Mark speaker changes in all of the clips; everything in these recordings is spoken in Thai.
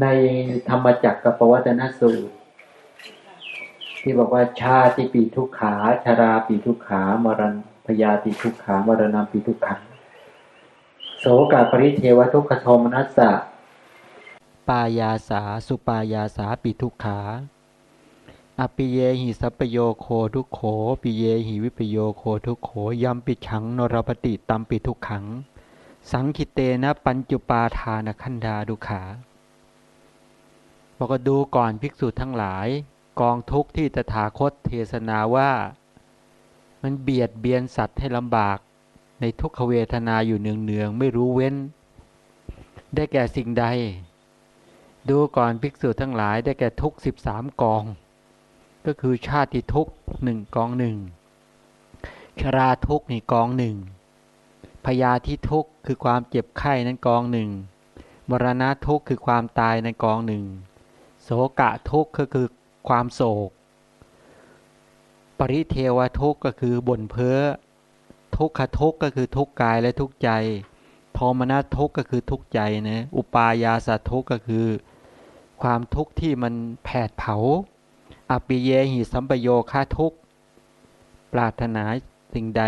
Speaker 1: ในธรรมจักรกับปวัตนสูตร ที่บอกว่าชาติปีทุกขา ชาราปีทุกขามรณพยาติทุกขามรณะปีทุกขังโสกาปริเทวทุกขโทมนัสสะ
Speaker 2: ปายาสาสุปายาสาปิทุกขาอปิเยหิสัพโยโคทุกโขปิเยหิวิปโยโคทุกโขยัมปิฉังนรปฏิตัมปิทุกขัง สังคิเตนะปัญจุปาทานขันดาดุขา บอกดูก่อนภิกษุทั้งหลาย กองทุกข์ที่ตถาคตเทศนาว่า มันเบียดเบียนสัตว์ให้ลำบาก ในทุกขเวทนาอยู่เนืองๆไม่รู้เว้น ได้แก่สิ่งใด ดูก่อนภิกษุทั้งหลายได้แก่ทุกสิบสามกอง ก็คือชาติทุกหนึ่งกองหนึ่งชราทุกนี่กองหนึ่งพยาธิทุกคือความเจ็บไข้นั้นกองหนึ่งมรณะทุกคือความตายในกองหนึ่ง โศกะทุกข์ก็คือความโศก ปริเทวทุกข์ก็คือบ่นเพ้อ ทุกขทุกข์ก็คือทุกกายและทุกใจ โทมนัสทุกข์ก็คือทุกใจนะ อุปายาสทุกข์ก็คือ ความทุกข์ที่มันแผดเผา อปิเยหิสัมปโยคาทุกข์ ปรารถนาสิ่งใด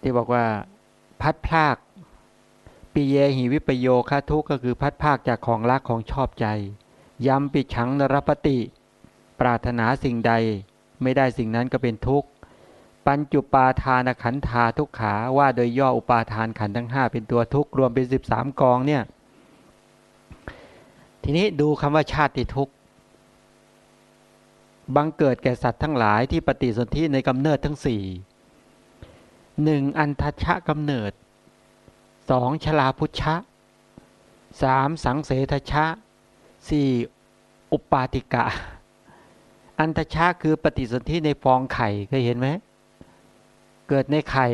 Speaker 2: ที่บอกว่าพัดพลาก ปิเยหิวิปโยคาทุกก็คือพัดภาคจากของรักของชอบใจยำปิฉังนรปติ ปรารถนาสิ่งใด ไม่ได้สิ่งนั้นก็เป็นทุกข์ ปัญจุปาทานขันธาทุกขาว่าโดยย่ออุปาทานขันทั้งห้าเป็นตัวทุกข์ รวมเป็นสิบสามกองเนี่ย ทีนี้ดูคำว่าชาติทุกข์บังเกิดแก่สัตว์ทั้งหลายที่ปฏิสนธิในกำเนิดทั้งสี่หนึ่งอันทัชชะกำเนิด สองชลาพุชะสามสังเสทชะสี่อุปาติกะ อันทชะคือปฏิสนธิในฟองไข่เคยเห็นไหม เกิดในไข่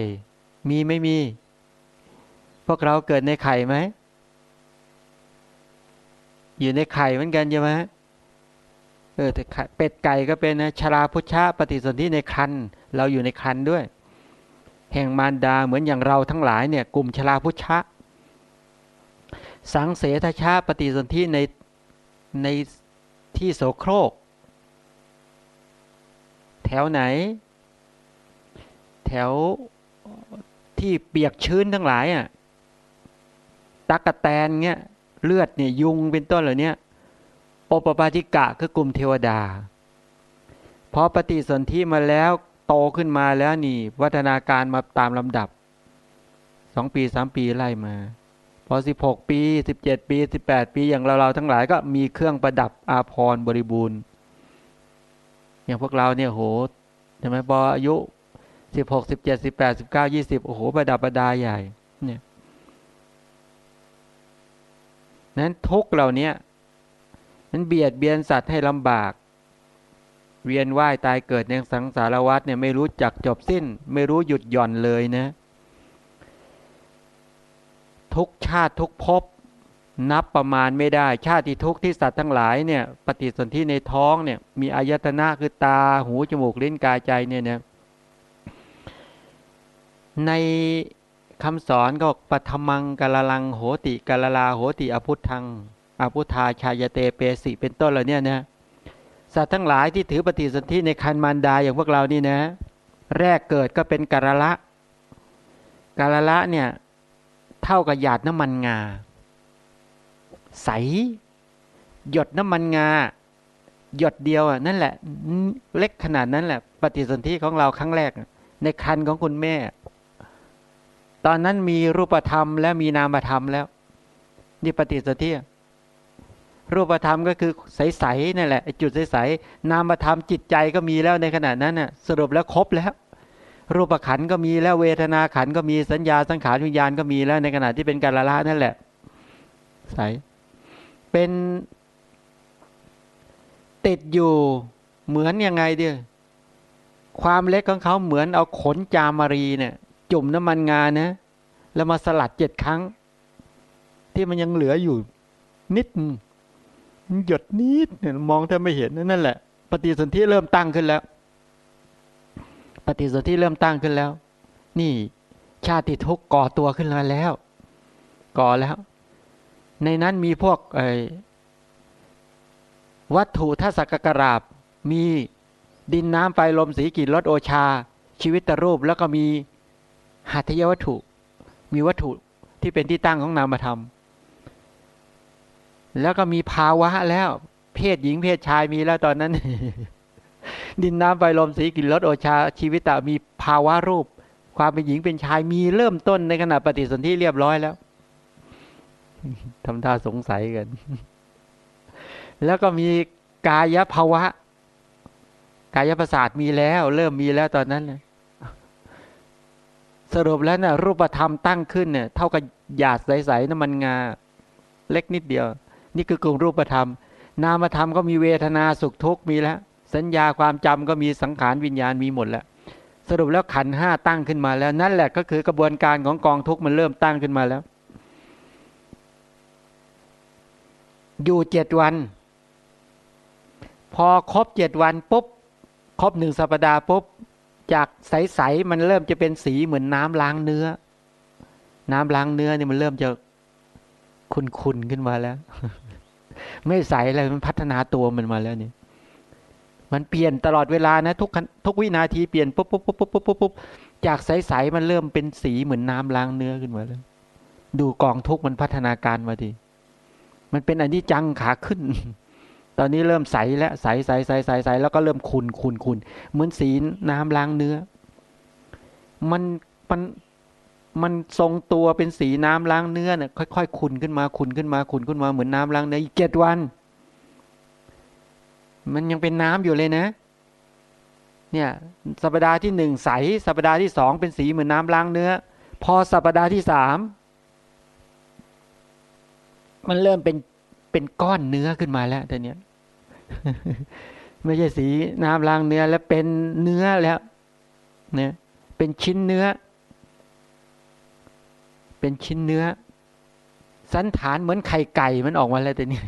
Speaker 2: มีไม่มี พวกเราเกิดในไข่ไหม อยู่ในไข่เหมือนกันใช่ไหมเออแต่เป็ดไก่ก็เป็นนะชราพุชะปฏิสนธิในคันเราอยู่ในคันด้วย แห่งมารดาเหมือนอย่างเราทั้งหลายเนี่ยกลุ่มชลาพุชะ สังเสทชาปฏิสนธิในในที่โสโครก แถวไหน แถวที่เปียกชื้นทั้งหลายอะตักกะแตนเงี้ยเลือดเนี่ยยุงเป็นต้นเหล่านี้โอปปาติกะคือกลุ่มเทวดาพอปฏิสนธิมาแล้ว โตขึ้นมาแล้วนี่ วัฒนาการมาตามลำดับสองปีสามปีไล่มา พอสิบหกปีสิบเจ็ดปีสิบแปดปีอย่างเราเราทั้งหลายก็มีเครื่องประดับอาภรณ์บริบูรณ์ อย่างพวกเราเนี่ยโหใช่ไหมพออายุสิบหกสิบเจ็ดสิบแปดสิบเก้ายี่สิบโอ้โหประดับประดาใหญ่ เนี่ยนั้นทุกเหล่านี้นั้นเบียดเบียนสัตว์ให้ลำบาก เวียนว่ายตายเกิดในสังสารวัฏเนี่ยไม่รู้จักจบสิ้น ไม่รู้หยุดหย่อนเลยนะ ทุกชาติทุกภพนับประมาณไม่ได้ ชาติทุกที่สัตว์ทั้งหลายเนี่ย ปฏิสนธิในท้องเนี่ย มีอายตนะคือตาหูจมูกลิ้นกายใจเนี่ยนี่ยในคำสอนก็ปัทมังกาลลังโหติกาลลาโหติอภุทังอภุธาชายเตเปสิเป็นต้นเหล่านี้นะ สัตว์ทั้งหลายที่ถือปฏิสนธิในคันมารดาอย่างพวกเรานี่นะ แรกเกิดก็เป็นกาละกาละเนี่ย เท่ากับหยาดน้ำมันงา ใส หยดน้ำมันงา หยดเดียวอะนั่นแหละ เล็กขนาดนั้นแหละ ปฏิสนธิของเราครั้งแรก ในคันของคุณแม่ ตอนนั้นมีรูปธรรมและมีนามธรรมแล้ว นี่ปฏิสนธิ รูปธรรมก็คือใสๆนั่นแหละจุดใสๆนามธรรมจิตใจก็มีแล้วในขณะนั้นน่ะสรุปแล้วครบแล้ว รูปขันก็มีแล้วเวทนาขันก็มีสัญญาสังขารวิญญาณก็มีแล้วในขณะที่เป็นการละละนั่นแหละใสเป็นติดอยู่เหมือนยังไงเดียความเล็กของเขาเหมือนเอาขนจามารีเนี่ย จุ่มน้ำมันงานะ แล้วมาสลัดเจ็ดครั้ง ที่มันยังเหลืออยู่นิด หยดนิดเนี่ยมองแทบไม่เห็นนั่นแหละ ปฏิสนธิเริ่มตั้งขึ้นแล้ว ปฏิสนธิเริ่มตั้งขึ้นแล้ว นี่ชาติทุกก่อตัวขึ้นมาแล้ว ก่อแล้ว ในนั้นมีพวกวัตถุท่าสักกะราบ มีดินน้ำไฟลมสีกินรสโอชา ชีวิตตรูปแล้วก็มีหัตถยวัตถุ มีวัตถุที่เป็นที่ตั้งของนามธรรม แล้วก็มีภาวะแล้ว เพศหญิงเพศชายมีแล้วตอนนั้น ดินน้ำไฟลมสีกินรสโอชาชีวิตตมีภาวะรูป ความเป็นหญิงเป็นชายมีเริ่มต้นในขณะปฏิสนธิเรียบร้อยแล้วทำท่าสงสัยกัน แล้วก็มีกายภาวะ กายประสาทมีแล้ว เริ่มมีแล้วตอนนั้นนะสรุปแล้วนะ่ะรูปธรรมตั้งขึ้นเนี่ยเท่ากับหยาดใสๆน้ำมันงา เล็กนิดเดียว นี่คือกลุ่มรูปธรรม นามธรรมก็มีเวทนาสุขทุกข์มีแล้ว สัญญาความจำก็มีสังขารวิญญาณมีหมดแล้ว สรุปแล้วขันห้าตั้งขึ้นมาแล้ว นั่นแหละก็คือกระบวนการของกองทุกข์มันเริ่มตั้งขึ้นมาแล้ว อยู่เจ็ดวัน พอครบเจ็ดวันปุ๊บครบหนึ่งสัปดาห์ปุ๊บจากใสๆมันเริ่มจะเป็นสีเหมือนน้ำล้างเนื้อ น้ำล้างเนื้อเนี่ยมันเริ่มจะขุนๆขึ้นมาแล้ว ไม่ใสอะไรมันพัฒนาตัวมันมาแล้วเนี่ยมันเปลี่ยนตลอดเวลานะทุกทุกวินาทีเปลี่ยนปุ๊บปุ๊บปุ๊บปุ๊บปุ๊บปุ๊บจากใสๆมันเริ่มเป็นสีเหมือนน้ำล้างเนื้อขึ้นมาแล้วดูกองทุกมันพัฒนาการมาดีมันเป็นอันนี้จังขาขึ้น ตอนนี้เริ่มใสแล้วใสใสใสใสใสแล้วก็เริ่มขุนขุนขุนเหมือนสีน้ำล้างเนื้อ มันมัน มันทรงตัวเป็นสีน้ำล้างเนื้อเนี่ยค่อยๆขุนขึ้นมาขุนขึ้นมาขุนขึ้นมาเหมือนน้ำล้างเนื้ออีกเจ็ดวัน มันยังเป็นน้ำอยู่เลยนะ เนี่ยสัปดาห์ที่หนึ่งใสสัปดาห์ที่สองเป็นสีเหมือนน้ำล้างเนื้อ พอสัปดาห์ที่สามมันเริ่มเป็นเป็นก้อนเนื้อขึ้นมาแล้วตอนนี้ไม่ใช่สีน้ำล้างเนื้อแล้วเป็นเนื้อแล้วเนี่ยเป็นชิ้นเนื้อ เป็นชิ้นเนื้อ สันฐานเหมือนไข่ไก่มันออกมาแล้วแต่นี่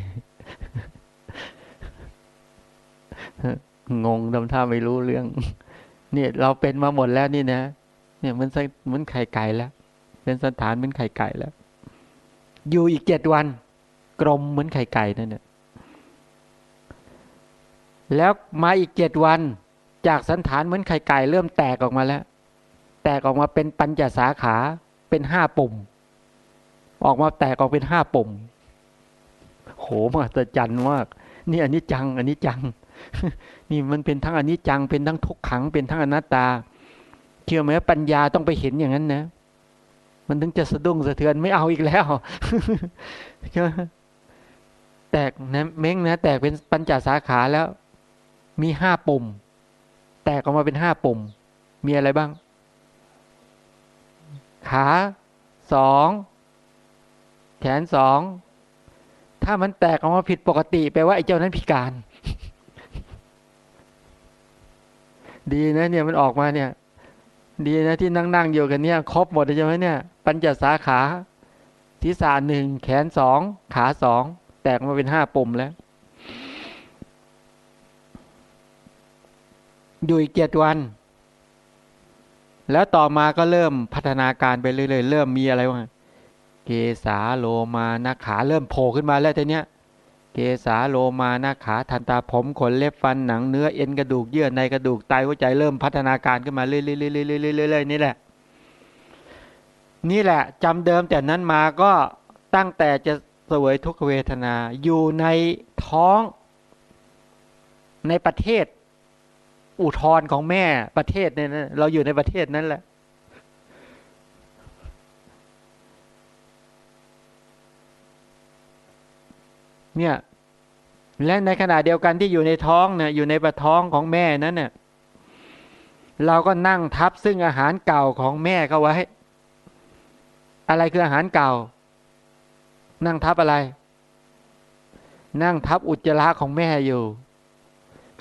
Speaker 2: งงทำท่าไม่รู้เรื่อง เนี่ย เราเป็นมาหมดแล้วนี่นะเนี่ยมันเหมือนไข่ไก่แล้ว เป็นสันฐานเหมือนไข่ไก่แล้ว อยู่อีกเจ็ดวัน กลมเหมือนไข่ไก่นั่นเนี่ยแล้วมาอีกเจ็ดวัน จากสันฐานเหมือนไข่ไก่เริ่มแตกออกมาแล้ว แตกออกมาเป็นปัญจสาขา เป็นห้าปุ่ม ออกมาแตกออกเป็นห้าปุ่ม โหมาตจันมากนี่อันนี้จัง อันนี้จัง นี่มันเป็นทั้งอันนี้จัง เป็นทั้งทุกขัง เป็นทั้งอนัตตา เชื่อไหมปัญญาต้องไปเห็นอย่างนั้นนะ มันถึงจะสะดุ้งสะเทือนไม่เอาอีกแล้วแตกนะเม้งนะแตกเป็นปัญจสาขาแล้ว มีห้าปุ่ม แตกออกมาเป็นห้าปุ่ม มีอะไรบ้าง ขาสองแขนสองถ้ามันแตกออกมาผิดปกติแปลว่าไอ้เจ้านั้นพิการ ดีนะ เนี่ยมันออกมาเนี่ย ดีนะที่นั่งนั่งอยู่กันเนี่ย ครบหมดใช่ไหมเนี่ย ปัญจสาขาทิศาหนึ่งแขนสองขาสองแตกมาเป็นห้าปุ่มแล้วอยู่อีกเจ็ดวัน แล้วต่อมาก็เริ่มพัฒนาการไปเรื่อยๆ เริ่มมีอะไรวะเกสาโลมานาขาเริ่มโผล่ขึ้นมาแล้วทีเนี้ย เกสาโลมานาขาทันตาผมขนเล็บฟันหนังเนื้อเอ็นกระดูกเยื่อในกระดูกไตหัวใจเริ่มพัฒนาการขึ้นมาเรื่อยๆเรื่อยๆนี่แหละ นี่แหละจำเดิมแต่นั้นมาก็ตั้งแต่จะสวยทุกเวทนาอยู่ในท้องในประเทศ อุทธรของแม่ประเทศเนี่ยนะเราอยู่ในประเทศนั้นแหละ เนี่ย และในขณะเดียวกันที่อยู่ในท้องเนี่ยอยู่ในประท้องของแม่นั้นเนี่ยเราก็นั่งทับซึ่งอาหารเก่าของแม่เขาไว้ อะไรคืออาหารเก่า นั่งทับอะไร นั่งทับอุจจาระของแม่อยู่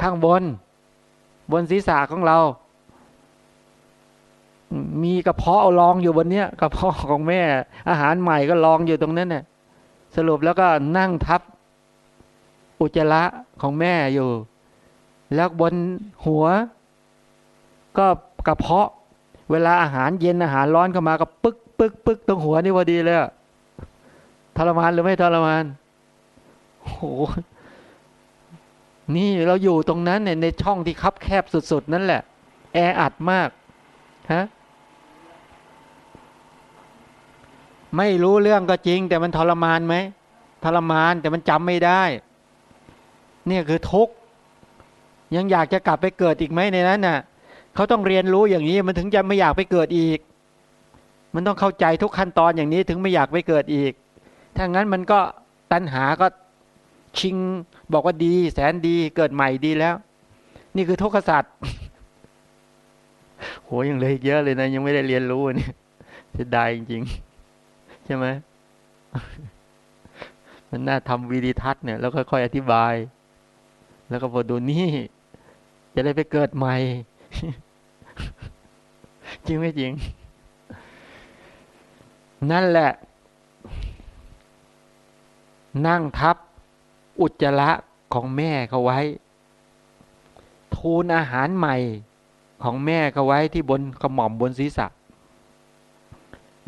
Speaker 2: ข้างบน บนศีรษะของเรา มีกระเพาะรองอยู่บนเนี้ยกระเพาะของแม่ อาหารใหม่ก็รองอยู่ตรงนั้นเนี่ยสรุปแล้วก็นั่งทับ อุจจาระของแม่อยู่ แล้วบนหัว ก็กระเพาะ เวลาอาหารเย็นอาหารร้อนเข้ามาก็ปึ๊กปึ๊กปึ๊กตรงหัวนี่พอดีเลยทรมานหรือไม่ทรมานโอ้โห นี่เราอยู่ตรงนั้นเนี่ยในช่องที่คับแคบสุด ๆ นั่นแหละ แออัดมากฮะไม่รู้เรื่องก็จริง แต่มันทรมานไหมทรมานแต่มันจำไม่ได้ เนี่ยคือทุกข์ยังอยากจะกลับไปเกิดอีกไหมในนั้นน่ะเขาต้องเรียนรู้อย่างนี้มันถึงจะไม่อยากไปเกิดอีก มันต้องเข้าใจทุกขั้นตอนอย่างนี้ถึงไม่อยากไปเกิดอีก ถ้างั้นมันก็ตัณหาก็ ชิง บอกว่าดีแสนดีเกิดใหม่ดีแล้ว นี่คือทุกขสัตว์โหยังเลยเยอะเลยนะ ยังไม่ได้เรียนรู้นี่เสียดายจริงๆใช่ไหมมันน่าทำวีดีทัศน์เนี่ยแล้วค่อยๆอธิบาย แล้วก็พอดูนี่จะได้ไปเกิดใหม่ จริงไม่จริง นั่นแหละ นั่งทับ อุจจาระของแม่เขาไว้ ทูลอาหารใหม่ของแม่เขาไว้ที่บนกระหม่อมบนศีรษะ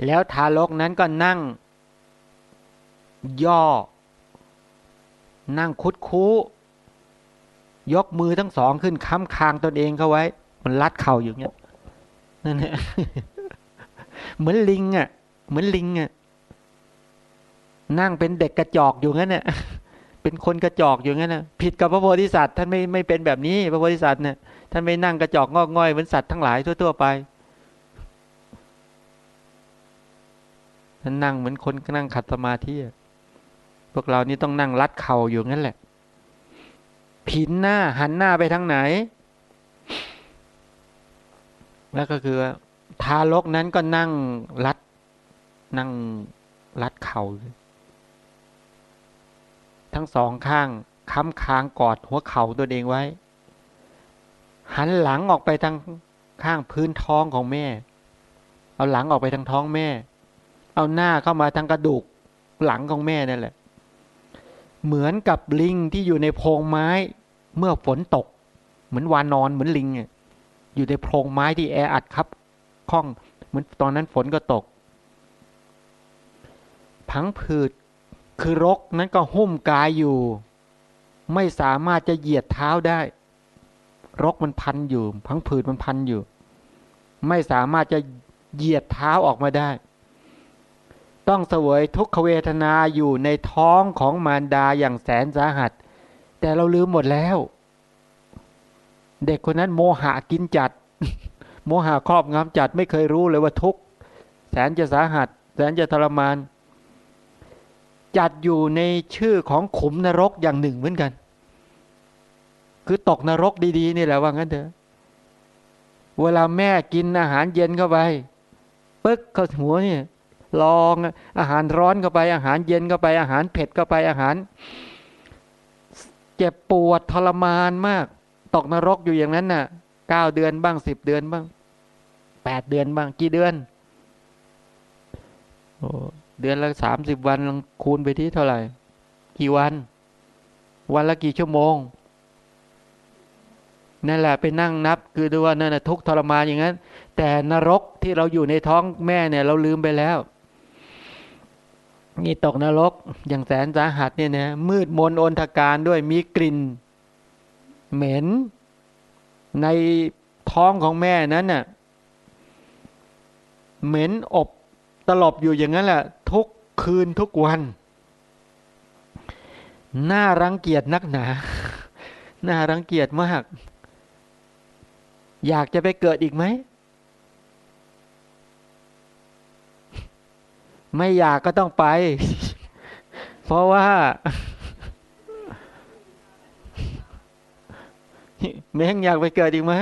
Speaker 2: แล้วทารกนั้นก็นั่ง ย่อ นั่งคุดคู้ ยกมือทั้งสองขึ้นค้ำคางตนเองเขาไว้ มันรัดเข่าอยู่เนี้ยนั่นแหละเหมือนลิงอะ เหมือนลิงอะ นั่งเป็นเด็กกระจอกอยู่งั้นเนี่ย เป็นคนกระจอกอยู่งั้นนะผิดกับพระโพธิสัตว์ท่านไม่ไม่เป็นแบบนี้ พระโพธิสัตว์เนี่ยท่านไม่นั่งกระจอกงอกง่อยเหมือนสัตว์ทั้งหลายทั่ว ๆ ไปท่านนั่งเหมือนคนนั่งขัดสมาธิพวกเรานี่ต้องนั่งรัดเข่าอยู่งั้นแหละ ผินหน้าหันหน้าไปทางไหน แล้วก็คือทารกนั้นก็นั่งรัดนั่งรัดเข่า ทั้งสองข้างค้ำคางกอดหัวเข่าตัวเองไว้ หันหลังออกไปทางข้างพื้นท้องของแม่ เอาหลังออกไปทางท้องแม่ เอาหน้าเข้ามาทางกระดูกหลังของแม่นั่นแหละ เหมือนกับลิงที่อยู่ในโพรงไม้ เมื่อฝนตก เหมือนวานอนเหมือนลิงอยู่ในโพรงไม้ที่แออัดครับคล้อง เหมือนตอนนั้นฝนก็ตก พังผืด คือรกนั้นก็หุ้มกายอยู่ ไม่สามารถจะเหยียดเท้าได้ รกมันพันอยู่พังผืดมันพันอยู่ ไม่สามารถจะเหยียดเท้าออกมาได้ ต้องเสวยทุกขเวทนาอยู่ในท้องของมารดาอย่างแสนสาหัส แต่เราลืมหมดแล้ว เด็กคนนั้นโมหะกินจัด โมหะครอบงำจัดไม่เคยรู้เลยว่าทุกแสนจะสาหัส แสนจะทรมาน จัดอยู่ในชื่อของขุมนรกอย่างหนึ่งเหมือนกัน คือตกนรกดีๆนี่แหละว่างั้นเถอะเวลาแม่กินอาหารเย็นเข้าไปปึ๊กเข้าหัวนี่ลองอาหารร้อนเข้าไป อาหารเย็นเข้าไป อาหารเผ็ดเข้าไปอาหาร เจ็บปวดทรมานมาก ตกนรกอยู่อย่างนั้นน่ะเก้าเดือนบ้างสิบเดือนบ้างแปดเดือนบ้างกี่เดือนโอ้ เดือนละสามสิบวันคูณไปที่เท่าไหร่ กี่วัน วันละกี่ชั่วโมง นั่นแหละไปนั่งนับ คือดูว่านั่นแหะทุกทรมานอย่างนั้น แต่นรกที่เราอยู่ในท้องแม่เนี่ย เราลืมไปแล้วนี่ตกนรกอย่างแสนสาหัสเนี่ยนะมืดมนอนทการด้วยมีกลิ่น เหม็น ในท้องของแม่นั้นน่ะเหม็นอบ ตลบอยู่อย่างนั้นแหละ ทุกคืนทุกวัน น่ารังเกียจนักหนา น่ารังเกียจมาก อยากจะไปเกิดอีกไหม ไม่อยากก็ต้องไป เพราะว่าเม้งอยากไปเกิดอีกไหม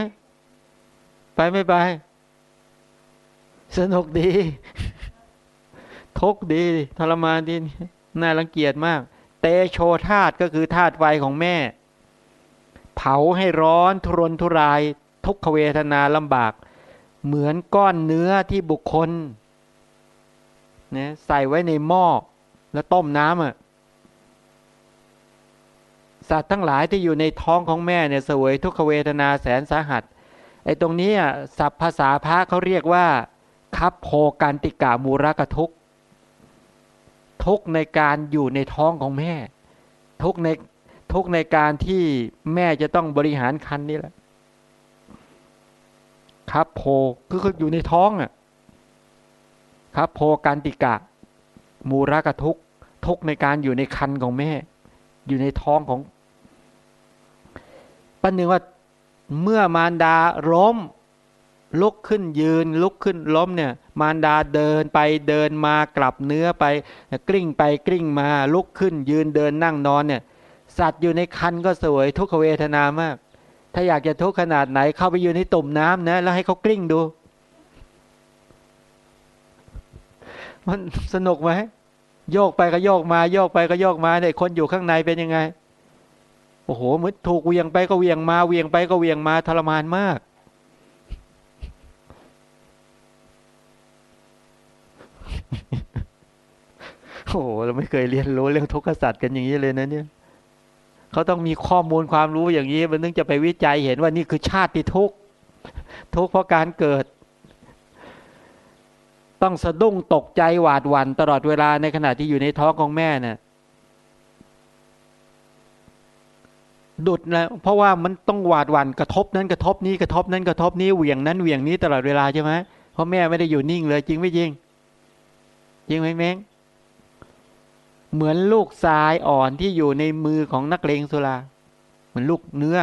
Speaker 2: ไปไม่ไป สนุกดี ทุกดีทรมานดีน่ารังเกียจมาก เตโชธาตก็คือธาตุไฟของแม่ เผาให้ร้อนทุรนทุราย ทุกขเวทนาลำบาก เหมือนก้อนเนื้อที่บุคคลนะใส่ไว้ในหม้อแล้วต้มน้ำอะสัตว์ทั้งหลายที่อยู่ในท้องของแม่เนี่ยสวยทุกขเวทนาแสนสาหัสไอ้ตรงนี้อะศัพท์ภาษาพระเขาเรียกว่าคับโพกันติกามูรกทุก ทุกในการอยู่ในท้องของแม่ ทุกในทุกในการที่แม่จะต้องบริหารคันนี่แหละ ครับโพก็คืออยู่ในท้องอะ ครับโพการติกะ มูรากทุกทุกในการอยู่ในคันของแม่ อยู่ในท้องของปันหนึ่งว่าเมื่อมารดาล้มลุกขึ้นยืนลุกขึ้นล้มเนี่ย มารดาเดินไปเดินมากลับเนื้อไปกลิ้งไปกลิ้งมาลุกขึ้นยืนเดินนั่งนอนเนี่ยสัตว์อยู่ในคันก็สวยทุกขเวทนามาก ถ้าอยากจะทุกข์ขนาดไหนเข้าไปยู่ในตุ่มน้ำนะ แล้วให้เขากลิ้งดู มันสนุกไหมโยกไปก็โยกมาโยกไปก็โยกมาเนี่ยคนอยู่ข้างในเป็นยังไงโอ้โหเหมือนถูกเวียงไปก็เวียงมาเวียงไปก็เวียงมาทรมานมาก โอ้โหเราไม่เคยเรียนรู้เรื่องทุกขสัตว์กันอย่างนี้เลยนะเนี่ยเขาต้องมีข้อมูลความรู้อย่างนี้มันถึงจะไปวิจัยเห็นว่านี่คือชาติทุกข์ทุกข์เพราะการเกิด ต้องสะดุ้งตกใจหวาดหวั่นตลอดเวลาในขณะที่อยู่ในท้องของแม่เนี่ยดุดนะเพราะว่ามันต้องหวาดหวั่นกระทบนั้นกระทบนี้กระทบนั้นกระทบนี้เหวี่ยงนั้นเหวี่ยงนี้ตลอดเวลาใช่ไหมเพราะแม่ไม่ได้อยู่นิ่งเลยจริงไม่จริง จริงไหมเม้งเหมือนลูกทรายอ่อนที่อยู่ในมือของนักเลงสุราเหมือนลูกเนื้อ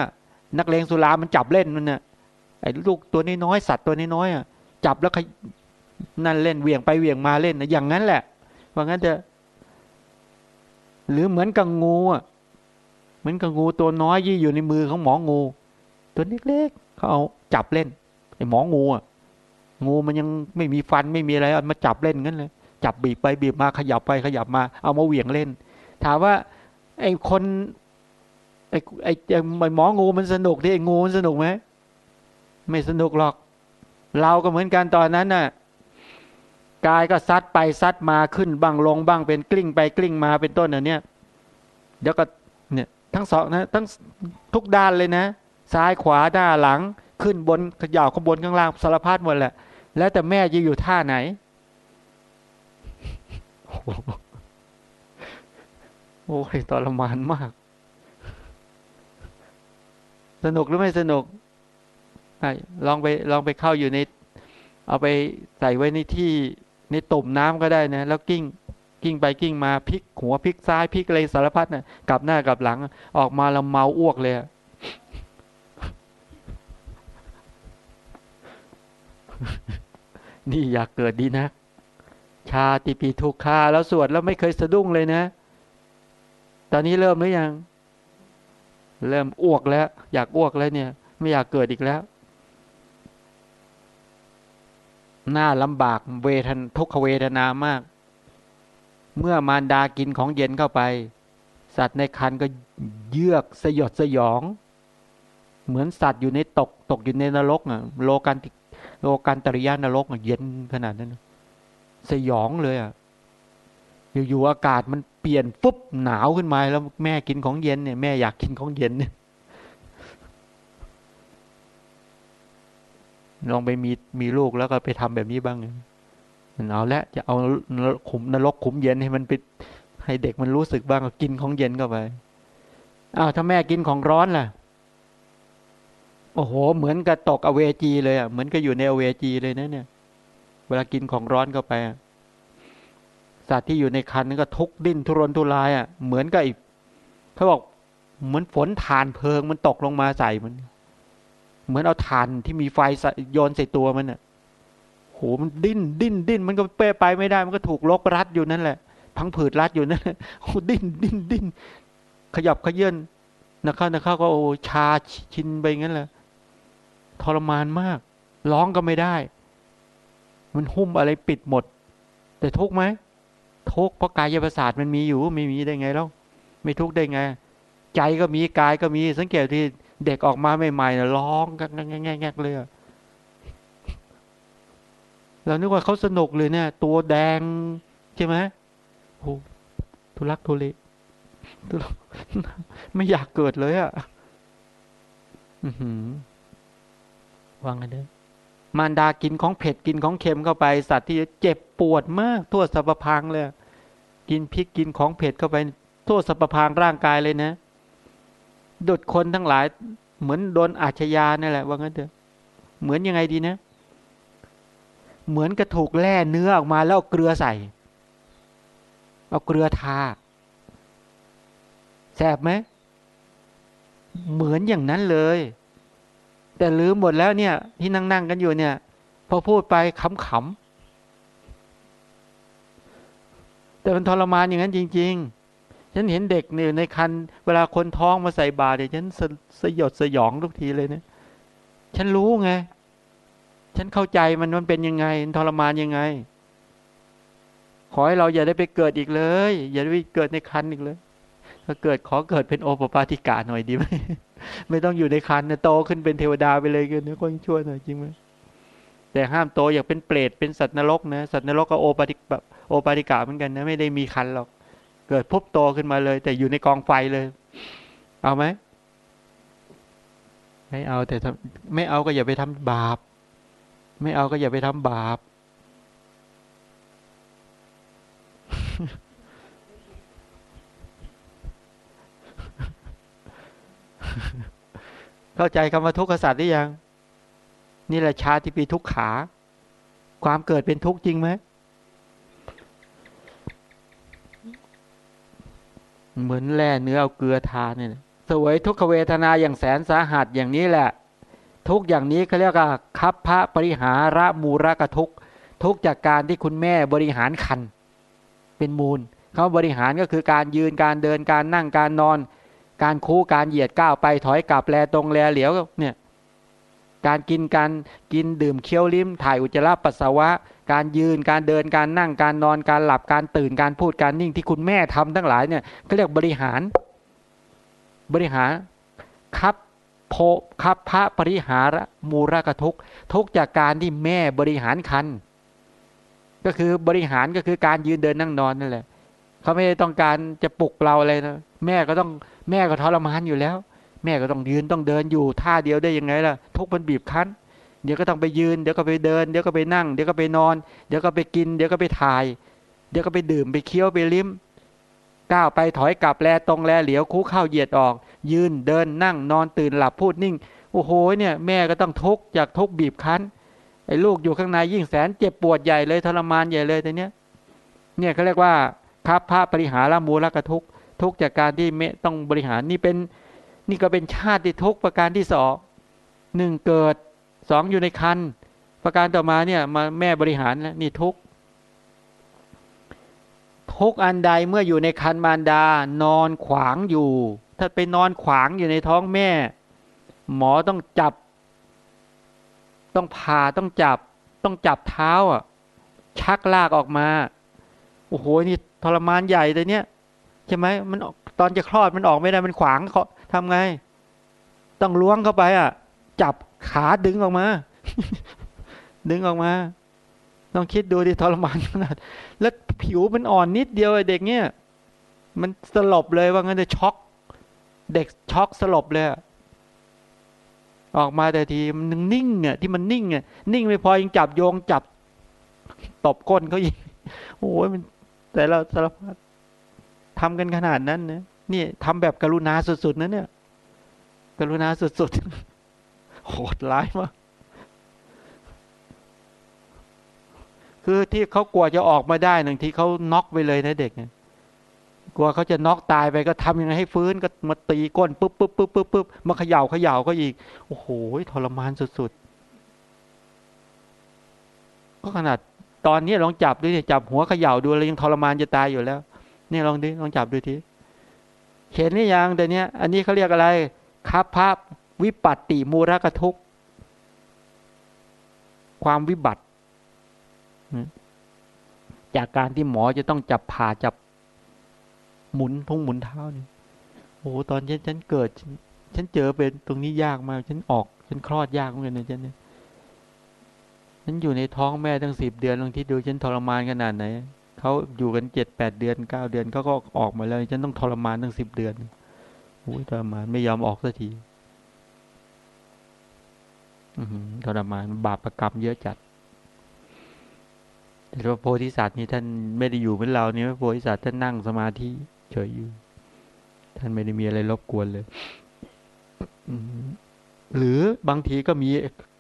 Speaker 2: นักเลงสุรามันจับเล่นมันน่ะไอ้ลูกตัวน้อยๆสัตว์ตัวน้อยๆอะจับแล้วนั่นเล่นเวียงไปเวียงมาเล่นนะอย่างนั้นแหละว่างั้นจะหรือเหมือนกับงูอะเหมือนกับงูตัวน้อยยี่อยู่ในมือของหมองู ตัวเล็กๆเขาเอาจับเล่นไอ้หมองูอะงูมันยังไม่มีฟันไม่มีอะไรมาจับเล่นงั้นเลย จับบีบไปบีบมาขยับไปขยับมา เอามาเหวี่ยงเล่น ถามว่า ไอ้คนไอ้ไอ้หมองูมันสนุกที่ไอ้งูมันสนุกไหมไม่สนุกหรอก เราก็เหมือนกันตอนนั้นน่ะกายก็ซัดไปซัดมาขึ้นบ้างลงบ้างเป็นกลิ้งไปกลิ้งมาเป็นต้นเนี่ยเดี๋ยวก็เนี่ยทั้งสองนะทั้งทุกด้านเลยนะ ซ้ายขวาหน้าหลัง ขึ้นบนขย่าข้างบนข้างล่างสารพัดหมดแหละ แล้วแต่แม่จะอยู่ท่าไหน โอ้ยทรมานมาก สนุกหรือไม่สนุกลองไปลองไปเข้าอยู่ใน เอาไปใส่ไว้ในที่ในตุ่มน้ำก็ได้นะ แล้วกิ้งกิ้งไปกิ้งมาพลิกหัวพลิกซ้ายพลิกอะไรสารพัดนะ่ะกลับหน้ากลับหลัง ออกมาล้วเมาอ้วกเลยนี่อยากเกิดดีนะ ชาติปีทุกคาแล้วสวดแล้วไม่เคยสะดุ้งเลยนะ ตอนนี้เริ่มหรือยัง เริ่มอ้วกแล้ว อยากอ้วกแล้วเนี่ย ไม่อยากเกิดอีกแล้วหน้าลำบากเวทนทุกขเวทนามาก เมื่อมารดากินของเย็นเข้าไป สัตว์ในคันก็เยือกสยดสยอง เหมือนสัตว์อยู่ในตกตกอยู่ในนรกอะโลกันโลกันตริยานรกเย็นขนาดนั้น สยองเลยอะอยู่ๆอากาศมันเปลี่ยนปุ๊บหนาวขึ้นมาแล้วแม่กินของเย็นเนี่ยแม่อยากกินของเย็นเนี่ยลองไปมีมีลูกแล้วก็ไปทำแบบนี้บ้างเอาละจะเอาขุมนรกขุมเย็นให้มันไปให้เด็กมันรู้สึกบ้างกินของเย็นเข้าไปอ้าวถ้าแม่กินของร้อนล่ะ โอ้โห เหมือนกับตกอเวจีเลยอะเหมือนกับอยู่ในอเวจีเลยนะเนี่ย เวลากินของร้อนเข้าไป สัตว์ที่อยู่ในคันก็ทุกดิ้นทุรนทุรายอะ เหมือนกับอีกเขาบอกเหมือนฝนทานเพลิงมันตกลงมาใส่มัน เหมือนเอาทานที่มีไฟโยนใส่ตัวมันอะโหมันดิ้นดิ้นดิ้นมันก็เป้ไปไม่ได้ มันก็ถูกลกรัดอยู่นั่นแหละ พังผืดรัดอยู่นั่นแหละโอ้ดิ้นดิ้นดิ้นขยับขยื่นนะข้านะข้าก็โอ้ชาชินไปงั้นแหละทรมานมาก ร้องก็ไม่ได้ มันหุ้มอะไรปิดหมด แต่ทุกไหมทุกเพราะกายประสาทมันมีอยู่ไม่มีได้ไงแล้วไม่ทุกได้ไง ใจก็มีกายก็มีสังเกตที่เด็กออกมาใหม่ๆนะร้องกันแงกๆเลยเรานึกว่าเขาสนุกเลยเนี่ย ตัวแดงใช่ไหมโอ้ทุลักทุเลไม่อยากเกิดเลยอะ่ะวางกันเด้อ มารดากินของเผ็ดกินของเค็มเข้าไป สัตว์ที่เจ็บปวดมากทั่วสรรพพังเลย กินพริกกินของเผ็ดเข้าไปโทษสรรพพางร่างกายเลยนะดุดคนทั้งหลายเหมือนโดนอาชญานั่แหละว่างั้นเถอะ เหมือนยังไงดีนะ เหมือนกระถูกแล่เนื้อออกมาแล้วเอาเกลือใส่ เอาเกลือทาแสบไหมเหมือนอย่างนั้นเลย แต่ลืมหมดแล้วเนี่ย ที่นั่งนั่งกันอยู่เนี่ย พอพูดไปขำๆแต่มันทรมานอย่างนั้นจริง ๆ ฉันเห็นเด็กเนี่ยในคันเวลาคนท้องมาใส่บาตรเนี่ยฉันสสยดสยองทุกทีเลยเนี่ยฉันรู้ไง ฉันเข้าใจมันมันเป็นยังไงทรมานยังไง ขอให้เราอย่าได้ไปเกิดอีกเลย อย่าได้ไปเกิดในคันอีกเลย ถ้าเกิดขอเกิดเป็นโอปปาติกาหน่อยดีไหมไม่ต้องอยู่ในคันนะโตขึ้นเป็นเทวดาไปเลยกันนะก็ยังช่วยหน่อยจริงไหมแต่ห้ามโตอยากเป็นเปรตเป็นสัตว์นรกนะสัตว์นรกก็โอปาติแบบโอปาติกาเหมือนกันนะไม่ได้มีคันหรอก เกิดพุบโตขึ้นมาเลย แต่อยู่ในกองไฟเลย เอาไหมไม่เอาแต่ไม่เอาก็อย่าไปทำบาป ไม่เอาก็อย่าไปทำบาป เข้าใจคำว่าทุกขสัตว์หรือยัง นี่แหละชาติปีทุกขา ความเกิดเป็นทุกข์จริงไหมเหมือนแล่เนื้อเอาเกลือทาเนี่ยสวยทุกขเวทนาอย่างแสนสาหัสอย่างนี้แหละ ทุกอย่างนี้เขาเรียกว่าคับพระปริหาระมูรกทุกทุกจากการที่คุณแม่บริหารคัน เป็นมูลเขาบริหารก็คือการยืนการเดินการนั่งการนอน การคู่การเหยียดก้าวไปถอยกลับแลตรงแลเหลียวเนี่ยการกินการกินดื่มเคี้ยวลิ้มถ่ายอุจจาระปัสสาวะ การยืนการเดินการนั่งการนอนการหลับการตื่นการพูดการนิ่งที่คุณแม่ทำทั้งหลายเนี่ยก็เรียกบริหาร บริหารครับโพคับพระปริหารมูรกทุกทุกจากการที่แม่บริหารคันก็คือบริหารก็คือการยืนเดินนั่งนอนนั่นแหละเขาไม่ได้ต้องการจะปลุกเราอะไรนะแม่ก็ต้อง แม่ก็ทรมานอยู่แล้ว แม่ก็ต้องยืนต้องเดินอยู่ท่าเดียวได้ยังไงล่ะ ทุกมันบีบคั้น เดี๋ยวก็ต้องไปยืน เดี๋ยวก็ไปเดิน เดี๋ยวก็ไปนั่ง เดี๋ยวก็ไปนอน เดี๋ยวก็ไปกิน เดี๋ยวก็ไปถ่าย เดี๋ยวก็ไปดื่มไปเคี้ยวไปลิ้ม ก้าวไปถอยกลับแลตรงแลเหลียวคู่เข้าเหยียดออก ยืนเดินนั่งนอนตื่นหลับพูดนิ่ง โอ้โหเนี่ยแม่ก็ต้องทุกข์จากทุกข์บีบคั้นไอ้ลูกอยู่ข้างในยิ่งแสนเจ็บปวดใหญ่เลยทรมานใหญ่เลยแต่เนี้ยเนี่ยเขาเรียกว่าครับพระปริหารามูลกทุกข์ ทุกจากการที่เมต้องบริหารนี่เป็นนี่ก็เป็นชาติที่ทุกประการที่สองหนึ่งเกิดสองอยู่ในคันประการต่อมาเนี่ยมาแม่บริหารแล้วนี่ทุกทุกอันใดเมื่ออยู่ในคันมารดานอนขวางอยู่ ถ้าไปนอนขวางอยู่ในท้องแม่ หมอต้องจับ ต้องผ่าต้องจับ ต้องจับเท้าอะ ชักลากออกมา โอ้โหนี่ทรมานใหญ่เลยเนี่ย ใช่ไหมมันตอนจะคลอดมันออกไม่ได้มันขวางเขาทำไง ต้องล้วงเข้าไป อะ จับขาดึงออกมา ดึงออกมาต้องคิดดูดิทรมานขนาดแล้วผิวมันอ่อนนิดเดียวเด็กเนี่ย มันสลบเลยว่างั้นจะช็อก เด็กช็อกสลบเลยออกมาแต่ทีมันนิ่งอะที่มันนิ่งอะนิ่งไม่พอยังจับโยงจับตบก้นเขาอีกโอ้ยมันแต่เราสารพัด ทำกันขนาดนั้นนะนี่ทำแบบกรุณาสุดๆนะเนี่ย กรุณาสุดๆโหดร้ายมากคือที่เขากลัวจะออกมาได้หนึ่งที่เขาน็อกไปเลยนะเด็กเนี่ยกลัวเขาจะน็อกตายไปก็ทำยังไงให้ฟื้นก็มาตีก้นปุ๊บปุ๊บปุ๊บปุ๊บปุ๊บมาเขย่าเขย่าก็อีก โอ้โหทรมานสุดๆก็ขนาดตอนนี้ลองจับดูเนี่ยจับหัวเขย่าดูแล้วยังทรมานจะตายอยู่แล้ว นี่ลองดิลองจับดูทีเห็นนี่ยังแต่เนี้ยอันนี้เขาเรียกอะไรคับภาพวิปัตติมูรกทุกความวิบัติ จากการที่หมอจะต้องจับผ่าจับหมุนทุ่งหมุนเท้านี่โอ้ตอนฉันฉันเกิด ฉันเจอเป็นตรงนี้ยากมาก ฉันออก ฉันคลอดยากเหมือนกันนะฉันเนี่ยฉันอยู่ในท้องแม่ตั้งสิบเดือนลองที่ดูฉันทรมานขนาดไหน เขาอยู่กันเจ็ดแปดเดือนเก้าเดือนเขาก็ออกมาแล้วฉันต้องทรมานตั้งสิบเดือนโอ้ยทรมานไม่ยอมออกสักทีทรมานบาปประกรรมเยอะจัด แต่พระโพธิสัตว์นี่ท่านไม่ได้อยู่เหมือนเราเนี่ยโพธิสัตว์ท่านนั่งสมาธิเฉยอยู่ ท่านไม่ได้มีอะไรรบกวนเลยหรือบางทีก็มี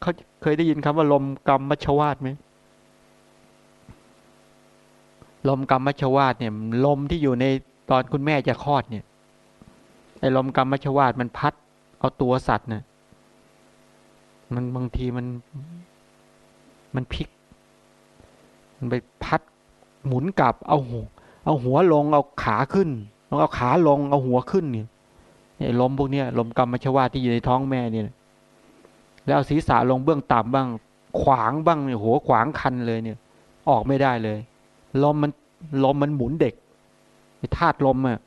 Speaker 2: เขาเคยได้ยินคำว่าลมกรรมมัชวาดไหม ลมกรรมมชวาดเนี่ย ลมที่อยู่ในตอนคุณแม่จะคลอดเนี่ยไอ้ลมกรรมมชวาดมันพัด เอาตัวสัตว์เนี่ยมันบางทีมัน มันพลิก มันไปพัดหมุนกลับ เอาหัวเอาหัวลง เอาขาขึ้นแล้วเอาขาลง เอาหัวขึ้นเนี่ยไอ้ลมพวกเนี้ยลมกรรมชวาที่อยู่ในท้องแม่เนี่ย แล้วเอาศีรษะลงเบื้องต่ำบ้าง ขวางบ้างเนี่ยหัวขวางคันเลยเนี่ย ออกไม่ได้เลย ลมมันลมมันหมุนเด็กไอ้ธาตุลมอะ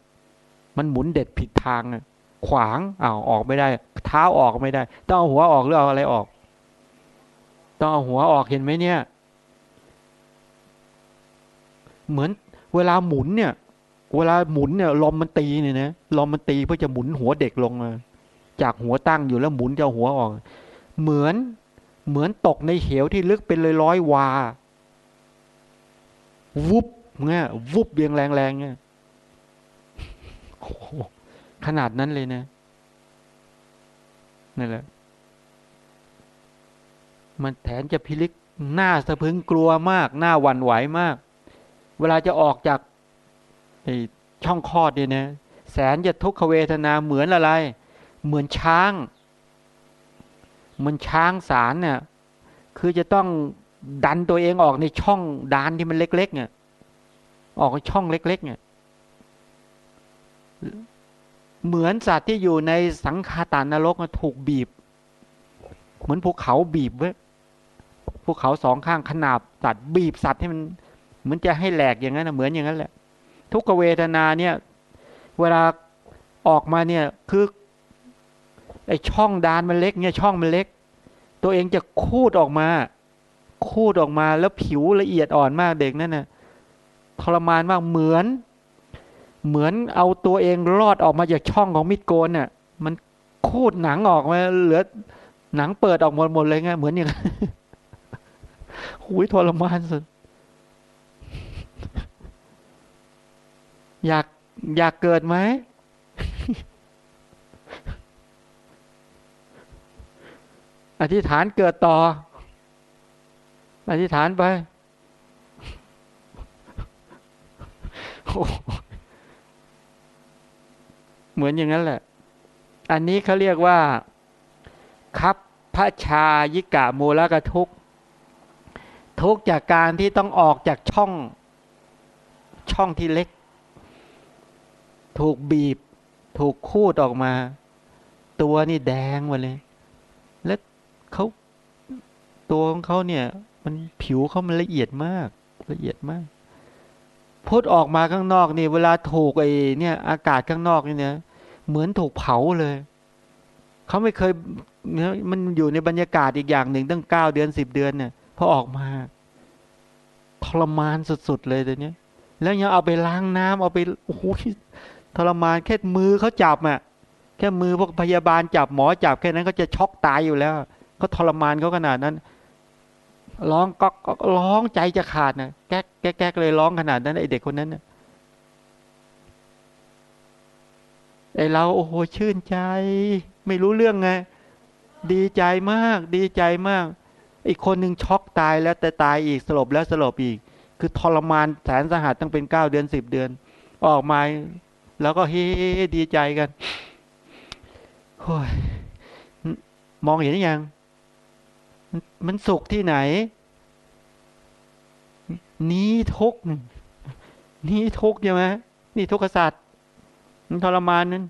Speaker 2: มันหมุนเด็ดผิดทางอะขวางอ้าวออกไม่ได้ เท้าออกไม่ได้ ต้องเอาหัวออกหรือเอาอะไรออก ต้องเอาหัวออกเห็นไหมเนี่ย เหมือนเวลาหมุนเนี่ย เวลาหมุนเนี่ยลมมันตีเนี่ยนะลมมันตีเพื่อจะหมุนหัวเด็กลงมาจากหัวตั้งอยู่แล้วหมุนจะหัวออก เหมือนเหมือนตกในเหวที่ลึกเป็นเลยร้อยวา วุบเงี้ยวุบเบียงแรงๆเงี้ยขนาดนั้นเลยนะนั่นแหละ มันแถนจะพิลึกหน้าสะพึงกลัวมาก หน้าหวั่นไหวมาก เวลาจะออกจากช่องคลอดเนี่ยนะแสนจะทุกขเวทนาเหมือนอะไร เหมือนช้าง เหมือนช้างสารเนี่ย คือจะต้อง ดันตัวเองออกในช่องดานที่มันเล็ก ๆ เนี่ย ออกช่องเล็ก ๆ เนี่ย เหมือนสัตว์ที่อยู่ในสังคาตานรกถูกบีบ เหมือนภูเขาบีบไว้ภูเขาสองข้างขนาบสัตว์บีบสัตว์ให้มันเหมือนจะให้แหลกอย่างนั้นนะเหมือนอย่างนั้นแหละ ทุกเวทนาเนี่ย เวลาออกมาเนี่ยคือไอช่องดานมันเล็กเนี่ยช่องมันเล็ก ตัวเองจะคูดออกมา คูดออกมาแล้วผิวละเอียดอ่อนมากเด็กนั่นนะทรมานมากเหมือน เหมือนเอาตัวเองรอดออกมาจากช่องของมิดโกนเนี่ยมันคูดหนังออกมาเหลือหนังเปิดออกหมดหมดเลยไงเหมือนอย่างหุยทรมานสุดอยากอยากเกิดไหมอธิษฐานเกิดต่อ อธิษฐานไปเหมือนอย่างนั้นแหละ อันนี้เขาเรียกว่า คับพระชายิกะมูลกทุกทุกจากการที่ต้องออกจากช่องช่องที่เล็ก ถูกบีบ ถูกคูดออกมา ตัวนี่แดงหมดเลย แล้วเขาตัวของเขาเนี่ย มันผิวเขามันละเอียดมาก ละเอียดมากพุทออกมาข้างนอกนี่ เวลาถูกไอ้เนี่ย อากาศข้างนอกนี่เนี่ยเหมือนถูกเผาเลยเขาไม่เคยเนี่ยมันอยู่ในบรรยากาศอีกอย่างหนึ่งตั้งเก้าเดือนสิบเดือนเนี่ยพอออกมาทรมานสุดๆเลยตัวเนี้ยแล้วยังเอาไปล้างน้ำเอาไปโอ้โหทรมานแค่มือเขาจับอะแค่มือพวกพยาบาลจับหมอจับแค่นั้นก็จะช็อกตายอยู่แล้วเขาทรมานเขาขนาดนั้น ร้องก็ร้องใจจะขาดนะแก๊กแก๊กเลยร้องขนาดนั้นไอเด็กคนนั้นนะไอเราโอ้โหชื่นใจ ไม่รู้เรื่องไง ดีใจมาก ดีใจมาก อีกคนหนึ่งช็อกตายแล้วแต่ตายอีกสลบแล้วสลบอีก คือทรมานแสนสหัสตั้งเป็นเก้าเดือนสิบเดือน ออกมาแล้วก็เฮ้ดีใจกันโอ้ยมองเห็นยัง มันสุขที่ไหน นี้ทุกนี้ทุกใช่ไหมนี่ทุกขสัตว์มันทรมานนั้น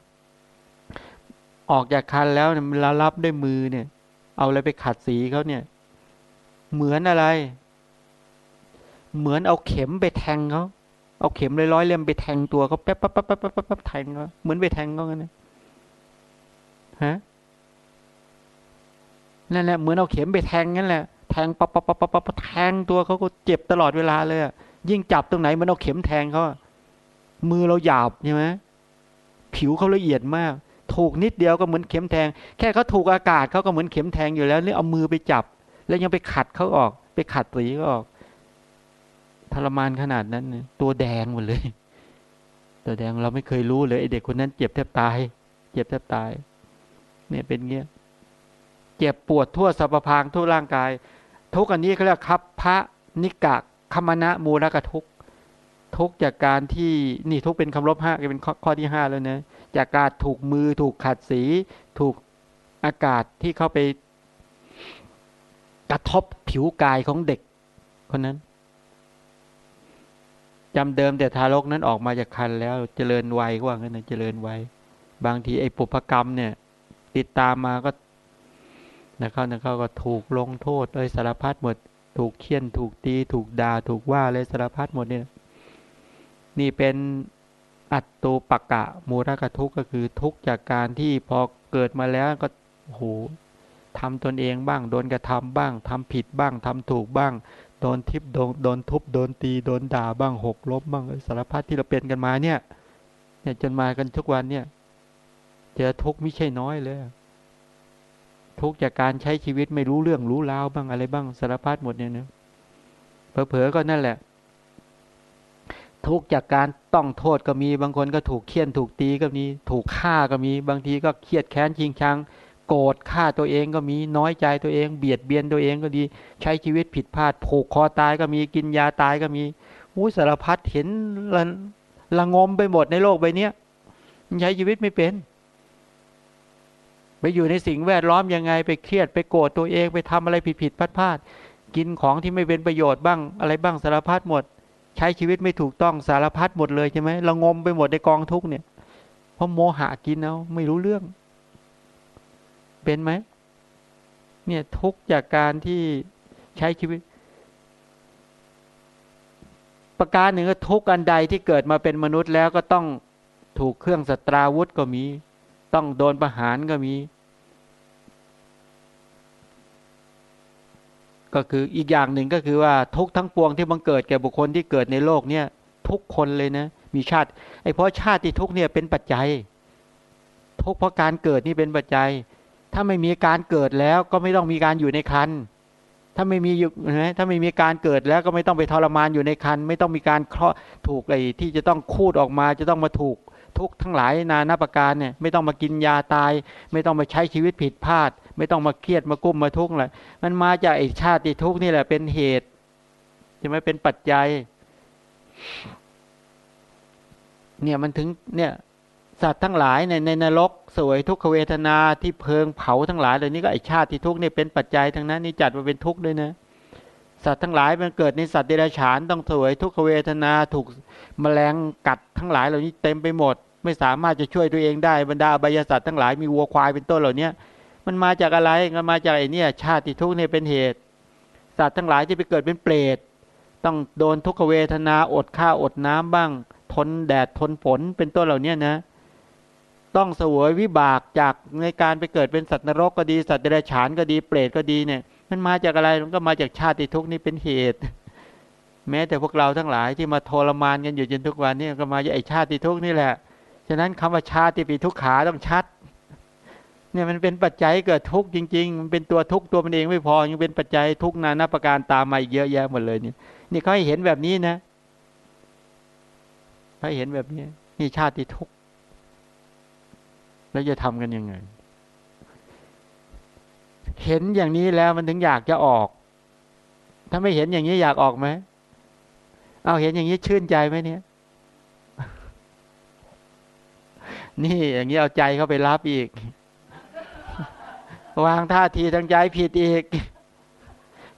Speaker 2: ออกจากคันแล้วเนี่ยเรารับด้วยมือเนี่ย เอาอะไรไปขัดสีเขาเนี่ย เหมือนอะไร เหมือนเอาเข็มไปแทงเขาเอาเข็มร้อยๆเล่มไปแทงตัวเขาแป๊บป๊บป๊บป๊บป๊บป๊บแทงเขาเหมือนไปแทงเขากันนะฮะ นั่นแหละเหมือนเอาเข็มไปแทงนั่นแหละแทงปั๊บปั๊บปั๊บปั๊บปั๊บแทงตัวเขาก็เจ็บตลอดเวลาเลยยิ่งจับตรงไหนมันเอาเข็มแทงเขามือเราหยาบใช่ไหมผิวเขาละเอียดมาก ถูกนิดเดียวก็เหมือนเข็มแทง แค่เขาถูกอากาศเขาก็เหมือนเข็มแทงอยู่แล้วนี่เอามือไปจับ แล้วยังไปขัดเขาออก ไปขัดสีเขาออกทรมานขนาดนั้นเนี่ยตัวแดงหมดเลย ตัวแดงเราไม่เคยรู้เลยไอเด็กคนนั้นเจ็บแทบตาย เจ็บแทบตาย เนี่ยเป็นเงี้ย เจ็บปวดทั่วสรรพพางทั่วร่างกาย ทุกอันนี้เขาเรียกคับพระนิกะคมณะมูลกทุกทุกจากการที่นี่ทุกเป็นคำลบห้าเป็นข้อขอที่ห้าแล้วนะจากการถูกมือถูกขัดสี ถูกอากาศที่เข้าไป กระทบผิวกายของเด็ก คนนั้นจำเดิมแต่ทารกนั้นออกมาจากคันแล้วเจริญวัยก็ว่างั้นนะเจริญวัยบางทีไอ้ปุพกรรมเนี่ย ติดตามมาก็ นะครับนะครับก็ถูกลงโทษเลยสารพัดหมด ถูกเคี่ยนถูกตี ถูกด่าถูกว่าเลยสารพัดหมดเนี่ยนี่เป็นอัตตูปกะมูรกทุกก็คือทุกจากการที่พอเกิดมาแล้วก็โหทำตนเองบ้าง โดนกระทำบ้างทำผิดบ้างทำถูกบ้าง โดนทิพโดนโดนทุบโดนตีโดนด่าบ้างหกล้มบ้างสารพัดที่เราเป็นกันมาเนี่ยเนี่ยจนมากันทุกวันเนี่ยเจอทุกไม่ใช่น้อยเลย ทุกจากการใช้ชีวิตไม่รู้เรื่องรู้ราวบ้างอะไรบ้างสารพัดหมดเนี่ยนะเผลอๆก็นั่นแหละ ทุกจากการต้องโทษก็มีบางคนก็ถูกเคี่ยนถูกตีก็มีถูกฆ่าก็มีบางทีก็เครียดแค้นชิงชังโกรธฆ่าตัวเองก็มีน้อยใจตัวเอง เบียดเบียนตัวเองก็ดี ใช้ชีวิตผิดพลาดผูกคอตายก็มีกินยาตายก็มีอู้สารพัดเห็นละละงมไปหมดในโลกใบนี้ใช้ชีวิตไม่เป็น ไปอยู่ในสิ่งแวดล้อมยังไงไปเครียดไปโกรธตัวเองไปทำอะไรผิดผิดพลาดพลาดกินของที่ไม่เป็นประโยชน์บ้างอะไรบ้างสารพัดหมด ใช้ชีวิตไม่ถูกต้องสารพัดหมดเลยใช่ไหมละงมไปหมดในกองทุกเนี่ยเพราะโมหะกินเอาไม่รู้เรื่อง เป็นไหมเนี่ยทุกจากการที่ใช้ชีวิต ประการหนึ่งก็ทุกอันใดที่เกิดมาเป็นมนุษย์แล้วก็ต้องถูกเครื่องสตราวุธก็มี ต้องโดนประหารก็มี ก็คืออีกอย่างหนึ่งก็คือว่าทุกทั้งปวงที่บังเกิดแก่บุคคลที่เกิดในโลกเนี่ย ทุกคนเลยนะ มีชาติ ไอ้เพราะชาติที่ทุกเนี่ยเป็นปัจจัย ทุกเพราะการเกิดนี่เป็นปัจจัย ถ้าไม่มีการเกิดแล้วก็ไม่ต้องมีการอยู่ในคันถ้าไม่มีอยู่นะถ้าไม่มีการเกิดแล้วก็ไม่ต้องไปทรมานอยู่ในคันไม่ต้องมีการเคราะห์ถูกไอ้ที่จะต้องคูดออกมาจะต้องมาถูก ทุกทั้งหลายนานาประการเนี่ยไม่ต้องมากินยาตาย ไม่ต้องมาใช้ชีวิตผิดพลาด ไม่ต้องมาเครียดมากุ้มมาทุกข์อะมันมาจากไอ้ชาติทุกข์นี่แหละเป็นเหตุใช่ไหมเป็นปัจจัย เนี่ยมันถึงเนี่ยสัตว์ทั้งหลายในในนรกสวยทุกขเวทนาที่เพลิงเผาทั้งหลายเหล่านี้ก็ไอชาติทุกเนี่ยเป็นปัจจัยทั้งนั้นนี่จัดมาเป็นทุกข์ด้วยนะ สัตว์ทั้งหลายมันเกิดในสัตว์เดรัจฉานต้องสวยทุกขเวทนาถูกแมลงกัดทั้งหลายเหล่านี้เต็มไปหมด ไม่สามารถจะช่วยตัวเองได้บรรดาบายสัตว์ทั้งหลายมีวัวควายเป็นต้นเหล่านี้มันมาจากอะไรมันมาจากไอเนี่ยชาติทุกเนี่ยเป็นเหตุ สัตว์ทั้งหลายที่ไปเกิดเป็นเปรตต้องโดนทุกขเวทนาอดข้าวอดน้ำบ้าง ทนแดดทนฝนเป็นต้นเหล่านี้นะต้องเสวยวิบากจากในการไปเกิดเป็นสัตว์นรกก็ดีสัตว์เดรัจฉานก็ดีเปรตก็ดีเนี่ย มันมาจากอะไรมันก็มาจากชาติทุกข์นี่เป็นเหตุ แม้แต่พวกเราทั้งหลายที่มาทรมานกันอยู่จนทุกวันนี้ก็มาจากไอชาติทุกข์นี่แหละ ฉะนั้นคำว่าชาติปีทุกขาต้องชัด เนี่ยมันเป็นปัจจัยเกิดทุกข์จริง ๆ มันเป็นตัวทุกข์ตัวมันเองไม่พอยังเป็นปัจจัยทุกข์นานาประการตามมาอีกเยอะแยะหมดเลยเนี่ยนี่เขาให้เห็นแบบนี้นะเขาเห็นแบบนี้นี่ชาติทุกข์แล้วจะทำกันยังไง เห็นอย่างนี้แล้วมันถึงอยากจะออก ถ้าไม่เห็นอย่างนี้อยากออกไหม เอาเห็นอย่างนี้ชื่นใจไหมเนี่ย นี่อย่างนี้เอาใจเข้าไปรับอีก วางท่าทีทางใจผิดอีก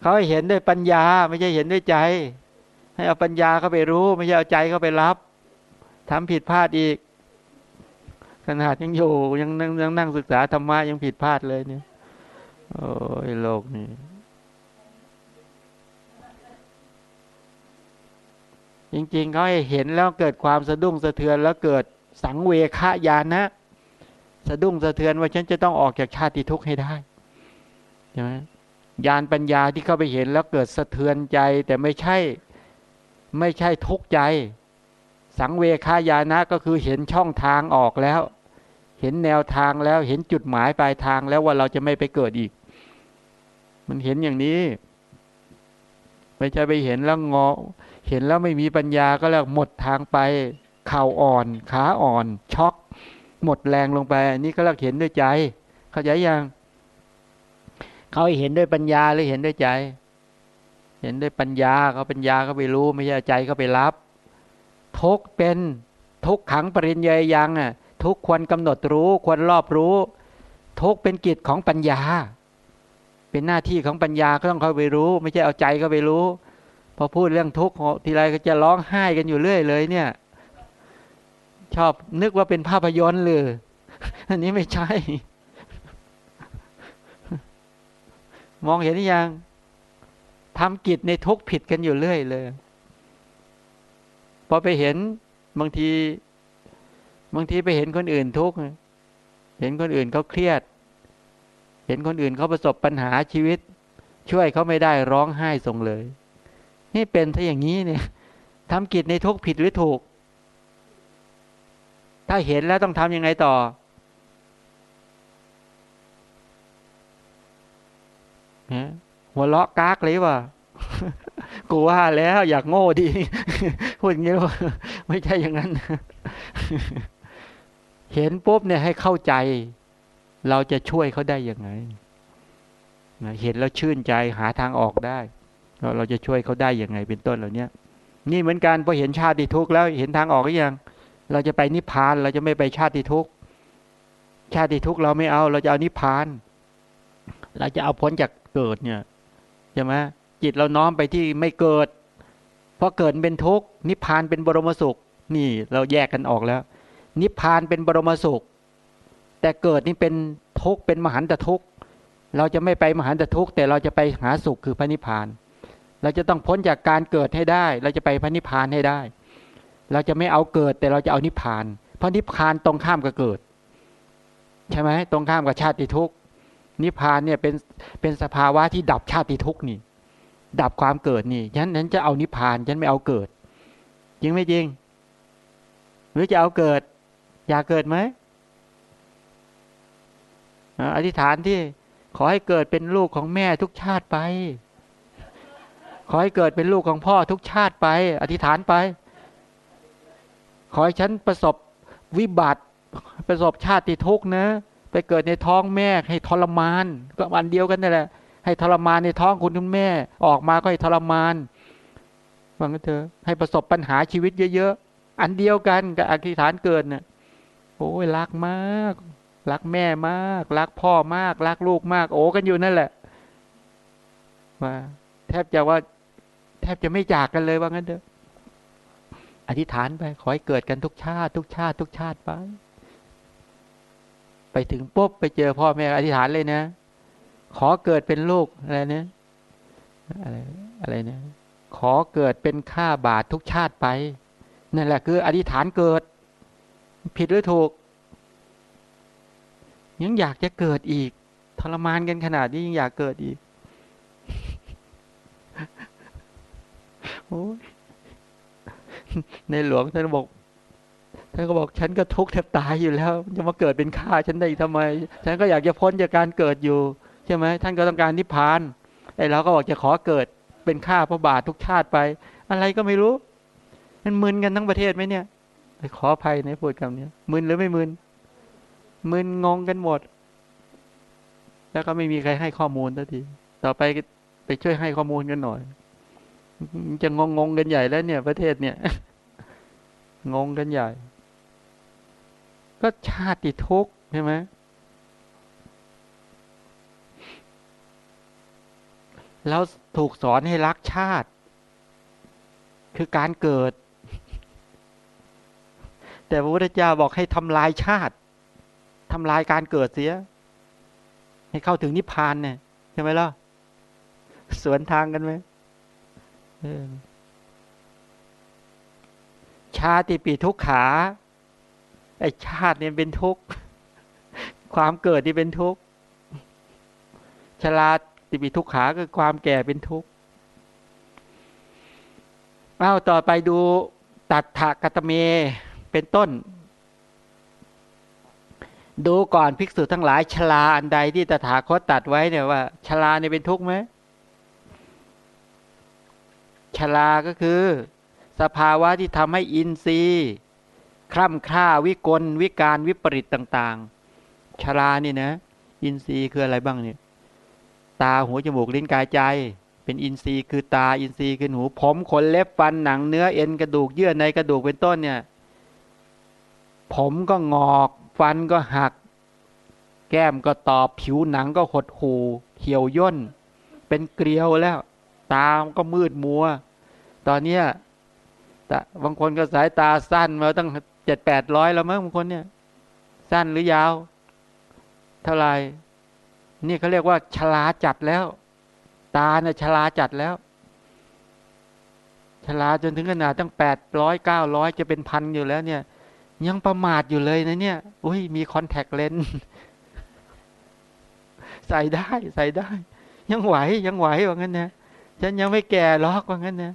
Speaker 2: เขาเห็นด้วยปัญญา ไม่ใช่เห็นด้วยใจ ให้เอาปัญญาเข้าไปรู้ ไม่ใช่เอาใจเข้าไปรับทำผิดพลาดอีก ขนาดยังอยู่ยังนั่งศึกษาธรรมะยังผิดพลาดเลยเนี่ย โอ้ยโลกนี่จริงๆเขาให้เห็นแล้วเกิดความสะดุ้งสะเทือนแล้วเกิดสังเวคายานะ สะดุ้งสะเทือนว่าฉันจะต้องออกจากชาติทุกข์ให้ได้ใช่ไหมยานปัญญาที่เข้าไปเห็นแล้วเกิดสะเทือนใจ แต่ไม่ใช่ไม่ใช่ทุกข์ใจ สังเวคายานะก็คือเห็นช่องทางออกแล้ว เห็นแนวทางแล้วเห็นจุดหมายปลายทางแล้วว่าเราจะไม่ไปเกิดอีก มันเห็นอย่างนี้ ไม่ใช่ไปเห็นแล้วงอ เห็นแล้วไม่มีปัญญาก็แล้วหมดทางไปเข่าอ่อนขาอ่อน ช็อกหมดแรงลงไป อันนี้ก็เรียกเห็นด้วยใจ เข้าใจยังเขาเห็นด้วยปัญญาหรือเห็นด้วยใจ เห็นด้วยปัญญาเขาปัญญาเขาไปรู้ ไม่ใช่ใจเขาไปรับ ทุกเป็นทุกขังปริญญายังอะทุกควรกำหนดรู้ควรรอบรู้ ทุกเป็นกิจของปัญญา เป็นหน้าที่ของปัญญาก็ต้องเข้าไปรู้ ไม่ใช่เอาใจเข้าไปรู้ พอพูดเรื่องทุกข์ทีไรก็จะร้องไห้กันอยู่เรื่อยเลย เนี่ย ชอบนึกว่าเป็นภาพยนตร์เลยอันนี้ไม่ใช่ มองเห็นยังทำกิจในทุกผิดกันอยู่เรื่อยเลยพอไปเห็นบางที บางทีไปเห็นคนอื่นทุกข์เห็นคนอื่นเขาเครียด เห็นคนอื่นเขาประสบปัญหาชีวิต ช่วยเขาไม่ได้ร้องไห้ส่งเลย นี่เป็นถ้าอย่างนี้เนี่ยทำกิจในทุกผิดหรือถูก ถ้าเห็นแล้วต้องทำยังไงต่อ หัวเลาะกากเลยว่ะกูว่าแล้วอยากโง่ดี พูดอย่างนี้ว่าไม่ใช่อย่างนั้น เห็นปุ๊บเนี่ยให้เข้าใจ เราจะช่วยเขาได้ยังไงเห็นแล้วชื่นใจหาทางออกได้เราจะช่วยเขาได้ยังไงเป็นต้นเหล่านี้นี่เหมือนกันพอเห็นชาติทุกข์แล้วเห็นทางออกหรือยัง เราจะไปนิพพานเราจะไม่ไปชาติทุกข์ชาติทุกข์เราไม่เอา เราจะเอานิพพาน เราจะเอาพ้นจากเกิดเนี่ยใช่ไหมจิตเราน้อมไปที่ไม่เกิด เพราะเกิดเป็นทุกข์นิพพานเป็นบรมสุข นี่เราแยกกันออกแล้ว นิพพานเป็นบรมสุข แต่เกิดนี่เป็นทุกข์เป็นมหันตทุกข์เราจะไม่ไปมหันตทุกข์แต่เราจะไปหาสุขคือพระนิพพาน เราจะต้องพ้นจากการเกิดให้ได้ เราจะไปพระนิพพานให้ได้ เราจะไม่เอาเกิดแต่เราจะเอานิพพาน เพราะนิพพานตรงข้ามกับเกิด ใช่ไหมตรงข้ามกับชาติทุกข์นิพพานเนี่ยเป็นเป็นสภาวะที่ดับชาติทุกข์นี่ ดับความเกิดนี่ฉันนั้นจะเอานิพพานฉันไม่เอาเกิด จริงไม่จริง หรือจะเอาเกิด อยากเกิดไหม อธิษฐานที่ขอให้เกิดเป็นลูกของแม่ทุกชาติไป ขอให้เกิดเป็นลูกของพ่อทุกชาติไป อธิษฐานไป ขอให้ฉันประสบวิบัติ ประสบชาติทุกข์นะ ไปเกิดในท้องแม่ให้ทรมาน ก็อันเดียวกันนั่นแหละ ให้ทรมานในท้องคุณคุณแม่ ออกมาก็ให้ทรมานฟังกันเถอะให้ประสบปัญหาชีวิตเยอะๆ อันเดียวกันกับอธิษฐานเกิดเนี่ยโอ้ยรักมาก รักแม่มาก รักพ่อมาก รักลูกมาก โอ้กันอยู่นั่นแหละว่าแทบจะว่า แทบจะไม่จากกันเลยว่างั้นเถอะอธิษฐานไป ขอให้เกิดกันทุกชาติ ทุกชาติ ทุกชาติไป ไปถึงปุ๊บไปเจอพ่อแม่อธิษฐานเลยนะ ขอเกิดเป็นลูกอะไรเนี่ยอะไรอะไรเนี่ยขอเกิดเป็นข้าบาททุกชาติไป นั่นแหละคือ อธิษฐานเกิด ผิดหรือถูก ยังอยากจะเกิดอีก ทรมานกันขนาดนี้ยังอยากเกิดอีกโอ้ในหลวงท่านบอกท่านก็บอกฉันก็ทุกข์แทบตายอยู่แล้ว จะมาเกิดเป็นข้าฉันได้ทำไม ฉันก็อยากจะพ้นจากการเกิดอยู่ ใช่ไหมท่านก็ต้องการนิพพานไอ้เราก็บอกจะขอเกิดเป็นข้าพระบาททุกชาติไป อะไรก็ไม่รู้ มันมึนกันทั้งประเทศไหมเนี่ยขออภัยในพูดคำนี้มึนหรือไม่มึน มึนงงกันหมด แล้วก็ไม่มีใครให้ข้อมูลสักที ต่อไปไปช่วยให้ข้อมูลกันหน่อย จะงงงงกันใหญ่แล้วเนี่ย ประเทศเนี่ย งงกันใหญ่ ก็ชาติทุกข์ใช่ไหมแล้วถูกสอนให้รักชาติ คือการเกิด แต่พระพุทธเจ้าบอกให้ทำลายชาติ ทำลายการเกิดเสีย ให้เข้าถึงนิพพานเนี่ยใช่ไหมล่ะสวนทางกันไหมชาติปีทุกขาไอชาติเนี่ยเป็นทุกข์ความเกิดที่เป็นทุกข์ชราติปีทุกขาคือความแก่เป็นทุกข์เอาต่อไปดูตัดถากตเม เป็นต้น ดูก่อนภิกษุทั้งหลายชลาอันใดที่ตถาคตตัดไว้เนี่ยว่าชลาเนี่ยเป็นทุกข์ไหมชลาก็คือ สภาวะที่ทำให้อินทรีย์คร่ำคร่าวิกล วิการวิปริตต่างๆชรานี่นะ อินทรีย์คืออะไรบ้างเนี่ย ตาหูจมูกลิ้นกายใจ เป็นอินทรีย์คือตาอินทรีย์คือหูผมขนเล็บฟันหนังเนื้อเอ็นกระดูกเยื่อในกระดูกเป็นต้นเนี่ย ผมก็งอก ฟันก็หัก แก้มก็ตอบผิวหนังก็หดหูเหี่ยวย่น เป็นเกลียวแล้ว ตาก็มืดมัว ตอนเนี้ยแต่บางคนก็สายตาสั้นมาตั้งเจ็ดแปดร้อยแล้วมั้งบางคนเนี่ย สั้นหรือยาว เท่าไหร่นี่เขาเรียกว่า ชลาจัดแล้ว ตาเนี่ยชลาจัดแล้ว ชลาจนถึงขนาดตั้งแปดร้อยเก้าร้อยจะเป็นพันอยู่แล้วเนี่ย ยังประมาทอยู่เลยนะเนี่ย อุ้ยมีคอนแทคเลนส์ใส่ได้ใส่ได้ ยังไหวยังไหวว่างั้นนะฉันยังไม่แก่ล็อกว่างั้นนะ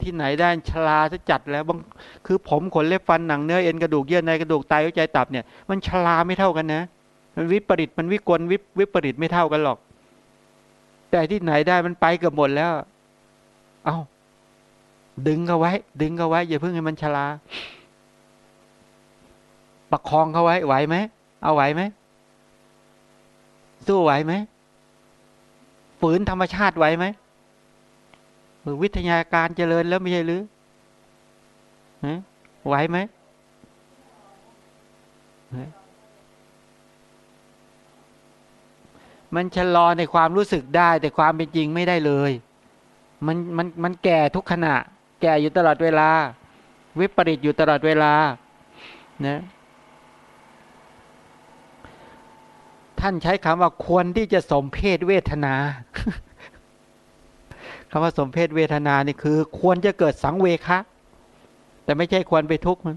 Speaker 2: ที่ไหนได้ชราจะจัดแล้วบางคือผมขนเล็บฟันหนังเนื้อเอ็นกระดูกเยื่อในกระดูกไตหัวใจตับเนี่ยมันชราไม่เท่ากันนะมันวิปริตมันวิกลวิวิปริตไม่เท่ากันหรอก แต่ที่ไหนได้มันไปเกือบหมดแล้ว เอา้าดึงเขาไว้ ดึงเขาไว้อย่าเพิ่งให้มันชรา ประคองเขาไว้ไหวไหมเอาไหวไหมสู้ไหวไหมฝืนธรรมชาติไหวไหมวิทยาการเจริญแล้วไม่ใช่หรือไหวไหมมันชะลอในความรู้สึกได้ แต่ความเป็นจริงไม่ได้เลย มันมันมันแก่ทุกขณะ แก่อยู่ตลอดเวลา วิปริตอยู่ตลอดเวลานะ ท่านใช้คำว่าควรที่จะสมเพศเวทนาคำว่าสมเพศเวทนานี่คือ ควรจะเกิดสังเวคะ แต่ไม่ใช่ควรไปทุกข์มัน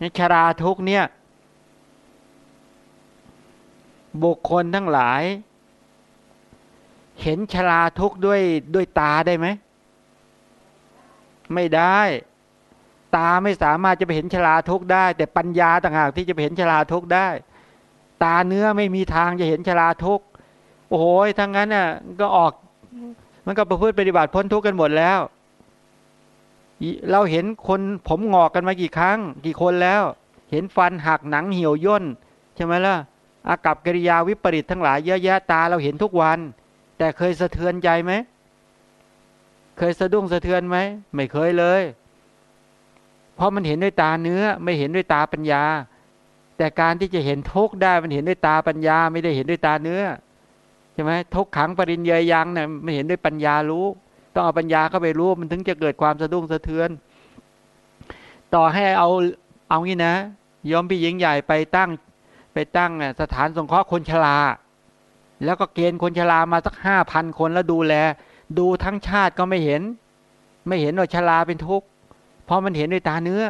Speaker 2: นี่ชราทุกเนี่ย บุคคลทั้งหลาย เห็นชราทุกด้วยด้วยตาได้ไหม ไม่ได้ตาไม่สามารถจะไปเห็นชราทุกได้ แต่ปัญญาต่างหากที่จะไปเห็นชราทุกได้ ตาเนื้อไม่มีทางจะเห็นชราทุกโอ้โหทั้งนั้นน่ะก็ออก มันก็ประพฤติปฏิบัติพ้นทุกข์กันหมดแล้ว เราเห็นคนผมงอกกันมากี่ครั้ง กี่คนแล้ว เห็นฟันหักหนังเหี่ยวย่นใช่ไหมล่ะอากับกิริยาวิปริตทั้งหลายเยอะแยะตาเราเห็นทุกวัน แต่เคยสะเทือนใจไหมเคยสะดุ้งสะเทือนไหมไม่เคยเลย เพราะมันเห็นด้วยตาเนื้อไม่เห็นด้วยตาปัญญา แต่การที่จะเห็นทุกข์ได้มันเห็นด้วยตาปัญญา ไม่ได้เห็นด้วยตาเนื้อใช่ไหมทุกขังปริญญายังเนี่ยไม่เห็นด้วยปัญญารู้ ต้องเอาปัญญาเข้าไปรู้มันถึงจะเกิดความสะดุ้งสะเทือน ต่อให้เอาเอางี้นะยอมพี่หญิงใหญ่ไปตั้งไปตั้งสถานสงเคราะห์คนชราแล้วก็เกณฑ์คนชรามาสักห้าพันคนแล้วดูแล ดูทั้งชาติก็ไม่เห็น ไม่เห็นว่าชราเป็นทุกข์เพราะมันเห็นด้วยตาเนื้อ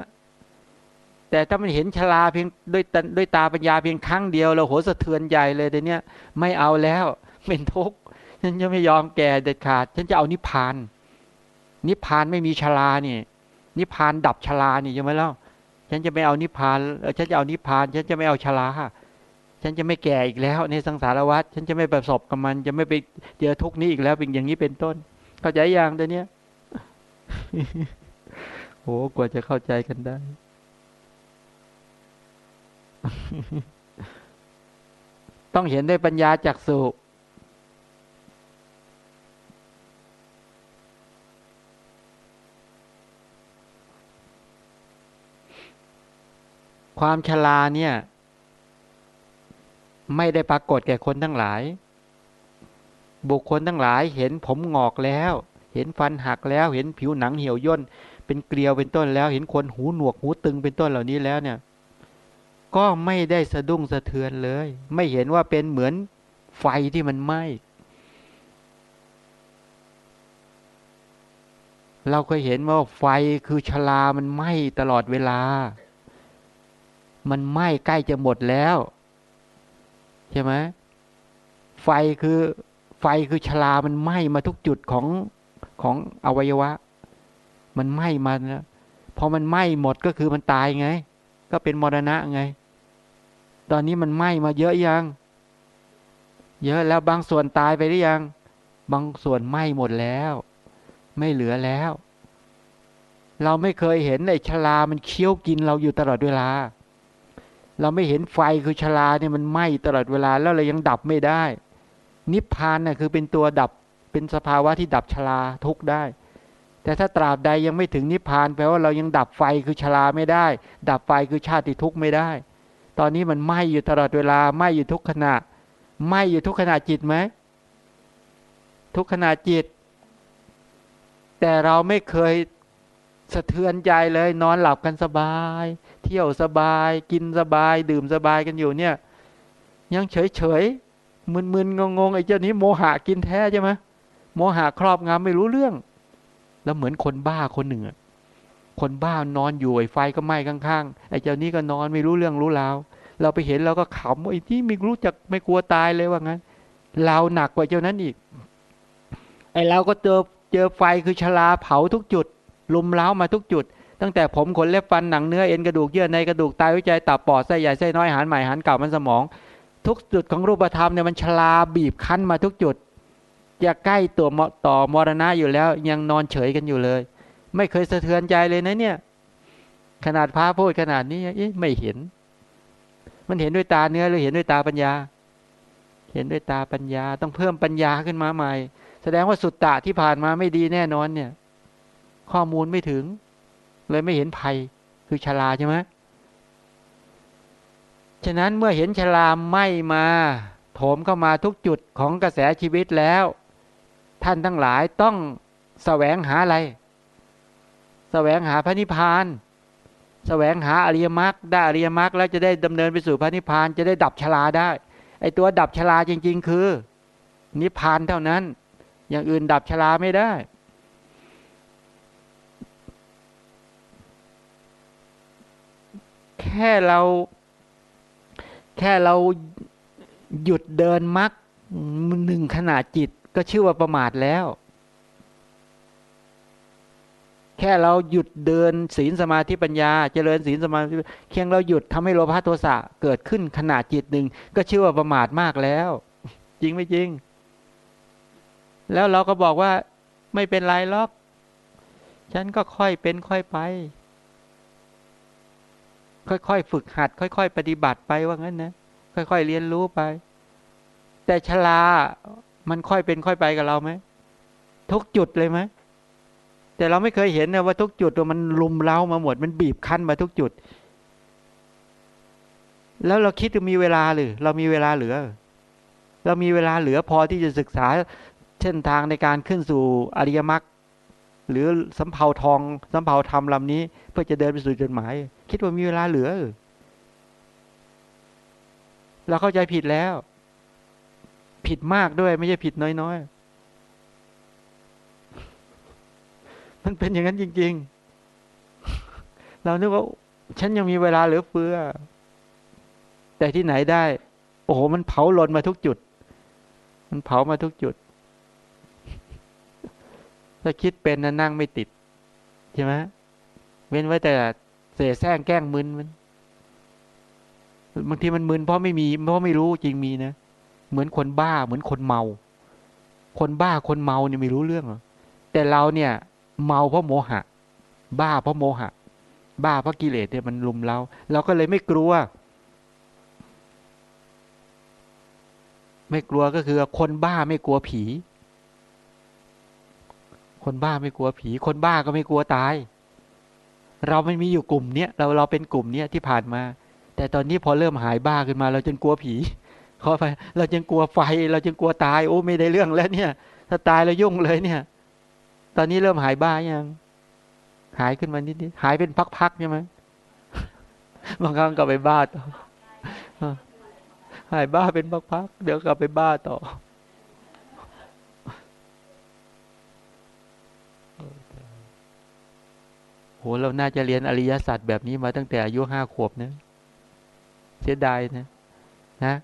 Speaker 2: แต่ถ้ามันเห็นชราเพียงด้วยด้วยตาปัญญาเพียงครั้งเดียวเราโหสะเทือนใหญ่เลยแต่เนี้ยไม่เอาแล้วเป็นทุกข์ฉันจะไม่ยอมแก่เด็ดขาด ฉันจะเอานิพพาน นิพพานไม่มีชรานี่ นิพพานดับชรานี่ใช่ไหมล่ะฉันจะไม่เอานิพพานฉันจะเอานิพพาน ฉันจะไม่เอาชราฉันจะไม่แก่อีกแล้ว ในสังสารวัฏฉันจะไม่ประสบกับมัน จะไม่ไปเจอทุกนี้อีกแล้ว เป็นอย่างนี้เป็นต้น เข้าใจยังตัวนี้โอ้กว่าจะเข้าใจกันได้ ต้องเห็นด้วยปัญญาจากสุความชราเนี่ย ไม่ได้ปรากฏแก่คนทั้งหลาย บุคคลทั้งหลายเห็นผมงอกแล้ว เห็นฟันหักแล้วเห็นผิวหนังเหี่ยวย่นเป็นเกลียวเป็นต้นแล้ว เห็นคนหูหนวกหูตึงเป็นต้นเหล่านี้แล้วเนี่ย ก็ไม่ได้สะดุ้งสะเทือนเลย ไม่เห็นว่าเป็นเหมือนไฟที่มันไหม้เราเคยเห็นว่าไฟคือชลามันไหม้ตลอดเวลา มันไหม้ใกล้จะหมดแล้ว ใช่ไหมไฟคือไฟคือชลามันไหม้มาทุกจุดของของอวัยวะ มันไหม้มาแล้วพอมันไหม้หมดก็คือมันตายไง ก็เป็นมรณะไง ตอนนี้มันไหม้มาเยอะยัง เยอะแล้วบางส่วนตายไปหรือยัง บางส่วนไหม้หมดแล้ว ไม่เหลือแล้ว เราไม่เคยเห็นไอ้ชลามันเคี้ยวกินเราอยู่ตลอดเวลา เราไม่เห็นไฟคือชลาเนี่ยมันไหม้ตลอดเวลา แล้วเรายังดับไม่ได้ นิพพานน่ะคือเป็นตัวดับเป็นสภาวะที่ดับชลาทุกได้ แต่ถ้าตราบใดยังไม่ถึงนิพพานแปลว่าเรายังดับไฟคือชลาไม่ได้ ดับไฟคือชาติทุกข์ไม่ได้ ตอนนี้มันไหม้อยู่ตลอดเวลาไหม้อยู่ทุกขณะไหม้อยู่ทุกขณะจิตไหมทุกขณะจิต แต่เราไม่เคยสะเทือนใจเลยนอนหลับกันสบาย เที่ยวสบาย กินสบาย ดื่มสบายกันอยู่เนี่ย ยังเฉยเฉยมึนมึนงงงไอ้เจ้านี้โมหะกินแท้ใช่ไหมโมหะครอบงำไม่รู้เรื่อง แล้วเหมือนคนบ้าคนหนึ่งอะ คนบ้านอนอยู่ไอ้ไฟก็ไหม้ข้างๆไอ้เจ้านี้ก็นอนไม่รู้เรื่องรู้ราวเราไปเห็นเราก็ขำไอ้ที่ไม่รู้จักไม่กลัวตายเลยว่างั้น เราหนักกว่าเจ้านั้นอีก ไอ้เราก็เจอเจอไฟคือชลาเผาทุกจุด ลุมเล้ามาทุกจุด ตั้งแต่ผมขนเล็บฟันหนังเนื้อเอ็นกระดูกเยื่อในกระดูกไตวิจัยตับปอดไส้ใหญ่ไส้น้อยหันใหม่หันเก่ามันสมอง ทุกจุดของรูปธรรมเนี่ยมันชลาบีบคั้นมาทุกจุดจะใกล้ตัวต่อมรณะอยู่แล้ว ยังนอนเฉยกันอยู่เลย ไม่เคยสะเทือนใจเลยนะเนี่ย ขนาดพระพูดขนาดนี้ไม่เห็น มันเห็นด้วยตาเนื้อหรือเห็นด้วยตาปัญญา เห็นด้วยตาปัญญา ต้องเพิ่มปัญญาขึ้นมาใหม่ แสดงว่าสุตตะที่ผ่านมาไม่ดีแน่นอนเนี่ย ข้อมูลไม่ถึง เลยไม่เห็นภัยคือชลาใช่ไหมฉะนั้นเมื่อเห็นชลาไม่มาโถมเข้ามาทุกจุดของกระแสชีวิตแล้ว ท่านทั้งหลายต้องแสวงหาอะไร แสวงหาพระนิพพานแสวงหาอริยมรรคได้อริยมรรคแล้วจะได้ดำเนินไปสู่พระนิพพานจะได้ดับชลาได้ ไอตัวดับชลาจริง ๆ คือ นิพพานเท่านั้น อย่างอื่นดับชลาไม่ได้ แค่เรา แค่เราหยุดเดินมักหนึ่งขนาดจิตก็ชื่อว่าประมาทแล้ว แค่เราหยุดเดินศีลสมาธิปัญญา เจริญศีลสมาธิเคียงเราหยุดทำให้โลภะโทสะเกิดขึ้นขนาดจิตหนึ่งก็ชื่อว่าประมาทมากแล้ว จริงไม่จริง แล้วเราก็บอกว่าไม่เป็นไรหรอก ฉันก็ค่อยเป็นค่อยไป ค่อยๆฝึกหัด ค่อย ๆ ปฏิบัติไปว่างั้นนะค่อย ๆ เรียนรู้ไป แต่ชลามันค่อยเป็นค่อยไปกับเราไหมทุกจุดเลยไหม แต่เราไม่เคยเห็นนะว่าทุกจุดมันลุมเล้ามาหมด มันบีบคั้นมาทุกจุด แล้วเราคิดว่ามีเวลาหรือ เรามีเวลาเหลือ เรามีเวลาเหลือพอที่จะศึกษาเส้นทางในการขึ้นสู่อริยมรรคหรือสำเภาทองสำเภาธรรมลำนี้ เพื่อจะเดินไปสู่จุดหมาย คิดว่ามีเวลาเหลือ เราเข้าใจผิดแล้ว ผิดมากด้วยไม่ใช่ผิดน้อยๆ มันเป็นอย่างนั้นจริง ๆ เรานึกว่า ฉันยังมีเวลาเหลือเฟือ แต่ที่ไหนได้ โอ้โห มันเผาหลนมาทุกจุด มันเผามาทุกจุด ถ้าคิดเป็นนะนั่งไม่ติด ใช่ไหมเว้นไว้แต่เสแสร้งแกล้งมึนมันบางทีมันมึนเพราะไม่มีเพราะไม่รู้จริงมีนะเหมือนคนบ้าเหมือนคนเมา คนบ้าคนเมาเนี่ยไม่รู้เรื่องหรอแต่เราเนี่ย เมาเพราะโมหะ บ้าเพราะโมหะ บ้าเพราะกิเลสเนี่ยมันลุมเราเราก็เลยไม่กลัว ไม่กลัวก็คือคนบ้าไม่กลัวผี คนบ้าไม่กลัวผี คนบ้าก็ไม่กลัวตาย เราไม่มีอยู่กลุ่มเนี้ยเราเราเป็นกลุ่มเนี้ยที่ผ่านมา แต่ตอนนี้พอเริ่มหายบ้าขึ้นมา เราจึงกลัวผีขอไปเราจึงกลัวไฟ เราจึงกลัวตายโอ้ไม่ได้เรื่องแล้วเนี่ย ถ้าตายแล้วยุ่งเลยเนี่ย ตอนนี้เริ่มหายบ้ายัง หายขึ้นมานิดนิดหายเป็นพักๆใช่ไหมบางครั้งก็ไปบ้าต่อหายบ้าเป็นพักๆเดี๋ยวกลับไปบ้าต่อโหเราน่าจะเรียนอริยสัจแบบนี้มาตั้งแต่อายุห้าขวบนะเสียดายนะ นะ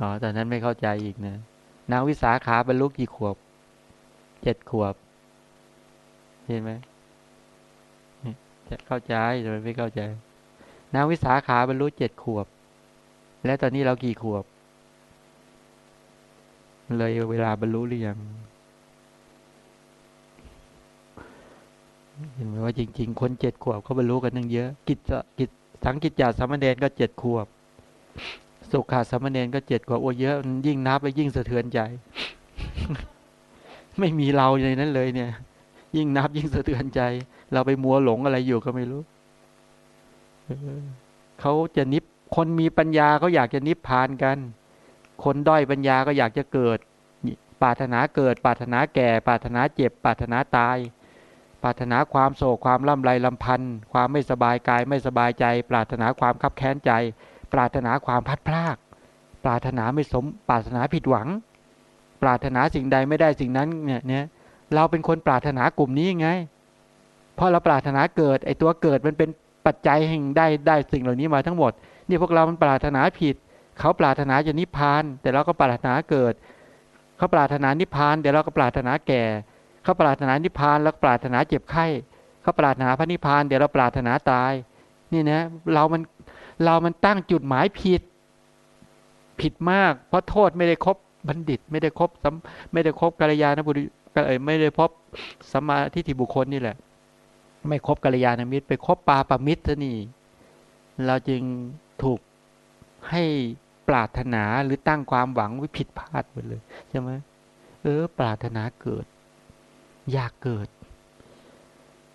Speaker 2: อ๋อตอนนั้นไม่เข้าใจอีกนะนางวิสาขาบรรลุกี่ขวบ เจ็ดขวบ เห็นไหมจะเข้าใจแต่ไม่เข้าใจ นางวิสาขาบรรลุเจ็ดขวบ แล้วตอนนี้เรากี่ขวบ เลยเวลาบรรลุหรือยังเห็นไหมว่าจริง ๆ คนเจ็ดขวบเขาบรรลุกันตั้งเยอะ กิจกิจสังกิจจาสามเณรก็เจ็ดขวบ สุขาสามเณรก็เจ็ดขวบโอ้เยอะ ยิ่งนับไปยิ่งสะเทือนใจ ไม่มีเราในนั้นเลยเนี่ย ยิ่งนับยิ่งสะเทือนใจ เราไปมัวหลงอะไรอยู่ก็ไม่รู้เขาจะนิพคนมีปัญญาเขาอยากจะนิพพานกัน คนด้อยปัญญาก็อยากจะเกิดปรารถนาเกิดปรารถนาแก่ปรารถนาเจ็บปรารถนาตายปรารถนาความโศกความล่ำไรลำพันธ์ความไม่สบายกายไม่สบายใจ ปรารถนาความคับแค้นใจ ปรารถนาความพัดพลาก ปรารถนาไม่สม ปรารถนาผิดหวัง ปรารถนาสิ่งใดไม่ได้สิ่งนั้นเนี่ยเนี่ยเราเป็นคนปรารถนากลุ่มนี้ไง เพราะเราปรารถนาเกิดไอตัวเกิดมันเป็นปัจจัยแห่งได้ได้สิ่งเหล่านี้มาทั้งหมดนี่พวกเรามันปรารถนาผิด เขาปรารถนาจะนิพพาน แต่เราก็ปรารถนาเกิด เขาปรารถนานิพพานแต่เราก็ปรารถนาแก่ เขาปรารถนานิพพานแล้วปรารถนาเจ็บไข้ เขาปรารถนาพระนิพพานเดี๋ยวเราปรารถนาตาย นี่นะเรามันเรามันตั้งจุดหมายผิด ผิดมาก เพราะโทษไม่ได้ครบ บัณฑิต ไม่ได้ครบไม่ได้ครบกัลยาณบุตรไม่ได้พบสมาธิทิบุคคลนี่แหละ ไม่ครบกัลยาณมิตร ไปคบปาปมิตรนี่เราจึงถูกให้ปรารถนาหรือตั้งความหวังไว้ผิดพลาดหมดเลยใช่ไหมเออ ปรารถนาเกิด อยากเกิด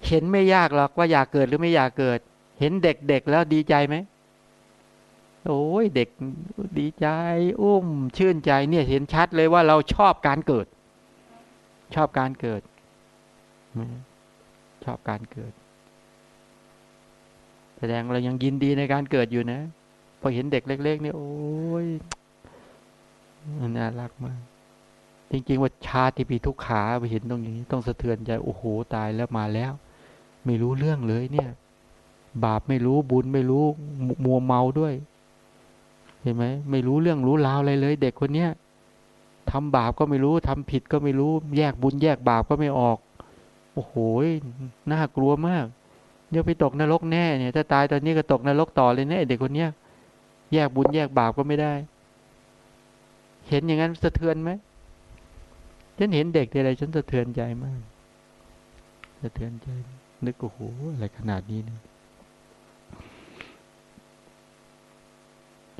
Speaker 2: เห็นไม่ยากหรอกว่าอยากเกิดหรือไม่อยากเกิด เห็นเด็กๆแล้วดีใจไหม โอ้ยเด็กดีใจ อุ้ม ชื่นใจเนี่ยเห็นชัดเลยว่าเราชอบการเกิด ชอบการเกิด ชอบการเกิด แสดงเรายังยินดีในการเกิดอยู่นะพอเห็นเด็กเล็ก ๆ เนี่ยโอ้ยน่ารักมากจริงๆว่าชาติปีทุกขาไปเห็นตรงนี้ต้องสะเทือนใจโอ้โหตายแล้วมาแล้ว ไม่รู้เรื่องเลยเนี่ย บาปไม่รู้บุญไม่รู้มัวเมาด้วย เห็นไหมไม่รู้เรื่องรู้ราวอะไรเลย เด็กคนเนี้ยทำบาปก็ไม่รู้ทำผิดก็ไม่รู้ แยกบุญแยกบาปก็ไม่ออก โอ้โหน่ากลัวมาก เดี๋ยวไปตกนรกแน่เนี่ย ถ้าตายตอนนี้ก็ตกนรกต่อเลยเนี่ยเด็กคนเนี้ยแยกบุญแยกบาปก็ไม่ได้ เห็นอย่างนั้นสะเทือนไหมฉันเห็นเด็กอะไรฉันสะเทือนใจมากสะเทือนใจนึกโอ้โหอะไรขนาดนี้นะ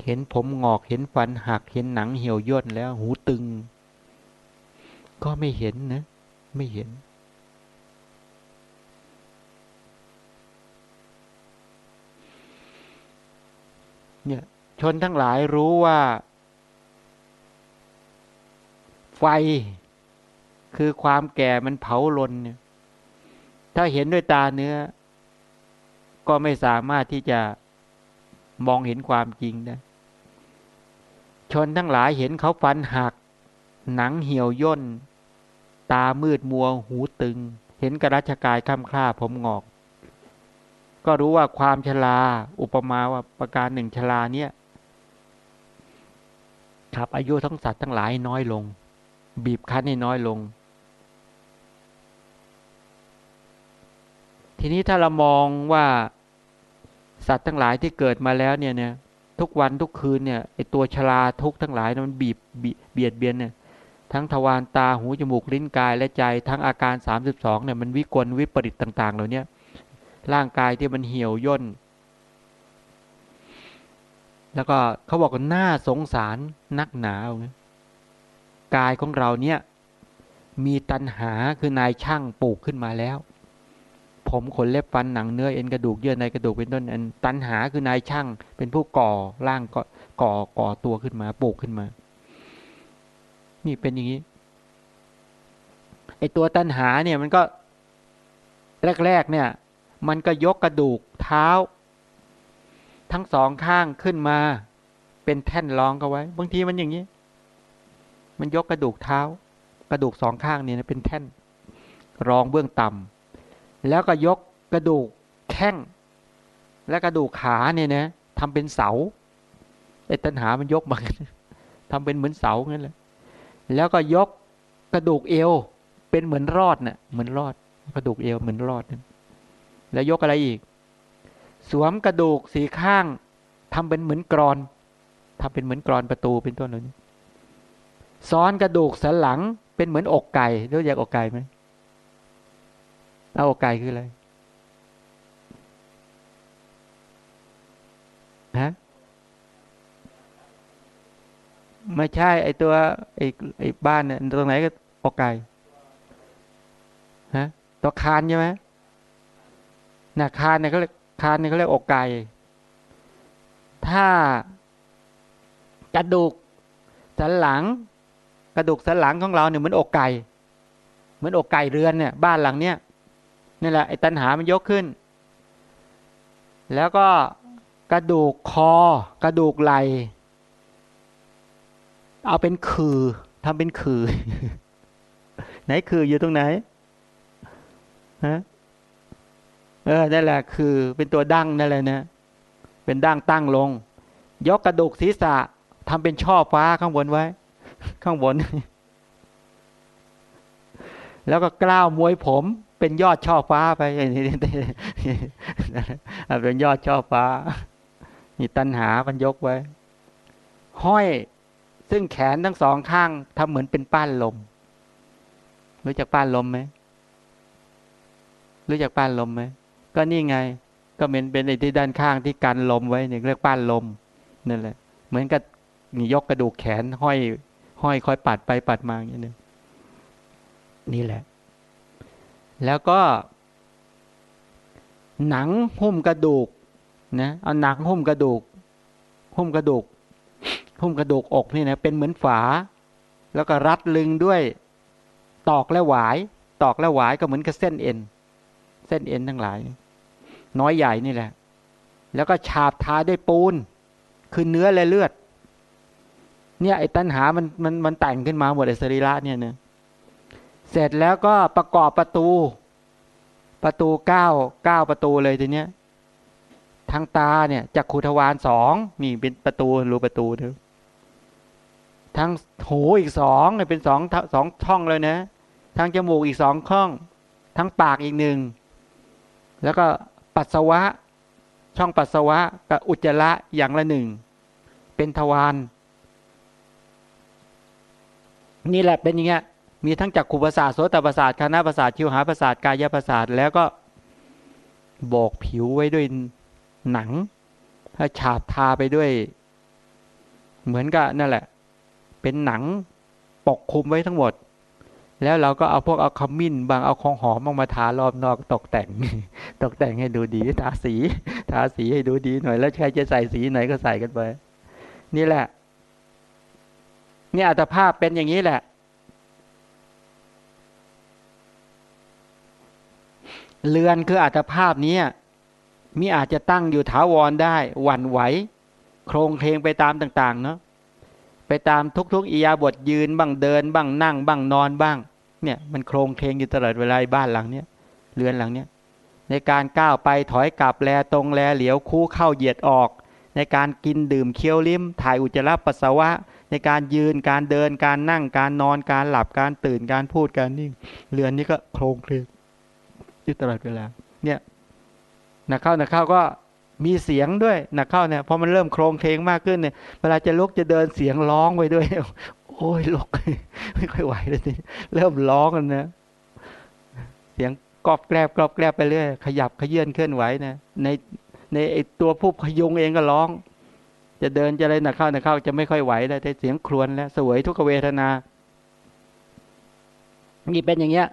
Speaker 2: เห็นผมงอก เห็นฟันหัก เห็นหนังเหี่ยวย่นแล้ว หูตึง ก็ไม่เห็นนะ ไม่เห็น เนี่ย ชนทั้งหลายรู้ว่า ไฟ คือความแก่มันเผาลนเนี่ย ถ้าเห็นด้วยตาเนื้อ ก็ไม่สามารถที่จะมองเห็นความจริงได้ ชนทั้งหลายเห็นเขาฟันหัก หนังเหี่ยวย่น ตามืดมัวหูตึง เห็นกระรัชกายค้ำคล้าผมงอก ก็รู้ว่าความชราอุปมาว่าประการหนึ่งชราเนี่ยครับอายุทั้งสัตว์ทั้งหลายน้อยลง บีบคั้นให้น้อยลง ทีนี้ถ้าเรามองว่าสัตว์ทั้งหลายที่เกิดมาแล้วเนี่ยเนี่ย ทุกวันทุกคืนเนี่ยไอตัวชราทุกทั้งหลายมันบีบเบียดเบียนเนี่ยทั้งทวารตาหูจมูกลิ้นกายและใจทั้งอาการ 32เนี่ยมันวิกลวิปริตต่าง ๆ เหล่านี้ร่างกายที่มันเหี่ยวย่น แล้วก็เขาบอกว่าน่าสงสารนักหนาวกายของเราเนี่ยมีตัณหาคือนายช่างปลูกขึ้นมาแล้ว ผมขนเล็บฟันหนังเนื้อเอ็นกระดูกเยื่อในกระดูกเป็นต้นอันตัณหาคือนายช่าง เป็นผู้ก่อร่างก่อก่อก่อตัวขึ้นมาปลูกขึ้นมา นี่เป็นอย่างนี้ไอตัวตัณหาเนี่ยมันก็แรก ๆ เนี่ย มันก็ยกกระดูกเท้า ทั้งสองข้างขึ้นมา เป็นแท่นรองกันไว้ บางทีมันอย่างนี้ มันยกกระดูกเท้า กระดูกสองข้างเนี่ยเป็นแท่น รองเบื้องต่ำ แล้วก็ยกกระดูกแข้ง และกระดูกขาเนี่ยนะทำเป็นเสาไอ้ตัณหามันยกมาทำเป็นเหมือนเสางั้นแหละแล้วก็ยกกระดูกเอว เป็นเหมือนรอดนะ่ะ เหมือนรอด กระดูกเอวเหมือนรอดแล้วยกอะไรอีก สวมกระดูกสีข้างทำเป็นเหมือนกรอนทำเป็นเหมือนกรอนประตูเป็นต้นเลยซ้อนกระดูกสันหลังเป็นเหมือนอกไก่รู้จักอกไก่ไหม เอาอกไก่คืออะไรฮะไม่ใช่ ไอตัวไอไอบ้านเนี่ยตรงไหนก็อกไก่ฮะตัวคานใช่ไหมน่ะคานเนี่ยเขาเรียกคานเนี่ยเขาเรียกอกไก่ถ้ากระดูกสันหลัง กระดูกสันหลังของเราเนี่ยเหมือนอกไก่ เหมือนอกไก่เรือนเนี่ย บ้านหลังเนี้ย นี่แหละไอ้ตันหามันยกขึ้น แล้วก็กระดูกคอ กระดูกไหลเอาเป็นคือทำเป็นคือ ไหนคืออยู่ตรงไหนฮะเออนั่นแหละคือเป็นตัวดั้งนั่นแหละนะเป็นดั้งตั้งลง ยกกระดูกศีรษะทำเป็นช่อฟ้าข้างบนไว้ ข้างบน แล้วก็กล้าวมวยผม เป็นยอดช่อฟ้าไปอย่างนี้เป็นยอดช่อฟ้านี่ตันหามันยกไว้ ห้อย ซึ่งแขนทั้งสองข้างทำเหมือนเป็นป้านลมรู้จักป้านลมไหมรู้จักป้านลมไหมก็นี่ไง ก็เหมือนเป็นไอ้ที่ด้านข้างที่กันลมไว้เนี่ยเรียกป้านลมนั่นแหละ เหมือนกับนี่ยกกระดูกแขนห้อย ห้อยคอยปัดไปปัดมาอย่างนี้นี่แหละ แล้วก็ หนังหุ้มกระดูกนะเอาหนังหุ้มกระดูก หุ้มกระดูก หุ้มกระดูกอกนี่นะเป็นเหมือนฝา แล้วก็รัดลึงด้วย ตอกและหวาย ตอกและหวายก็เหมือนกับเส้นเอ็น เส้นเอ็นทั้งหลาย น้อยใหญ่นี่แหละ แล้วก็ฉาบทาด้วยปูน คือเนื้อและเลือด เนี่ยไอ้ตัณหามันมันมันแต่งขึ้นมาหมดไอ้สรีระเนี่ยเนะ เสร็จแล้วก็ประกอบประตู ประตูเก้าเก้าประตูเลยทีเนี้ยทางตาเนี่ยจากขุทวานสองนี่เป็นประตูรูประตูเถอะทั้งหูอีกสองเนี่ยเป็นสองสองช่องเลยนะทั้งจมูกอีกสองช่อง ทั้งปากอีกหนึ่งแล้วก็ปัสสาวะ ช่องปัสสาวะกับอุจจาระอย่างละหนึ่งเป็นทวารนี่แหละเป็นอย่างเงี้ย มีทั้งจักขุประสาทโสตประสาทคานาประสาทชิวหาประสาทกายประสาทแล้วก็โบกผิวไว้ด้วยหนังถ้าฉาบทาไปด้วย เหมือนกับนั่นแหละ เป็นหนังปกคลุมไว้ทั้งหมด แล้วเราก็เอาพวกเอาขมิ้น บางเอาของหอมมามารอบนอกตกแต่ง ตกแต่งให้ดูดี ทาสีทาสีให้ดูดีหน่อย แล้วใครจะใส่สีไหนก็ใส่กันไป นี่แหละ นี่อัตภาพเป็นอย่างนี้แหละ เรือนคืออัตภาพนี้มิอาจจะตั้งอยู่ถาวรได้หวั่นไหว โครงเพลงไปตามต่างๆเนาะไปตามทุกๆอิยาบทยืนบ้างเดินบ้างนั่งบ้างนอนบ้าง เนี่ยมันโครงเพลงอยู่ตลอดเวลาบ้านหลังเนี้ยเรือนหลังเนี้ยในการก้าวไปถอยกลับแลตรงแลเหลียวคู่เข้าเหยียดออก ในการกินดื่มเคี้ยวลิ้ม ถ่ายอุจจาระปัสสาวะ ในการยืนการเดินการนั่งการนอนการหลับการตื่นการพูดการนิ่ง เรือนนี้ก็โครงเพลง อยู่ตลอดเวลา เนี่ยนักเข้านักเข้าก็มีเสียงด้วยนักเข้าเนี่ยพอมันเริ่มโครงเพลงมากขึ้นเนี่ยเวลาจะลุกจะเดินเสียงร้องไปด้วย โอ้ยลุกไม่ค่อยไหวเลยทีเริ่มร้องกันนะเสียงกรอบแกรบกรอบแกรบไปเรื่อยขยับขยื่นเคลื่อนไหวนะในในไอตัวผู้พยุงเองก็ร้อง จะเดินจะอะไรนักเข้านักเข้าจะไม่ค่อยไหวแล้วแต่เสียงครวญแล้วสวยทุกเวทนานี่เป็นอย่างเงี้ย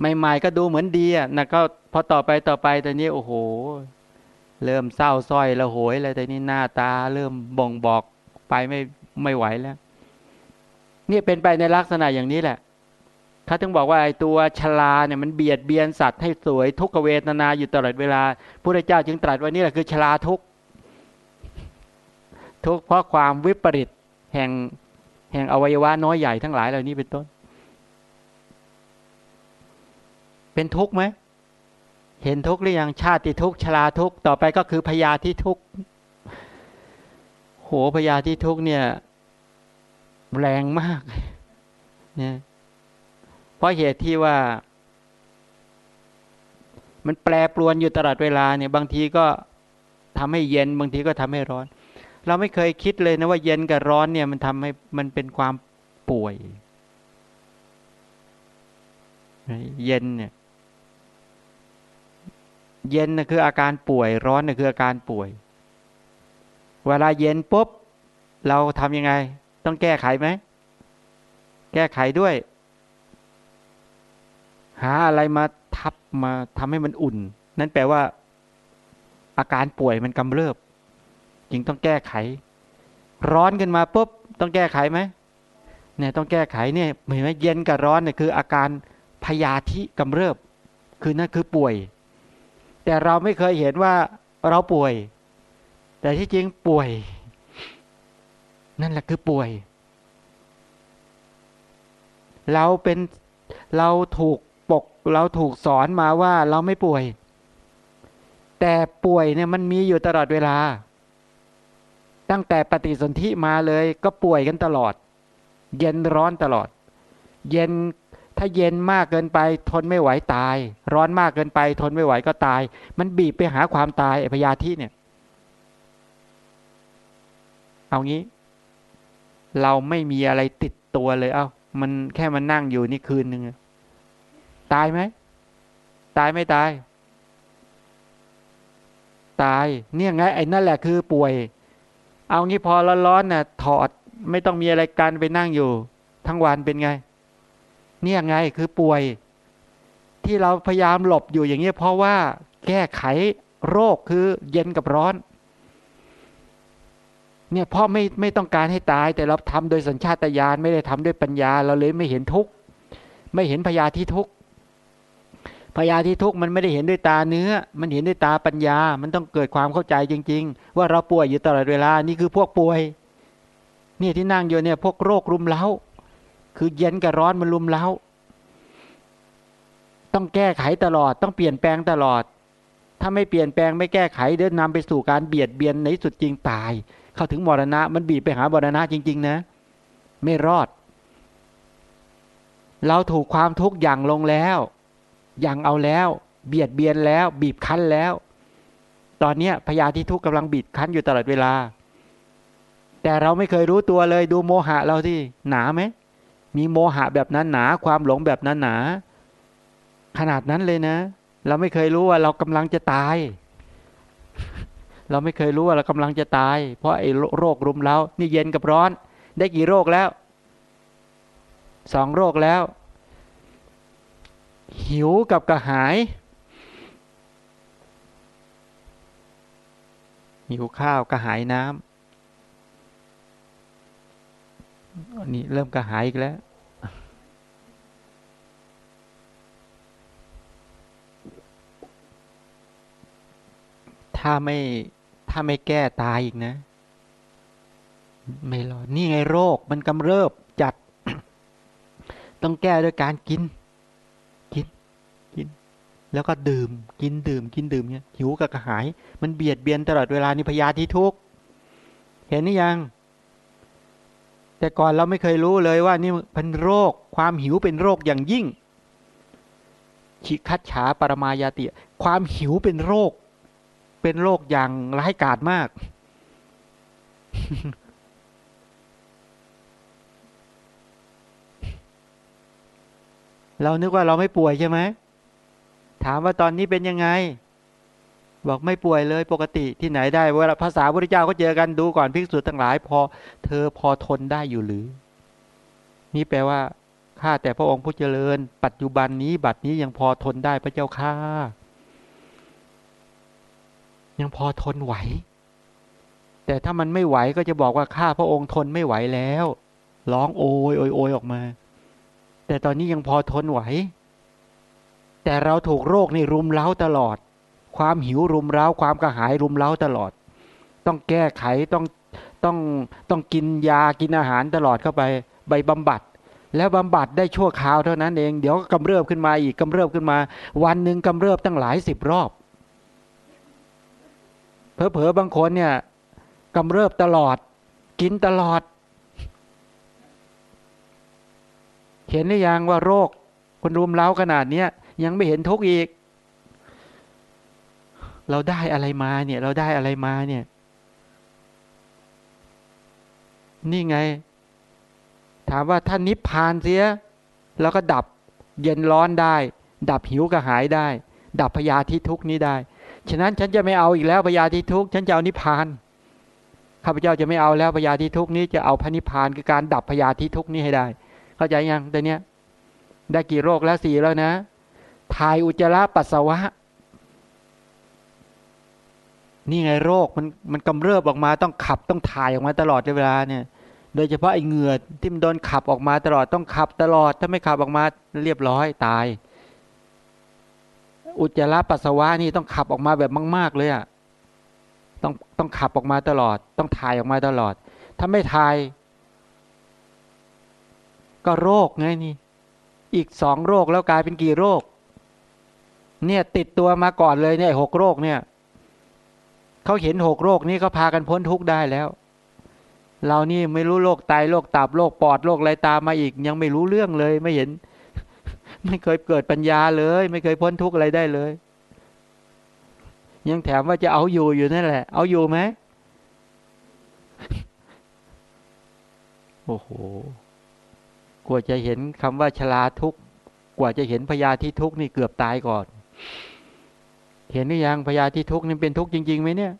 Speaker 2: ใหม่ๆก็ดูเหมือนดีอะนะก็พอต่อไปต่อไปตอนนี้โอ้โห เริ่มเศร้าส้อยละโหยอะไรแต่นี้หน้าตา เริ่มบ่งบอกไปไม่ไม่ไหวแล้วนี่เป็นไปในลักษณะอย่างนี้แหละเขาถึงบอกว่าไอ้ตัวชลาเนี่ยมันเบียดเบียนสัตว์ให้สวยทุกเวทนาอยู่ตลอดเวลาพระเจ้าจึงตรัสว่านี่แหละคือชลาทุกทุกเพราะความวิปริตแห่งแห่งอวัยวะน้อยใหญ่ทั้งหลายเหล่านี้เป็นต้น เป็นทุกข์ไหมเห็นทุกข์หรือยังชาติทุกข์ชราทุกข์ต่อไปก็คือพยาธิทุกข์โหพยาธิทุกข์เนี่ย แรงมากเนี่ยเพราะเหตุที่ว่า มันแปรปรวนอยู่ตลอดเวลาเนี่ย บางทีก็ทำให้เย็นบางทีก็ทำให้ร้อน เราไม่เคยคิดเลยนะว่าเย็นกับร้อนเนี่ย มันทำให้มันเป็นความป่วย เย็นเนี่ย เย็นนะคืออาการป่วย ร้อนนะคืออาการป่วย เวลาเย็นปุ๊บ เราทำยังไง ต้องแก้ไขไหม แก้ไขด้วย หาอะไรมาทับมาทำให้มันอุ่น นั่นแปลว่า อาการป่วยมันกำเริบ จึงต้องแก้ไข ร้อนขึ้นมาปุ๊บ ต้องแก้ไขไหมเนี่ยต้องแก้ไขเนี่ยเห็นไหมเย็นกับร้อนเนี่ยคืออาการพยาธิกำเริบ คือนั่นคือป่วย แต่เราไม่เคยเห็นว่าเราป่วย แต่ที่จริงป่วย นั่นแหละคือป่วย เราเป็นเราถูกปก เราถูกสอนมาว่าเราไม่ป่วย แต่ป่วยเนี่ยมันมีอยู่ตลอดเวลา ตั้งแต่ปฏิสนธิมาเลยก็ป่วยกันตลอด เย็นร้อนตลอด เย็น ถ้าเย็นมากเกินไปทนไม่ไหวตาย ร้อนมากเกินไป ทนไม่ไหวก็ตาย มันบีบไปหาความตายอพยาธิเนี่ย เอางี้ เราไม่มีอะไรติดตัวเลยเอา้ามันแค่มันนั่งอยู่นี่คืนหนึ่งตายไหมตายไม่ตาย ตาย เนี่ยไงไอ้นั่นแหละคือป่วย เอางี้พอร้อนๆน่ะถอดไม่ต้องมีอะไรกันไปนั่งอยู่ ทั้งวันเป็นไง เนี่ยไงคือป่วย ที่เราพยายามหลบอยู่อย่างนี้เพราะว่าแก้ไขโรคคือเย็นกับร้อน เนี่ยพ่อไม่ไม่ต้องการให้ตาย แต่เราทำโดยสัญชาตญาณไม่ได้ทำด้วยปัญญา เราเลยไม่เห็นทุกข์ไม่เห็นพยาธิทุกข์พยาธิทุกข์มันไม่ได้เห็นด้วยตาเนื้อ มันเห็นด้วยตาปัญญา มันต้องเกิดความเข้าใจจริง ๆ ว่าเราป่วยอยู่ตลอดเวลานี่คือพวกป่วย เนี่ยที่นั่งอยู่เนี่ยพวกโรครุมเร้า คือเย็นกับร้อนมันรุมเร้า ต้องแก้ไขตลอด ต้องเปลี่ยนแปลงตลอด ถ้าไม่เปลี่ยนแปลงไม่แก้ไขเดินนำไปสู่การเบียดเบียนในสุดจริงตาย เข้าถึงมรณะ มันบีบไปหามรณะจริง ๆ นะ ไม่รอด เราถูกความทุกข์อย่างลงแล้วยังเอาแล้ว เบียดเบียนแล้ว บีบคั้นแล้ว ตอนนี้พยาธิทุกข์กำลังบีบคั้นอยู่ตลอดเวลาแต่เราไม่เคยรู้ตัวเลยดูโมหะเราที่หนาไหม มีโมหะแบบนั้นหนา ความหลงแบบนั้นหนา ขนาดนั้นเลยนะ เราไม่เคยรู้ว่าเรากำลังจะตาย เราไม่เคยรู้ว่าเรากำลังจะตาย เพราะไอ้โรครุมเรานี่เย็นกับร้อน ได้กี่โรคแล้ว สองโรคแล้ว หิวกับกระหาย หิวข้าวกระหายน้ำ นี่เริ่มกระหายอีกแล้ว ถ้าไม่ถ้าไม่แก้ตายอีกนะ ไม่รอดนี่ไงโรคมันกำเริบจัด ต้องแก้ด้วยการกิน กิน กิน แล้วก็ดื่ม กินดื่ม กินดื่มเนี่ยหิวกับกระหาย มันเบียดเบียนตลอดเวลานี่พยาธิทุกเห็นนี่ยัง แต่ก่อนเราไม่เคยรู้เลยว่านี่เป็นโรคความหิวเป็นโรคอย่างยิ่งชิคัดฉาปรมายาติความหิวเป็นโรค เป็นโรคอย่างร้ายกาจมาก เรานึกว่าเราไม่ป่วยใช่ไหมถามว่าตอนนี้เป็นยังไง บอกไม่ป่วยเลยปกติที่ไหนได้เวลาภาษาพระเจ้าก็เจอกันดูก่อนภิกษุทั้งหลาย พอเธอพอทนได้อยู่หรือ นี่แปลว่าข้าแต่พระองค์ผู้เจริญ ปัจจุบันนี้บัดนี้ยังพอทนได้พระเจ้าข้ายังพอทนไหว แต่ถ้ามันไม่ไหวก็จะบอกว่าข้าพระองค์ทนไม่ไหวแล้ว ร้องโอยโอยโอยออกมา แต่ตอนนี้ยังพอทนไหว แต่เราถูกโรคนี่รุมเร้าตลอด ความหิวรุมเร้าความกระหายรุมเร้าตลอด ต้องแก้ไขต้องต้องต้องกินยากินอาหารตลอดเข้าไปใบบำบัด แล้วบำบัดได้ชั่วคราวเท่านั้นเองเดี๋ยวกำเริบขึ้นมาอีกกำเริบขึ้นมา วันหนึ่งกำเริบตั้งหลายสิบรอบเผลอๆบางคนเนี่ยกำเริบตลอด กินตลอด เห็นหรือยังว่าโรคคนรุมเร้าขนาดเนี้ยยังไม่เห็นทุกข์อีก เราได้อะไรมาเนี่ย เราได้อะไรมาเนี่ย นี่ไง ถามว่าท่านนิพพานเสีย แล้วก็ดับเย็นร้อนได้ ดับหิวกระหายได้ ดับพยาธิทุกนี้ได้ ฉะนั้นฉันจะไม่เอาอีกแล้วพยาธิทุกฉันจะเอานิพพานข้าพเจ้าจะไม่เอาแล้วพยาธิทุกนี้จะเอาพระนิพพานคือการดับพยาธิทุกนี้ให้ได้ เข้าใจยังแต่เนี้ยได้กี่โรคแล้วสี่แล้วนะ ทายอุจจาระปัสสาวะ นี่ไงโรคมันมันกำเริบออกมาต้องขับต้องถ่ายออกมาตลอดเวลาเนี่ย โดยเฉพาะไอ้เหงื่อที่มันโดนขับออกมาตลอดต้องขับตลอด ถ้าไม่ขับออกมาเรียบร้อยตาย อุจจาระปัสสาวะนี่ต้องขับออกมาแบบมาก ๆ เลยอะ่ะต้องต้องขับออกมาตลอด ต้องถ่ายออกมาตลอด ถ้าไม่ถ่าย ก็โรคไงนี่ อีกสองโรคแล้วกลายเป็นกี่โรค เนี่ยติดตัวมาก่อนเลยเนี่ยหกโรคเนี่ย เขาเห็นหกโรคนี้เขาพากันพ้นทุกข์ได้แล้ว เรานี่ไม่รู้โรคไตโรคตับโรคปอดโรคอะไรตามมาอีก ยังไม่รู้เรื่องเลยไม่เห็น ไม่เคยเกิดปัญญาเลย ไม่เคยพ้นทุกข์อะไรได้เลย ยังแถมว่าจะเอาอยู่อยู่นั่นแหละ เอาอยู่ไหมโอ้โหกว่าจะเห็นคำว่าชลาทุกข์กว่าจะเห็นพยาธิทุกข์นี่เกือบตายก่อน เห็นหรือยังพยาธิทุกข์นี่เป็นทุกข์จริงๆไหมเนี่ย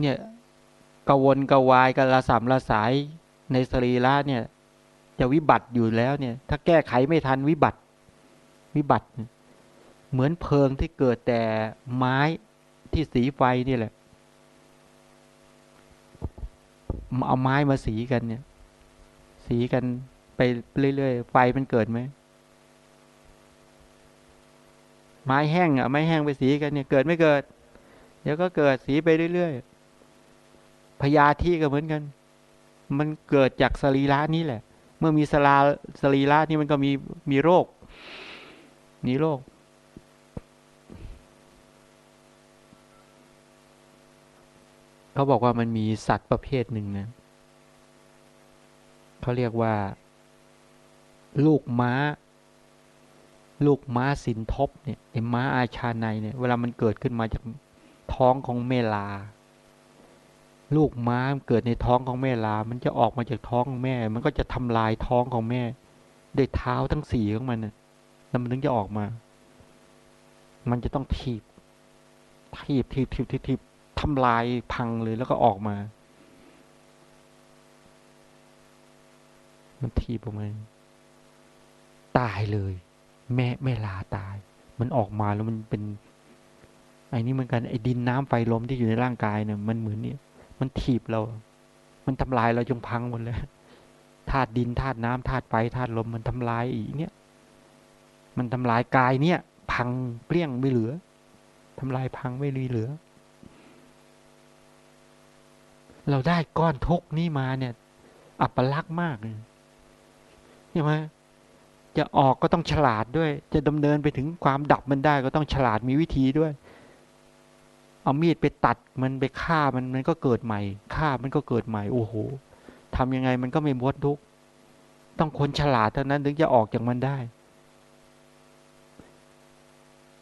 Speaker 2: เนี่ยกวนกวายกันละสามละสายในสรีระเนี่ย จะวิบัติอยู่แล้วเนี่ย ถ้าแก้ไขไม่ทันวิบัติ วิบัติ เหมือนเพลิงที่เกิดแต่ไม้ที่สีไฟนี่แหละเอาไม้มาสีกันเนี่ย สีกันไปเรื่อยๆ ไฟมันเกิดไหม ไม้แห้งอะ ไม้แห้งไปสีกันเนี่ย เกิดไม่เกิด เดี๋ยวก็เกิดสีไปเรื่อยๆ พยาธิก็เหมือนกัน มันเกิดจากสรีระนี้แหละ เมื่อมีสลาสรีระนี่มันก็มีมีโรค มีโรค เขาบอกว่ามันมีสัตว์ประเภทหนึ่งนะเเขาเรียกว่า ลูกม้า ลูกม้าสินทบเนี่ยไอ้ม้าอาชาในเนี่ย เวลามันเกิดขึ้นมาจากท้องของเมลา ลูกม้าเกิดในท้องของแม่ลา มันจะออกมาจากท้องของแม่ มันก็จะทำลายท้องของแม่ด้วยเท้าทั้งสี่ของมันแล้วมันถึงจะออกมา มันจะต้องทีบทีบทีบทีบทีบทำลายพังเลยแล้วก็ออกมา มันทีบออกมาตายเลย แม่แม่ลาตาย มันออกมาแล้วมันเป็น ไอ้นี่เหมือนกันไอ้ดินน้ำไฟลมที่อยู่ในร่างกายเนี่ยมันเหมือนเนี่ยมันถีบเรา มันทำลายเราจงพังหมดเลยธาตุดินธาตุน้ำธาตุไฟธาตุลมมันทำลายอีกเนี่ย มันทำลายกายเนี่ย พังเปรี้ยงไม่เหลือทำลายพังไม่เหลือ เราได้ก้อนทุกนี้มาเนี่ย อัปลักษณ์มากเลย ช่ไหมจะออกก็ต้องฉลาดด้วย จะดำเนินไปถึงความดับมันได้ก็ต้องฉลาดมีวิธีด้วย เอามีดไปตัดมันไปฆ่ามันมันก็เกิดใหม่ฆ่ามันก็เกิดใหม่โอ้โหทำยังไงมันก็ไม่พ้นทุก ต้องคนฉลาดเท่านั้นถึงจะออกจากมันได้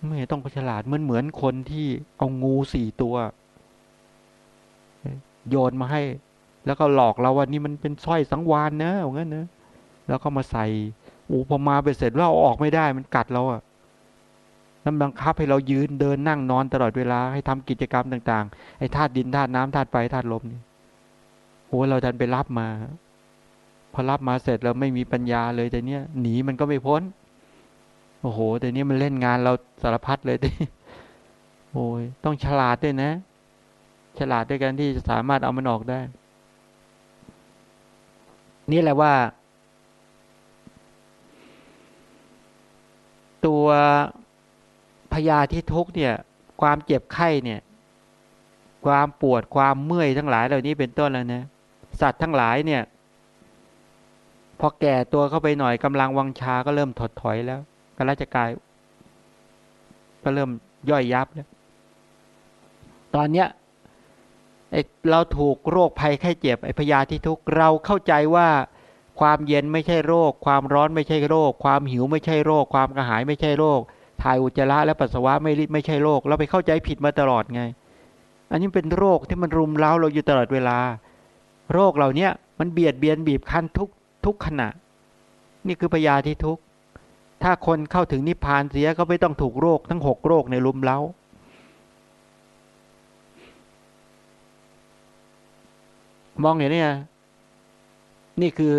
Speaker 2: ไม่ต้องฉลาดเหมือนเหมือนคนที่เอางูสี่ตัว โยนมาให้ แล้วก็หลอกเราว่านี่มันเป็นสร้อยสังวานนะเอางนั้นนะ แล้วก็มาใส่อูพอมาไปเสร็จเราออกไม่ได้มันกัดเราอะ่ะนั่นบังคับให้เรายืนเดินนั่งนอนตลอดเวลาให้ทำกิจกรรมต่างๆไอ้ธาตุดินธาตุน้ำธาตุไฟธาตุลมนี่โอ้เราดันไปรับมา พอรับมาเสร็จเราไม่มีปัญญาเลยแต่เนี้ยหนีมันก็ไม่พ้น โอ้โห แต่เนี้ยมันเล่นงานเราสารพัดเลยโอ้ยต้องฉลาดด้วยนะ ฉลาดด้วยกันที่จะสามารถเอามันออกได้ นี่แหละว่า ตัวพยาธิทุกเนี่ย ความเจ็บไข้เนี่ย ความปวดความเมื่อยทั้งหลายเหล่านี้เป็นต้นแล้วนะสัตว์ทั้งหลายเนี่ย พอแก่ตัวเข้าไปหน่อยกำลังวังชาก็เริ่มถดถอยแล้วกระจกาย ก็เริ่มย่อยยับแล้วตอนเนี้ยเราถูกโรคภัยไข้เจ็บไอพยาธิทุกเราเข้าใจว่า ความเย็นไม่ใช่โรค ความร้อนไม่ใช่โรค ความหิวไม่ใช่โรค ความกระหายไม่ใช่โรค ถ่ายอุจจาระและปัสสาวะไม่ไม่ใช่โรค เราไปเข้าใจผิดมาตลอดไง อันนี้เป็นโรคที่มันรุมเร้าเราอยู่ตลอดเวลา โรคเหล่านี้มันเบียดเบียนบีบคั้นทุกทุกขณะ นี่คือพยาธิทุก ถ้าคนเข้าถึงนิพพานเสียก็ไม่ต้องถูกโรคทั้งหกโรคในลุมเล้ามองเห็นเนี่ยนี่คือ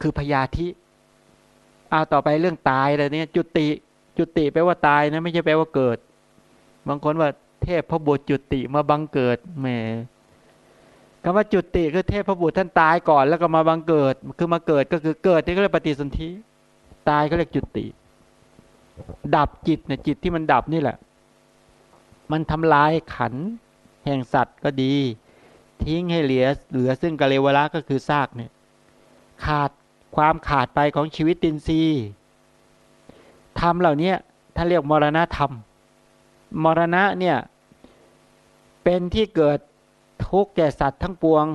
Speaker 2: คือพยาธิเอาต่อไปเรื่องตายเลยเนี่ยจุติ จุติแปลว่าตายนะไม่ใช่แปลว่าเกิด บางคนว่าเทพพระบุตรจุติมาบังเกิดแหมคำว่าจุติคือเทพพระบุตรท่านตายก่อนแล้วก็มาบังเกิด คือมาเกิดก็คือเกิดที่เขาเรียกปฏิสนธิตายเขาเรียกจุติ ดับจิตเนี่ยจิตที่มันดับนี่แหละ มันทำลายขันแห่งสัตว์ก็ดี ทิ้งให้เหลือเหลือซึ่งกะเลวละก็คือซากเนี่ยขาด ความขาดไปของชีวิตตินซีธรรมเหล่านี้ท่านเรียกมรณะธรรม มรณะเนี่ยเป็นที่เกิดทุกแก่สัตว์ทั้งปวง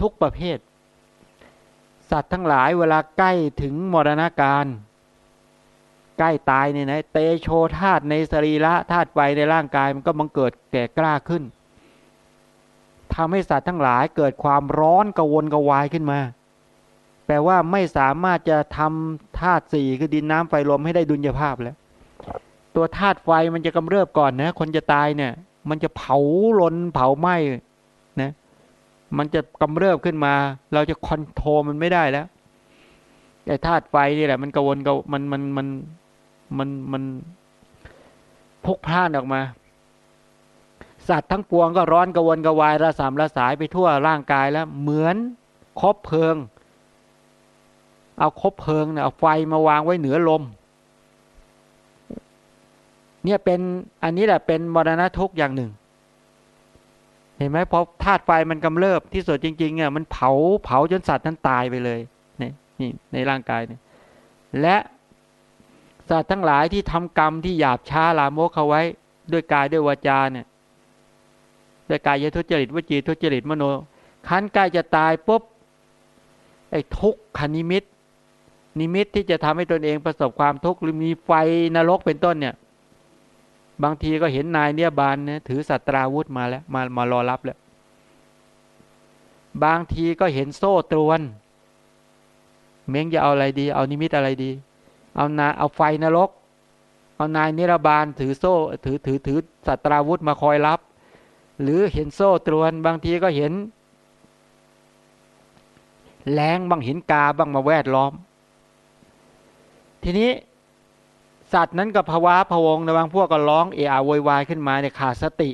Speaker 2: ทุกประเภท สัตว์ทั้งหลายเวลาใกล้ถึงมรณาการ ใกล้ตายเนี่ยนะเตโชธาตุในสรีระธาตุไฟในร่างกายมันก็บังเกิดแก่กล้าขึ้นทำให้สัตว์ทั้งหลายเกิดความร้อนกระวนกระวายขึ้นมา แปลว่าไม่สามารถจะทำธาตุสี่คือดินน้ำไฟลมให้ได้ดุลยภาพแล้ว ตัวธาตุไฟมันจะกำเริบก่อนนะ คนจะตายเนี่ย มันจะเผาลนเผาไหม้นะมันจะกำเริบขึ้นมา เราจะคอนโทรลมันไม่ได้แล้วไอ้ธาตุไฟนี่แหละ มันกวนกมันมันมันมันมันพุกพลานออกมา สัตว์ทั้งปวงก็ร้อนกระวนกระวายระสามระสายไปทั่วร่างกายแล้ว เหมือนคบเพลิง เอาคบเพลิงเนี่ยเอาไฟมาวางไว้เหนือลม เนี่ยเป็นอันนี้แหละเป็นมรณะทุกอย่างหนึ่ง เห็นไหมพอธาตุไฟมันกำเริบที่สุดจริงๆเนี่ยมันเผาเผาจนสัตว์นั้นตายไปเลยนี่นี่ในร่างกายเนี่ยและสัตว์ทั้งหลายที่ทำกรรมที่หยาบช้าลามกเขาไว้ ด้วยกายด้วยวาจาเนี่ยด้วยกายทุจริตวจีทุจริตมโนครั้นใกล้จะตายปุ๊บไอ้ทุกขนิมิต นิมิตที่จะทำให้ตนเองประสบความทุกข์หรือมีไฟนรกเป็นต้นเนี่ย บางทีก็เห็นนายนิรยบาลเนี่ยถือศัสตราวุธมาแล้วมามารอรับแล้วบางทีก็เห็นโซ่ตรวน เม้งจะเอาอะไรดี เอานิมิตอะไรดี เอานาเอาไฟนรก เอานายนิรบาลถือโซ่ถือถือถือสัตราวุธมาคอยรับ หรือเห็นโซ่ตรวน บางทีก็เห็นแรงบางเห็นกาบ้างมาแวดล้อม ทีนี้สัตว์นั้นก็ภาวะพวงในบางพวกก็ร้องเออะโวยวายขึ้นมาเนี่ยขาดสติ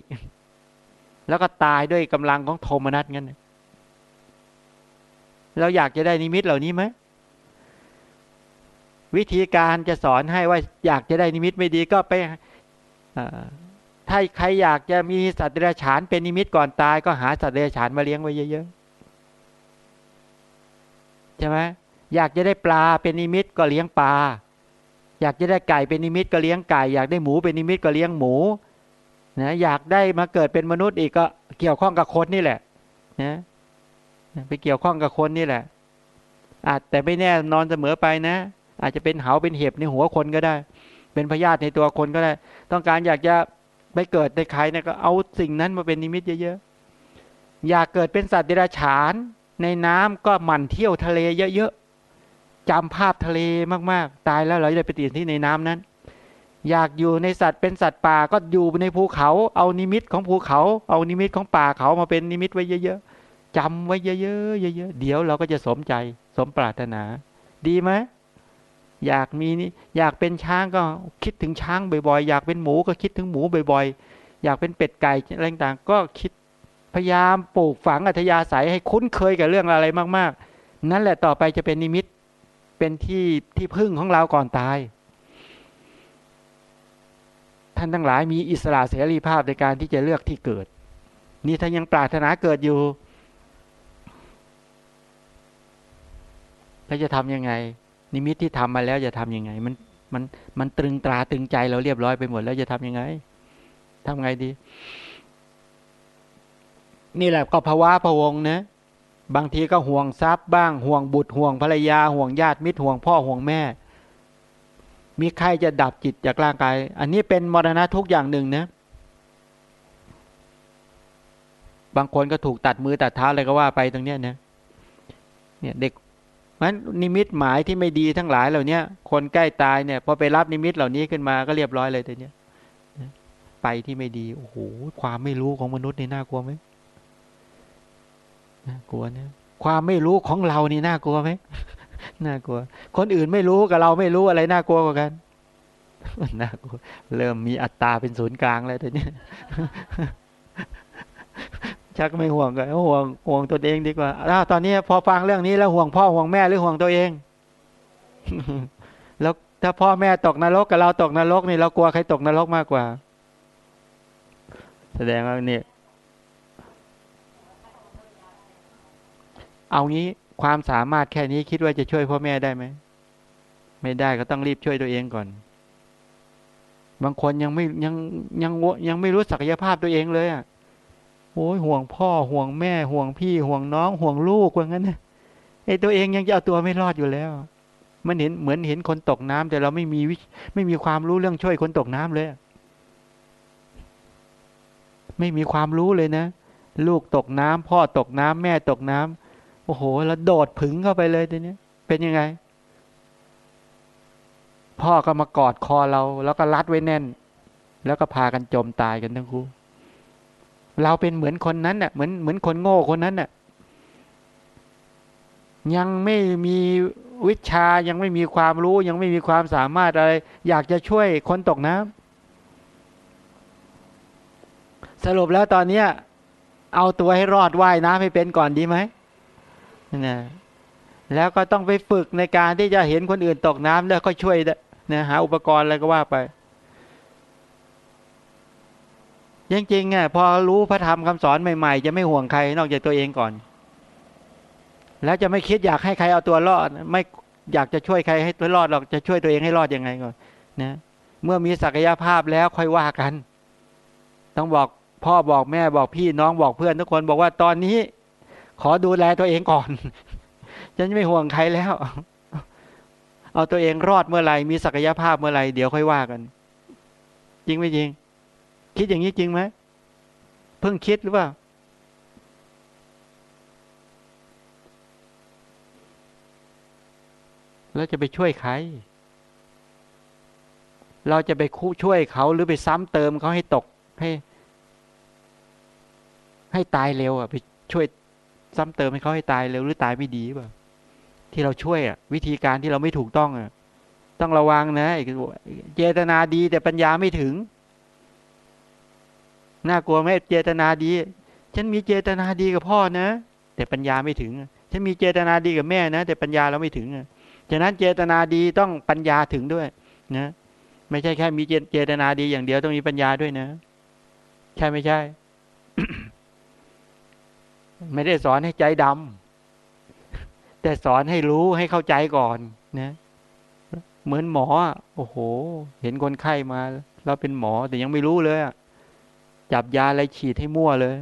Speaker 2: แล้วก็ตายด้วยกำลังของโทมนัสงั้นเราอยากจะได้นิมิตเหล่านี้ไหมวิธีการจะสอนให้ว่าอยากจะได้นิมิตไม่ดีก็ไปถ้าใครอยากจะมีสัตว์เดรัจฉานเป็นนิมิตก่อนตายก็หาสัตว์เดรัจฉานมาเลี้ยงไว้เยอะๆใช่ไหม อยากจะได้ปลาเป็นนิมิตก็เลี้ยงปลา อยากจะได้ไก่เป็นนิมิตก็เลี้ยงไก่ อยากได้หมูเป็นนิมิตก็เลี้ยงหมูนะอยากได้มาเกิดเป็นมนุษย์อีกก็เกี่ยวข้องกับคนนี่แหละนะไปเกี่ยวข้องกับคนนี่แหละ อาจแต่ไม่แน่นอนเสมอไปนะ อาจจะเป็นเหาเป็นเห็บในหัวคนก็ได้ เป็นพยาธิในตัวคนก็ได้ ต้องการอยากจะไปเกิดในใครนี่ก็เอาสิ่งนั้นมาเป็นนิมิตเยอะๆอยากเกิดเป็นสัตว์เดรัจฉาน ในน้ำก็หมั่นเที่ยวทะเลเยอะ จำภาพทะเลมากๆ ตายแล้วเราจะไปติดที่ในน้ำนั้น อยากอยู่ในสัตว์เป็นสัตว์ป่าก็อยู่ในภูเขา เอานิมิตของภูเขา เอานิมิตของป่าเขามาเป็นนิมิตไว้เยอะๆจำไว้เยอะๆเยอะๆเดี๋ยวเราก็จะสมใจสมปรารถนา ดีไหมอยากมีนี่อยากเป็นช้างก็คิดถึงช้างบ่อยๆ อยากเป็นหมูก็คิดถึงหมูบ่อยๆ อยากเป็นเป็ดไก่อะไรต่างก็คิดพยายามปลูกฝังอัธยาศัยให้คุ้นเคยกับเรื่องอะไรมากๆ นั่นแหละต่อไปจะเป็นนิมิต เป็นที่ที่พึ่งของเราก่อนตาย ท่านทั้งหลายมีอิสระเสรีภาพในการที่จะเลือกที่เกิด นี่ถ้ายังปรารถนาเกิดอยู่แล้วจะทำยังไง นิมิตที่ทำมาแล้วจะทำยังไง มันมันมันตรึงตราตรึงใจเราเรียบร้อยไปหมดแล้วจะทำยังไงทำไงดี นี่แหละก็ภาวะพะวงนะ บางทีก็ห่วงทรัพย์บ้างห่วงบุตรห่วงภรรยาห่วงญาติมิตรห่วงพ่อห่วงแม่ มีใครจะดับจิตจากร่างกาย อันนี้เป็นมรณะทุกอย่างหนึ่งนะ บางคนก็ถูกตัดมือตัดเท้าอะไรก็ว่าไปตรงเนี้ยนะเนี่ยเด็กมันนิมิตหมายที่ไม่ดีทั้งหลายเหล่านี้คนใกล้ตายเนี่ยพอไปรับนิมิตเหล่านี้ขึ้นมาก็เรียบร้อยเลยตัวเนี้ยไปที่ไม่ดีโอ้โหความไม่รู้ของมนุษย์นี่น่ากลัวไหม น่ากลัวเนี่ยความไม่รู้ของเรานี่น่ากลัวไหมน่ากลัว คนอื่นไม่รู้กับเราไม่รู้อะไรน่ากลัวกว่ากันน่ากลัว เริ่มมีอัตตาเป็นศูนย์กลางแล้วตัวนี้ชักไม่ห่วงกันห่วงห่วงตัวเองดีกว่าอ้าตอนนี้พอฟังเรื่องนี้แล้วห่วงพ่อห่วงแม่หรือห่วงตัวเอง แล้วถ้าพ่อแม่ตกนรกกับเราตกนรกนี่เรากลัวใครตกนรกมากกว่า แสดงว่าเนี่ย เอางี้ความสามารถแค่นี้คิดว่าจะช่วยพ่อแม่ได้ไหม ไม่ได้ก็ต้องรีบช่วยตัวเองก่อน บางคนยังไม่ยังยังยังไม่รู้ศักยภาพตัวเองเลยอะโอ้ยห่วงพ่อห่วงแม่ห่วงพี่ห่วงน้อง ห่วงลูกว่างั้นนะไอ้ตัวเองยังจะเอาตัวไม่รอดอยู่แล้ว มันเห็นเหมือนเห็นคนตกน้ำแต่เราไม่มีวิไม่มีความรู้เรื่องช่วยคนตกน้ำเลย ไม่มีความรู้เลยนะ ลูกตกน้ำพ่อตกน้ำแม่ตกน้ำ โอ้โห แล้วโดดผึ่งเข้าไปเลยทีนี้เป็นยังไง พ่อก็มากอดคอเรา แล้วก็รัดไว้แน่น แล้วก็พากันจมตายกันทั้งคู่ เราเป็นเหมือนคนนั้นน่ะเหมือนเหมือนคนโง่คนนั้นน่ะ ยังไม่มีวิชายังไม่มีความรู้ ยังไม่มีความสามารถอะไร อยากจะช่วยคนตกน้ำสรุปแล้วตอนนี้เอาตัวให้รอดว่ายน้ำให้เป็นก่อนดีไหม นะแล้วก็ต้องไปฝึกในการที่จะเห็นคนอื่นตกน้ำแล้วก็ช่วยนะหาอุปกรณ์อะไรก็ว่าไปจริงๆอะพอรู้พระธรรมคำสอนใหม่ๆ จะไม่ห่วงใครนอกจากตัวเองก่อน แล้วจะไม่คิดอยากให้ใครเอาตัวรอด ไม่อยากจะช่วยใครให้ตัวรอดหรอกจะช่วยตัวเองให้รอดยังไงก่อนนะเมื่อมีศักยภาพแล้วค่อยว่ากัน ต้องบอกพ่อบอกแม่บอกพี่น้องบอกเพื่อนทุกคนบอกว่าตอนนี้ ขอดูแลตัวเองก่อน ฉันไม่ห่วงใครแล้ว เอาตัวเองรอดเมื่อไหร่มีศักยภาพเมื่อไหร่เดี๋ยวค่อยว่ากัน จริงไม่จริง คิดอย่างนี้จริงไหมเพิ่งคิดหรือเปล่าแล้วจะไปช่วยใคร เราจะไปคู่ช่วยเขาหรือไปซ้ำเติมเขาให้ตกให้ ให้ตายเร็วอะไปช่วย ซ้ำเติมให้เขาให้ตายเร็วหรือตายไม่ดีป่ะที่เราช่วยอะ วิธีการที่เราไม่ถูกต้องอะ ต้องระวังนะเจตนาดีแต่ปัญญาไม่ถึง น่ากลัวไหมเจตนาดี ฉันมีเจตนาดีกับพ่อนะ แต่ปัญญาไม่ถึง ฉันมีเจตนาดีกับแม่นะ แต่ปัญญาเราไม่ถึงฉะนั้นเจตนาดีต้องปัญญาถึงด้วย นะ ไม่ใช่แค่มีเจตนาดีอย่างเดียวต้องมีปัญญาด้วยนะ ใช่ไม่ใช่ ไม่ได้สอนให้ใจดำแต่สอนให้รู้ให้เข้าใจก่อนนะเหมือนหมอโอ้โห เห็นคนไข้มา เราเป็นหมอแต่ยังไม่รู้เลยจับยาอะไรฉีดให้มั่วเลย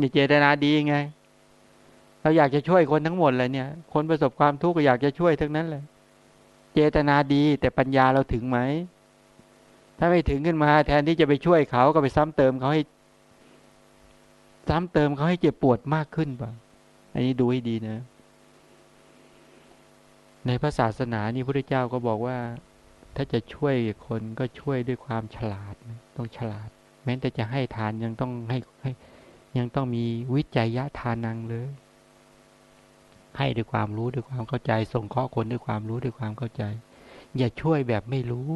Speaker 2: นี่เจตนาดีไง เราอยากจะช่วยคนทั้งหมดเลยเนี่ย คนประสบความทุกข์อยากจะช่วยทั้งนั้นเลย เจตนาดีแต่ปัญญาเราถึงไหม ถ้าไม่ถึงขึ้นมา แทนที่จะไปช่วยเขาก็ไปซ้ำเติมเขาให้ ซ้ำเติมเขาให้เจ็บปวดมากขึ้นป่ะอันนี้ดูให้ดีนะ ในพระศาสนานี่พระเจ้าก็บอกว่า ถ้าจะช่วยคนก็ช่วยด้วยความฉลาดต้องฉลาด แม้แต่จะให้ทานยังต้องให้ให้ ยังต้องมีวิจัยยะทานังเลย ให้ด้วยความรู้ด้วยความเข้าใจ ส่งข้อคนด้วยความรู้ด้วยความเข้าใจ อย่าช่วยแบบไม่รู้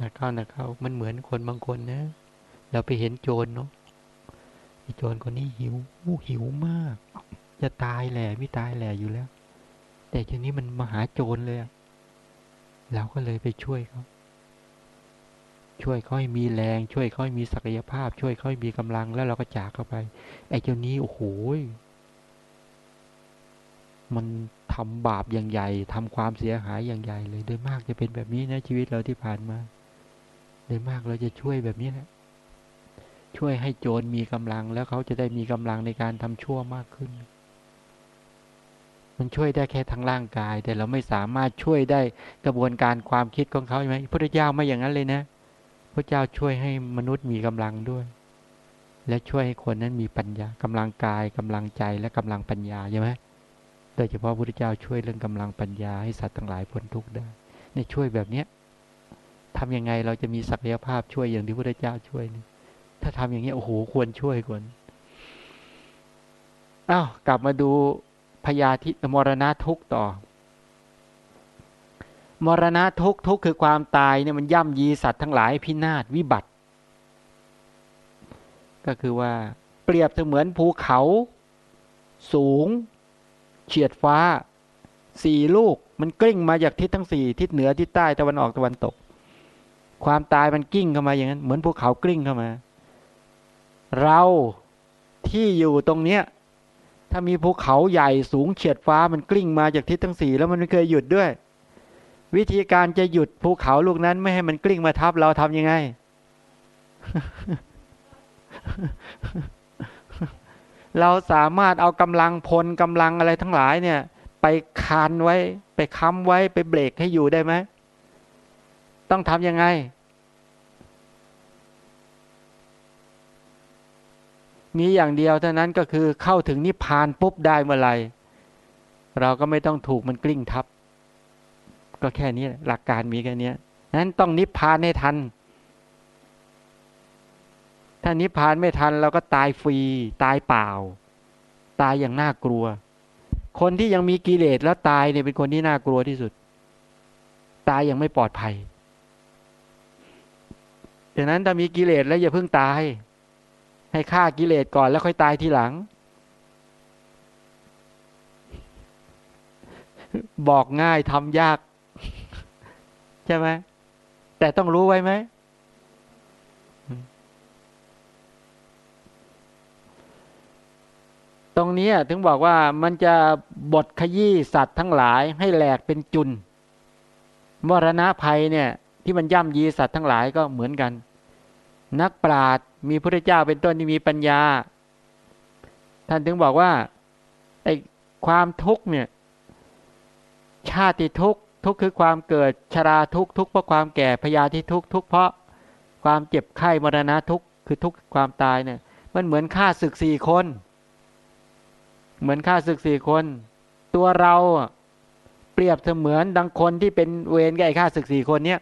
Speaker 2: นะเข้านะเข้ามันเหมือนคนบางคนนะ เราไปเห็นโจรเนาะ โจรคนนี้หิวหิวมาก จะตายแหละไม่ตายแหละอยู่แล้ว แต่ทีนี้มันมาหาโจรเลยเราก็เลยไปช่วยเขาช่วยเขาให้มีแรง ช่วยเขาให้มีศักยภาพ ช่วยเขาให้มีกำลังแล้วเราก็จากเข้าไป ไอ้เจ้านี้โอ้โหมันทำบาปอย่างใหญ่ทำความเสียหายอย่างใหญ่เลย โดยมากจะเป็นแบบนี้นะชีวิตเราที่ผ่านมา โดยมากเราจะช่วยแบบนี้แหละ ช่วยให้โจรมีกำลังแล้วเขาจะได้มีกำลังในการทำชั่วมากขึ้น มันช่วยได้แค่ทางร่างกาย แต่เราไม่สามารถช่วยได้กระบวนการความคิดของเขาใช่ไหมพระเจ้าไม่อย่างนั้นเลยนะพระเจ้าช่วยให้มนุษย์มีกำลังด้วย และช่วยให้คนนั้นมีปัญญากำลังกายกำลังใจและกำลังปัญญาใช่ไหมโดยเฉพาะพระเจ้าช่วยเรื่องกำลังปัญญาให้สัตว์ทั้งหลายพ้นทุกข์ได้เนี่ยช่วยแบบเนี้ยทำยังไงเราจะมีศักยภาพช่วยอย่างที่พระเจ้าช่วยนี่ ถ้าทำอย่างนี้โอ้โหควรช่วยก่อนอ้าวกลับมาดูพยาธิมรณะทุกต่อ มรณะทุกทุกคือความตายเนี่ยมันย่ำยีสัตว์ทั้งหลายพินาศวิบัติ ก็คือว่าเปรียบเสมือนภูเขาสูง เฉียดฟ้าสี่ลูก มันกลิ้งมาจากทิศทั้งสี่ทิศเหนือทิศใต้ตะวันออกตะวันตก ความตายมันกิ้งเข้ามาอย่างนั้น เหมือนภูเขากลิ้งเข้ามา เราที่อยู่ตรงเนี้ยถ้ามีภูเขาใหญ่สูงเฉียดฟ้ามันกลิ้งมาจากทิศทั้งสี่แล้วมันไม่เคยหยุดด้วย วิธีการจะหยุดภูเขาลูกนั้นไม่ให้มันกลิ้งมาทับเราทำยังไง เราสามารถเอากำลังพลกำลังอะไรทั้งหลายเนี่ย ไปคานไว้ ไปค้ำไว้ไปเบรกให้อยู่ได้ไหมต้องทำยังไง มีอย่างเดียวเท่านั้นก็คือเข้าถึงนิพพานปุ๊บได้เมื่อไรเราก็ไม่ต้องถูกมันกลิ้งทับ ก็แค่นี้หลักการมีแค่นี้นั้นต้องนิพพานให้ทัน ถ้านิพพานไม่ทันเราก็ตายฟรี ตายเปล่า ตายอย่างน่ากลัว คนที่ยังมีกิเลสแล้วตายเนี่ยเป็นคนที่น่ากลัวที่สุด ตายยังไม่ปลอดภัยดังนั้นถ้ามีกิเลสแล้วอย่าเพิ่งตาย ให้ฆ่ากิเลสก่อนแล้วค่อยตายทีหลัง บอกง่ายทำยาก ใช่ไหมแต่ต้องรู้ไว้ไหมตรงนี้ถึงบอกว่ามันจะบทขยี้สัตว์ทั้งหลายให้แหลกเป็นจุนมรณะภัยเนี่ย ที่มันย่ำยีสัตว์ทั้งหลายก็เหมือนกัน นักปราด มีพระเจ้าเป็นต้นที่มีปัญญา ท่านถึงบอกว่าไอ้ความทุกข์เนี่ย ชาติทุกข์ทุกข์คือความเกิดชราทุกข์ทุกข์เพราะความแก่พยาธิทุกข์ทุกข์เพราะความเจ็บไข้มรณะทุกข์คือทุกข์ความตายเนี่ย มันเหมือนฆ่าศึกสี่คน เหมือนฆ่าศึกสี่คน ตัวเราเปรียบเสมือนดังคนที่เป็นเวรกับไอ้ฆ่าศึกสี่คนเนี้ย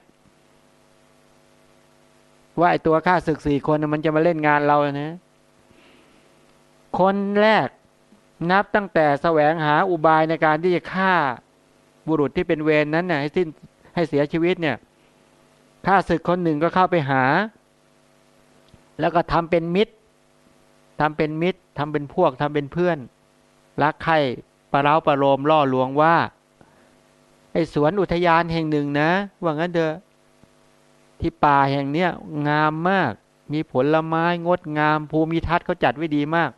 Speaker 2: ว่าไอตัวข้าศึกสี่คนมันจะมาเล่นงานเราเนะ คนแรกนับตั้งแต่แสวงหาอุบายในการที่จะฆ่าบุรุษที่เป็นเวรนนั้นเนี่ยให้สิ้นให้เสียชีวิตเนี่ยข้าศึกคนหนึ่งก็เข้าไปหา แล้วก็ทำเป็นมิตรทำเป็นมิตรทำเป็นพวกทำเป็นเพื่อน รักใครประเล้าประโลมล่อลวงว่าไอ้สวนอุทยานแห่งหนึ่งนะว่างั้นเถอะ ที่ป่าแห่งเนี้ยงามมาก มีผลไม้งดงาม ภูมิทัศน์เขาจัดไว้ดีมาก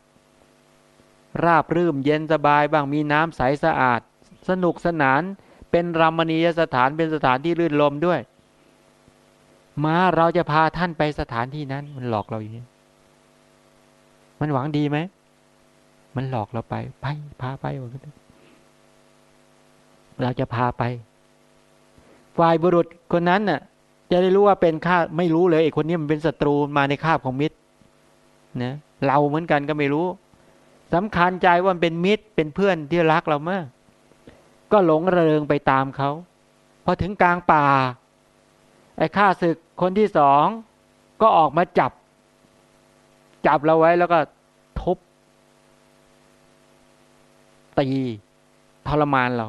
Speaker 2: ราบรื่มเย็นสบายบ้างมีน้ำใสสะอาด สนุกสนานเป็นรามณียสถานเป็นสถานที่ลื่นลมด้วย มาเราจะพาท่านไปสถานที่นั้น มันหลอกเราอย่างนี้มันหวังดีไหมมันหลอกเราไปไปพาไปเราจะพาไปฝ่ายบุรุษคนนั้นน่ะ จะได้รู้ว่าเป็นข้าไม่รู้เลยไอ้คนนี้มันเป็นศัตรูมาในคาบของมิตรนะเราเหมือนกันก็ไม่รู้สำคัญใจว่าเป็นมิตรเป็นเพื่อนที่รักเรามาก ก็หลงระเริงไปตามเขาพอถึงกลางป่า ไอ้ข้าศึกคนที่สองก็ออกมาจับ จับเราไว้แล้วก็ทุบตีทรมานเรา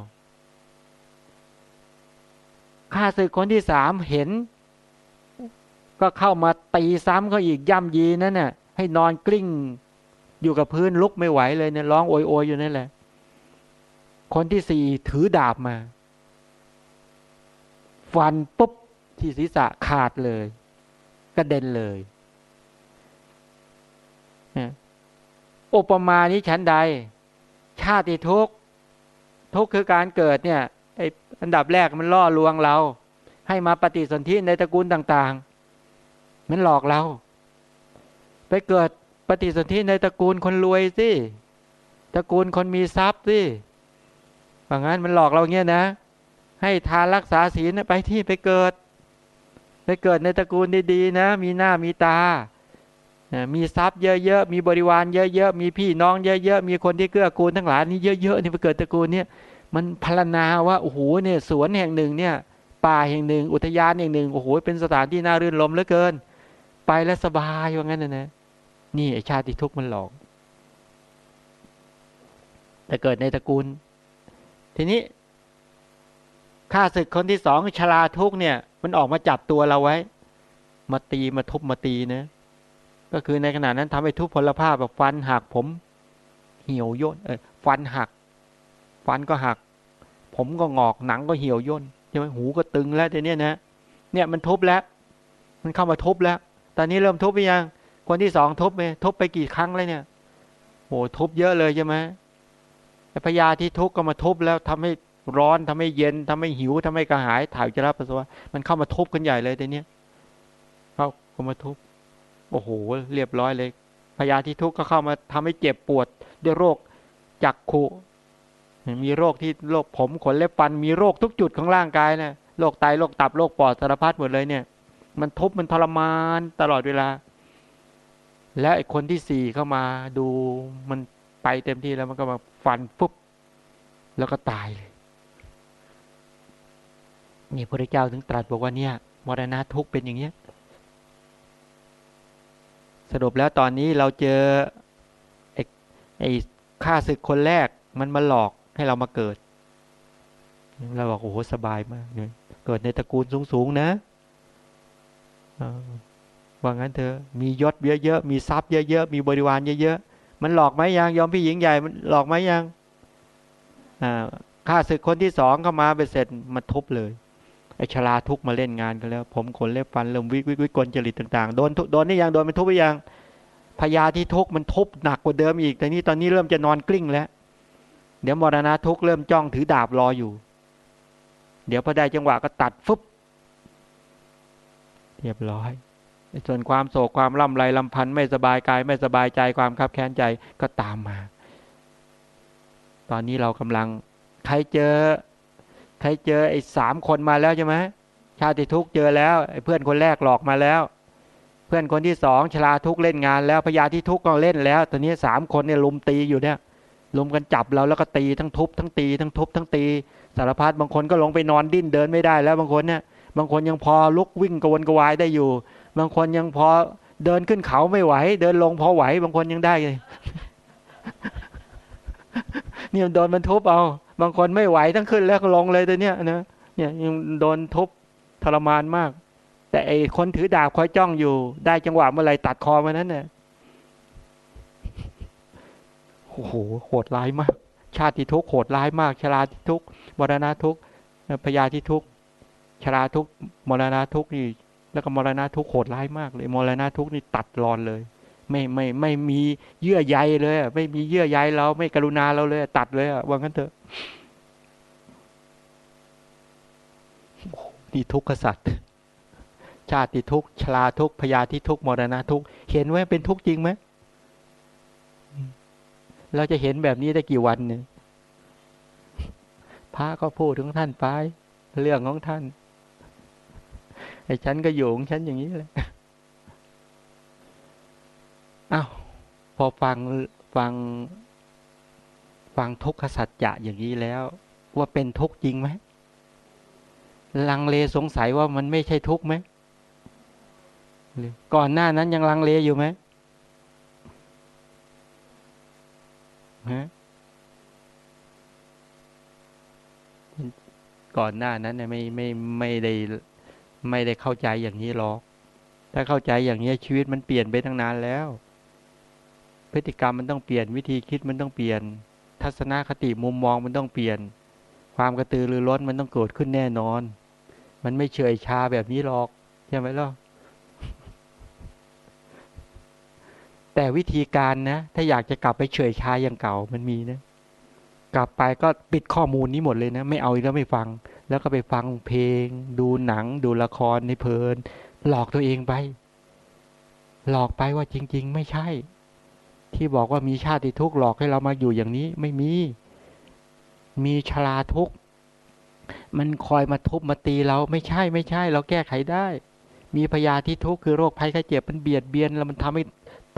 Speaker 2: ข้าศึกคนที่สามเห็น ก็เข้ามาตีซ้ำเขาอีกย่ำยีนั่นน่ะให้นอนกลิ้ง อยู่กับพื้นลุกไม่ไหวเลยเนี่ยร้องโอยโอยอยู่นั่นแหละ คนที่สี่ถือดาบมา ฟันปุ๊บที่ศีรษะขาดเลยกระเด็นเลยอุปมานี้ชั้นใด ชาติทุกทุกคือการเกิดเนี่ย อันดับแรกมันล่อลวงเรา ให้มาปฏิสนธิในตระกูลต่างๆ มันหลอกเรา ไปเกิดปฏิสนธิในตระกูลคนรวยสิตระกูลคนมีทรัพย์สิว่างั้นมันหลอกเราเงี้ยนะ ให้ทานรักษาศีลไปที่ไปเกิด ไปเกิดในตระกูลดีๆนะ มีหน้ามีตา มีทรัพย์เยอะๆ มีบริวารเยอะๆ มีพี่น้องเยอะๆ มีคนที่เกื้อกูลทั้งหลายนี่เยอะๆ นี่ไปเกิดตระกูลเนี่ย มันพรรณนาว่าโอ้โหเนี่ยสวนแห่งหนึ่งเนี่ย ป่าแห่งหนึ่ง อุทยานแห่งหนึ่งโอ้โหเป็นสถานที่น่ารื่นรมเหลือเกิน ไปแล้วสบายว่างั้นนะนะนี่ไอชาติทุกข์มันหลอก แต่เกิดในตระกูล ทีนี้ข้าศึกคนที่สองชลาทุกเนี่ย มันออกมาจับตัวเราไว้ มาตีมาทุบมาตีนะ ก็คือในขณะนั้นทำให้ทุพพลภาพแบบฟันหักผม เหี่ยวย่นเออฟันหัก ฟันก็หัก ผมก็งอกหนังก็เหี่ยวย่นใช่ไหมหูก็ตึงแล้วแต่เนี้ยนะ เนี่ยมันทุบแล้ว มันเข้ามาทุบแล้ว ตอนนี้เริ่มทุบไปยัง คนที่สองทุบไปทุบไปกี่ครั้งแล้วเนี่ยโหทุบเยอะเลยใช่ไหมพยาที่ทุกข์ก็มาทุบแล้วทำให้ร้อนทำให้เย็นทำให้หิวทำให้กระหายถ่ายจะรับปัสสาวะมันเข้ามาทุบกันใหญ่เลยแต่เนี้ยเข้าก็มาทุบโอ้โหเรียบร้อยเลยพยาธิทุกข์ก็เข้ามาทำให้เจ็บปวดด้วยโรคจักขุ มีโรคที่โรคผมขนเล็บฟันมีโรคทุกจุดของร่างกายนะโรคไตโรคตับโรคปอดสารพัดหมดเลยเนี่ย มันทุบมันทรมานตลอดเวลา และไอ้คนที่สี่เข้ามาดูมันไปเต็มที่แล้วมันก็มาฟันปุ๊บแล้วก็ตายเลยนี่พระเจ้าถึงตรัสบอกว่าเนี่ยมรณะทุกเป็นอย่างเนี้ยสรุปแล้วตอนนี้เราเจอไอ้ไอ้ข้าศึกคนแรกมันมาหลอก ให้เรามาเกิดเราบอกโอ้โหสบายมากเกิดในตระกูลสูงๆนะว่างั้นเธอมียศเยอะๆมีทรัพย์เยอะๆมีบริวารเยอะๆมันหลอกไหมยังยอมพี่หญิงใหญ่มันหลอกไหมยังข้าศึกคนที่สองเข้ามาไปเสร็จมาทุบเลยไอชลาทุกมาเล่นงานกันแล้ว ผมขนเล็บฟันเริ่มวิกวิกวิกลจริตต่างๆโดนโดนนี่ยังโดนมันทุบไปยังพยาที่ทุกมันทุบหนักกว่าเดิมอีกแต่นี้ตอนนี้เริ่มจะนอนกลิ้งแล้ว เดี๋ยวมรณะทุกเริ่มจ้องถือดาบรออยู่ เดี๋ยวพอได้จังหวะก็ตัดฟึบเรียบร้อยส่วนความโศกความล่ำไรลำพันธ์ไม่สบายกายไม่สบายใจความคับแค้นใจก็ตามมา ตอนนี้เรากำลังใครเจอ ใครเจอไอ้สามคนมาแล้วใช่ไหมชาติทุกเจอแล้วไอ้เพื่อนคนแรกหลอกมาแล้ว เพื่อนคนที่สองชลาทุกเล่นงานแล้วพญาที่ทุกก็เล่นแล้ว ตอนนี้สามคนเนี่ยลุมตีอยู่เนี่ย ลุมกันจับเราแล้วก็ตีทั้งทุบทั้งตีทั้งทุบทั้งตีสารพัดบางคนก็ลงไปนอนดิ้นเดินไม่ได้แล้วบางคนเนี่ยบางคนยังพอลุกวิ่งกวนกวายได้อยู่ บางคนยังพอเดินขึ้นเขาไม่ไหว เดินลงพอไหว บางคนยังได้เลยเนี่ยโดนมันทุบเอา บางคนไม่ไหวทั้งขึ้นแล้วก็ลงเลยตัวเนี้ยนะเนี่ยยังโดนทุบทรมานมาก แต่ไอคนถือดาบคอยจ้องอยู่ ได้จังหวะเมื่อไรตัดคอมานั้นเนี่ย โอ้โหโหดร้ายมาก ชาติทุกโหดร้ายมาก ชราทุกมรณะทุกพยาธิทุกชราทุกมรณะทุกนี่แล้วก็มรณะทุกโหดร้ายมากเลยมรณะทุกนี่ตัดรอนเลย ไม่ไม่ไม่มีเยื่อใยเลย ไม่มีเยื่อใยเราไม่กรุณาเราเลย ตัดเลยว่างั้นเถอะนี่ทุกขสัตว์ชาติทุกชราทุกพยาธิทุกมรณะทุกเห็นไว้เป็นทุกจริงไหม เราจะเห็นแบบนี้ได้กี่วันเนี่ยพระก็พูดถึงท่านไป เรื่องของท่านไอ้ฉันก็อยู่ของฉันอย่างนี้เลยอ้าวพอฟังฟัง ฟังทุกขสัจจะอย่างนี้แล้ว ว่าเป็นทุกจริงไหมลังเลสงสัยว่ามันไม่ใช่ทุกข์ไหมก่อนหน้านั้นยังลังเลอยู่ไหม ฮะก่อนหน้านั้นเนี่ยไม่ไม่ไม่ได้ไม่ได้เข้าใจอย่างนี้หรอก ถ้าเข้าใจอย่างนี้ชีวิตมันเปลี่ยนไปตั้งนานแล้ว พฤติกรรมมันต้องเปลี่ยนวิธีคิดมันต้องเปลี่ยน ทัศนคติมุมมองมันต้องเปลี่ยน ความกระตือรือร้นมันต้องเกิดขึ้นแน่นอน มันไม่เฉยชาแบบนี้หรอกใช่ไหมล่ะ แต่วิธีการนะ ถ้าอยากจะกลับไปเฉยชาอย่างเก่ามันมีนะ กลับไปก็ปิดข้อมูลนี้หมดเลยนะ ไม่เอาแล้วไม่ฟัง แล้วก็ไปฟังเพลง ดูหนัง ดูละครในเพลิน หลอกตัวเองไป หลอกไปว่าจริง ๆ ไม่ใช่ ที่บอกว่ามีชาติทุกข์หลอกให้เรามาอยู่อย่างนี้ไม่มี มีชราทุกข์มันคอยมาทุบมาตีเราไม่ใช่ไม่ใช่ เราแก้ไขได้ มีพยาธิทุกข์คือโรคภัยไข้เจ็บมันเบียดเบียน แล้วมันทำให้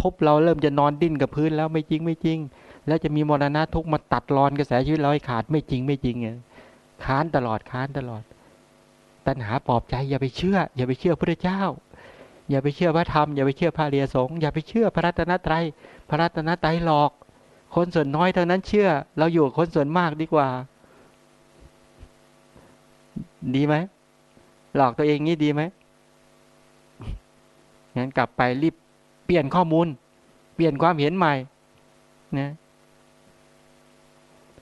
Speaker 2: ทุบเราเริ่มจะนอนดิ้นกับพื้นแล้วไม่จริงไม่จริง แล้วจะมีมรณะทุกมาตัดรอนกระแสชีวิตเราให้ขาดไม่จริงไม่จริงไงค้านตลอดค้านตลอด ตัณหาปลอบใจอย่าไปเชื่อ อย่าไปเชื่อพระเจ้า อย่าไปเชื่อพระธรรมอย่าไปเชื่อพระเรียสงอย่าไปเชื่อพระรัตนตรัยพระรัตนตรัยหลอก คนส่วนน้อยเท่านั้นเชื่อ เราอยู่คนส่วนมากดีกว่า ดีไหมหลอกตัวเองงี้ดีไหมงั้นกลับไปรีบ เปลี่ยนข้อมูล เปลี่ยนความเห็นใหม่นะ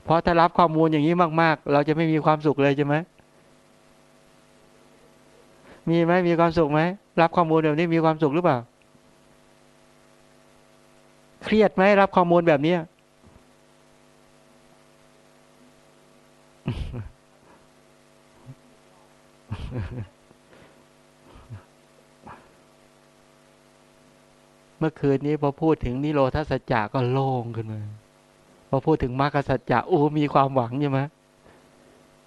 Speaker 2: เพราะถ้ารับข้อมูลอย่างนี้มาก ๆ เราจะไม่มีความสุขเลยใช่ไหมมีไหมมีความสุขไหมรับข้อมูลแบบนี้มีความสุขหรือเปล่า เครียดไหมรับข้อมูลแบบนี้ เมื่อคืนนี้พอพูดถึงนิโรธาสัจจะก็โล่งขึ้นมา พอพูดถึงมรรคสัจจะโอ้มีความหวังใช่ไหม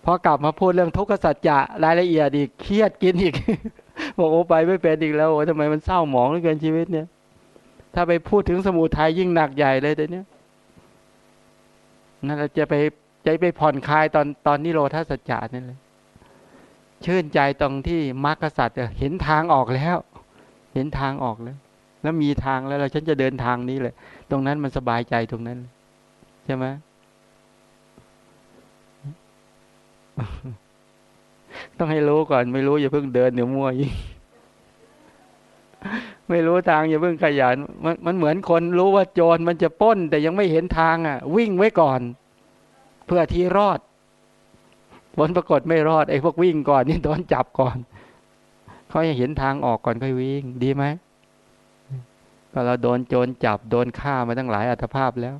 Speaker 2: พอกลับมาพูดเรื่องทุกขสัจจะรายละเอียดอีกเครียดกินอีกบอกโอ้ไปไม่เป็นอีกแล้วโอ้ทำไมมันเศร้าหมองเหลือเกินชีวิตเนี่ย ถ้าไปพูดถึงสมุทัยยิ่งหนักใหญ่เลยแต่เนี้ยนั่นจะไปจะไปผ่อนคลายตอนตอนนิโรธาสัจจะนั่เลยชื่นใจตรงที่มรรคสัจจะเห็นทางออกแล้ว เห็นทางออกแล้ว แล้วมีทางแล้วเราฉันจะเดินทางนี้เลยตรงนั้นมันสบายใจตรงนั้น ใช่ไหมต้องให้รู้ก่อน ไม่รู้อย่าเพิ่งเดินเดี๋ยวมั่วยิ่งไม่รู้ทางอย่าเพิ่งขยันมันมันเหมือนคนรู้ว่าโจรมันจะป้น แต่ยังไม่เห็นทางอะ วิ่งไว้ก่อน เพื่อที่รอดผลปรากฏไม่รอดไอ้พวกวิ่งก่อนนี่โดนจับก่อนเขาให้เห็นทางออกก่อนค่อยวิ่ง ดีไหม ก็เราโดนโจรจับโดนฆ่ามาตั้งหลายอัตภาพแล้ว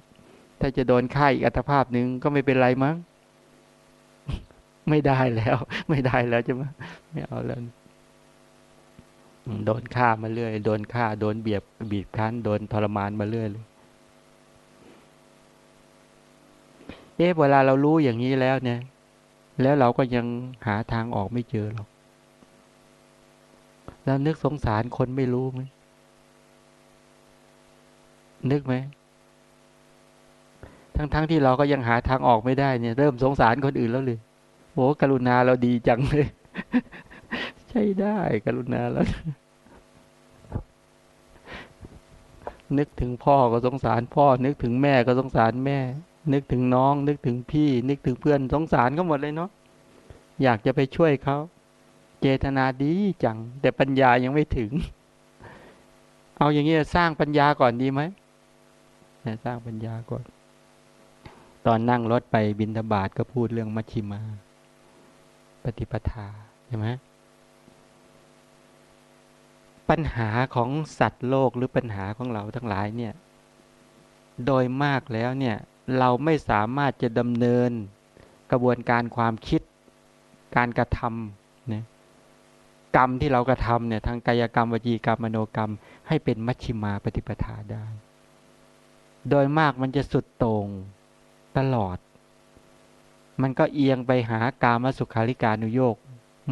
Speaker 2: ถ้าจะโดนฆ่าอีกอัตภาพหนึ่งก็ไม่เป็นไรมั้งไม่ได้แล้ว ไม่ได้แล้วใช่ไหมไม่เอาแล้วโดนฆ่ามาเรื่อย โดนฆ่า โดนเบียบบีบคั้น โดนทรมานมาเรื่อยเลยเอ๊ะเวลาเรารู้อย่างนี้แล้วเนี่ย แล้วเราก็ยังหาทางออกไม่เจอหรอก แล้วนึกสงสารคนไม่รู้ไหม นึกไหมทั้งๆทที่เราก็ยังหาทางออกไม่ได้เนี่ย เริ่มสงสารคนอื่นแล้วเลยโอ้กรุณาเราดีจังเลย ใช่ได้ กรุณาเรานึกถึงพ่อก็สงสารพ่อ นึกถึงแม่ก็สงสารแม่ นึกถึงน้อง นึกถึงพี่ นึกถึงเพื่อนสงสารก็หมดเลยเนาะอยากจะไปช่วยเขาเจตนาดีจัง แต่ปัญญายังไม่ถึง เอาอย่างนี้สร้างปัญญาก่อนดีไหม สร้างปัญญาก่อน ตอนนั่งรถไปบินทบาทก็พูดเรื่องมัชชิมา ปฏิปทาใช่ไหมปัญหาของสัตว์โลกหรือปัญหาของเราทั้งหลายเนี่ย โดยมากแล้วเนี่ย เราไม่สามารถจะดำเนินกระบวนการความคิด การกระทำเนี่ยกรรมที่เรากระทำเนี่ยทางกายกรรมวจีกรรมมโนกรรม ให้เป็นมัชชิมาปฏิปทาได้ โดยมากมันจะสุดโต่งตลอด มันก็เอียงไปหากามสุขาริการุโยก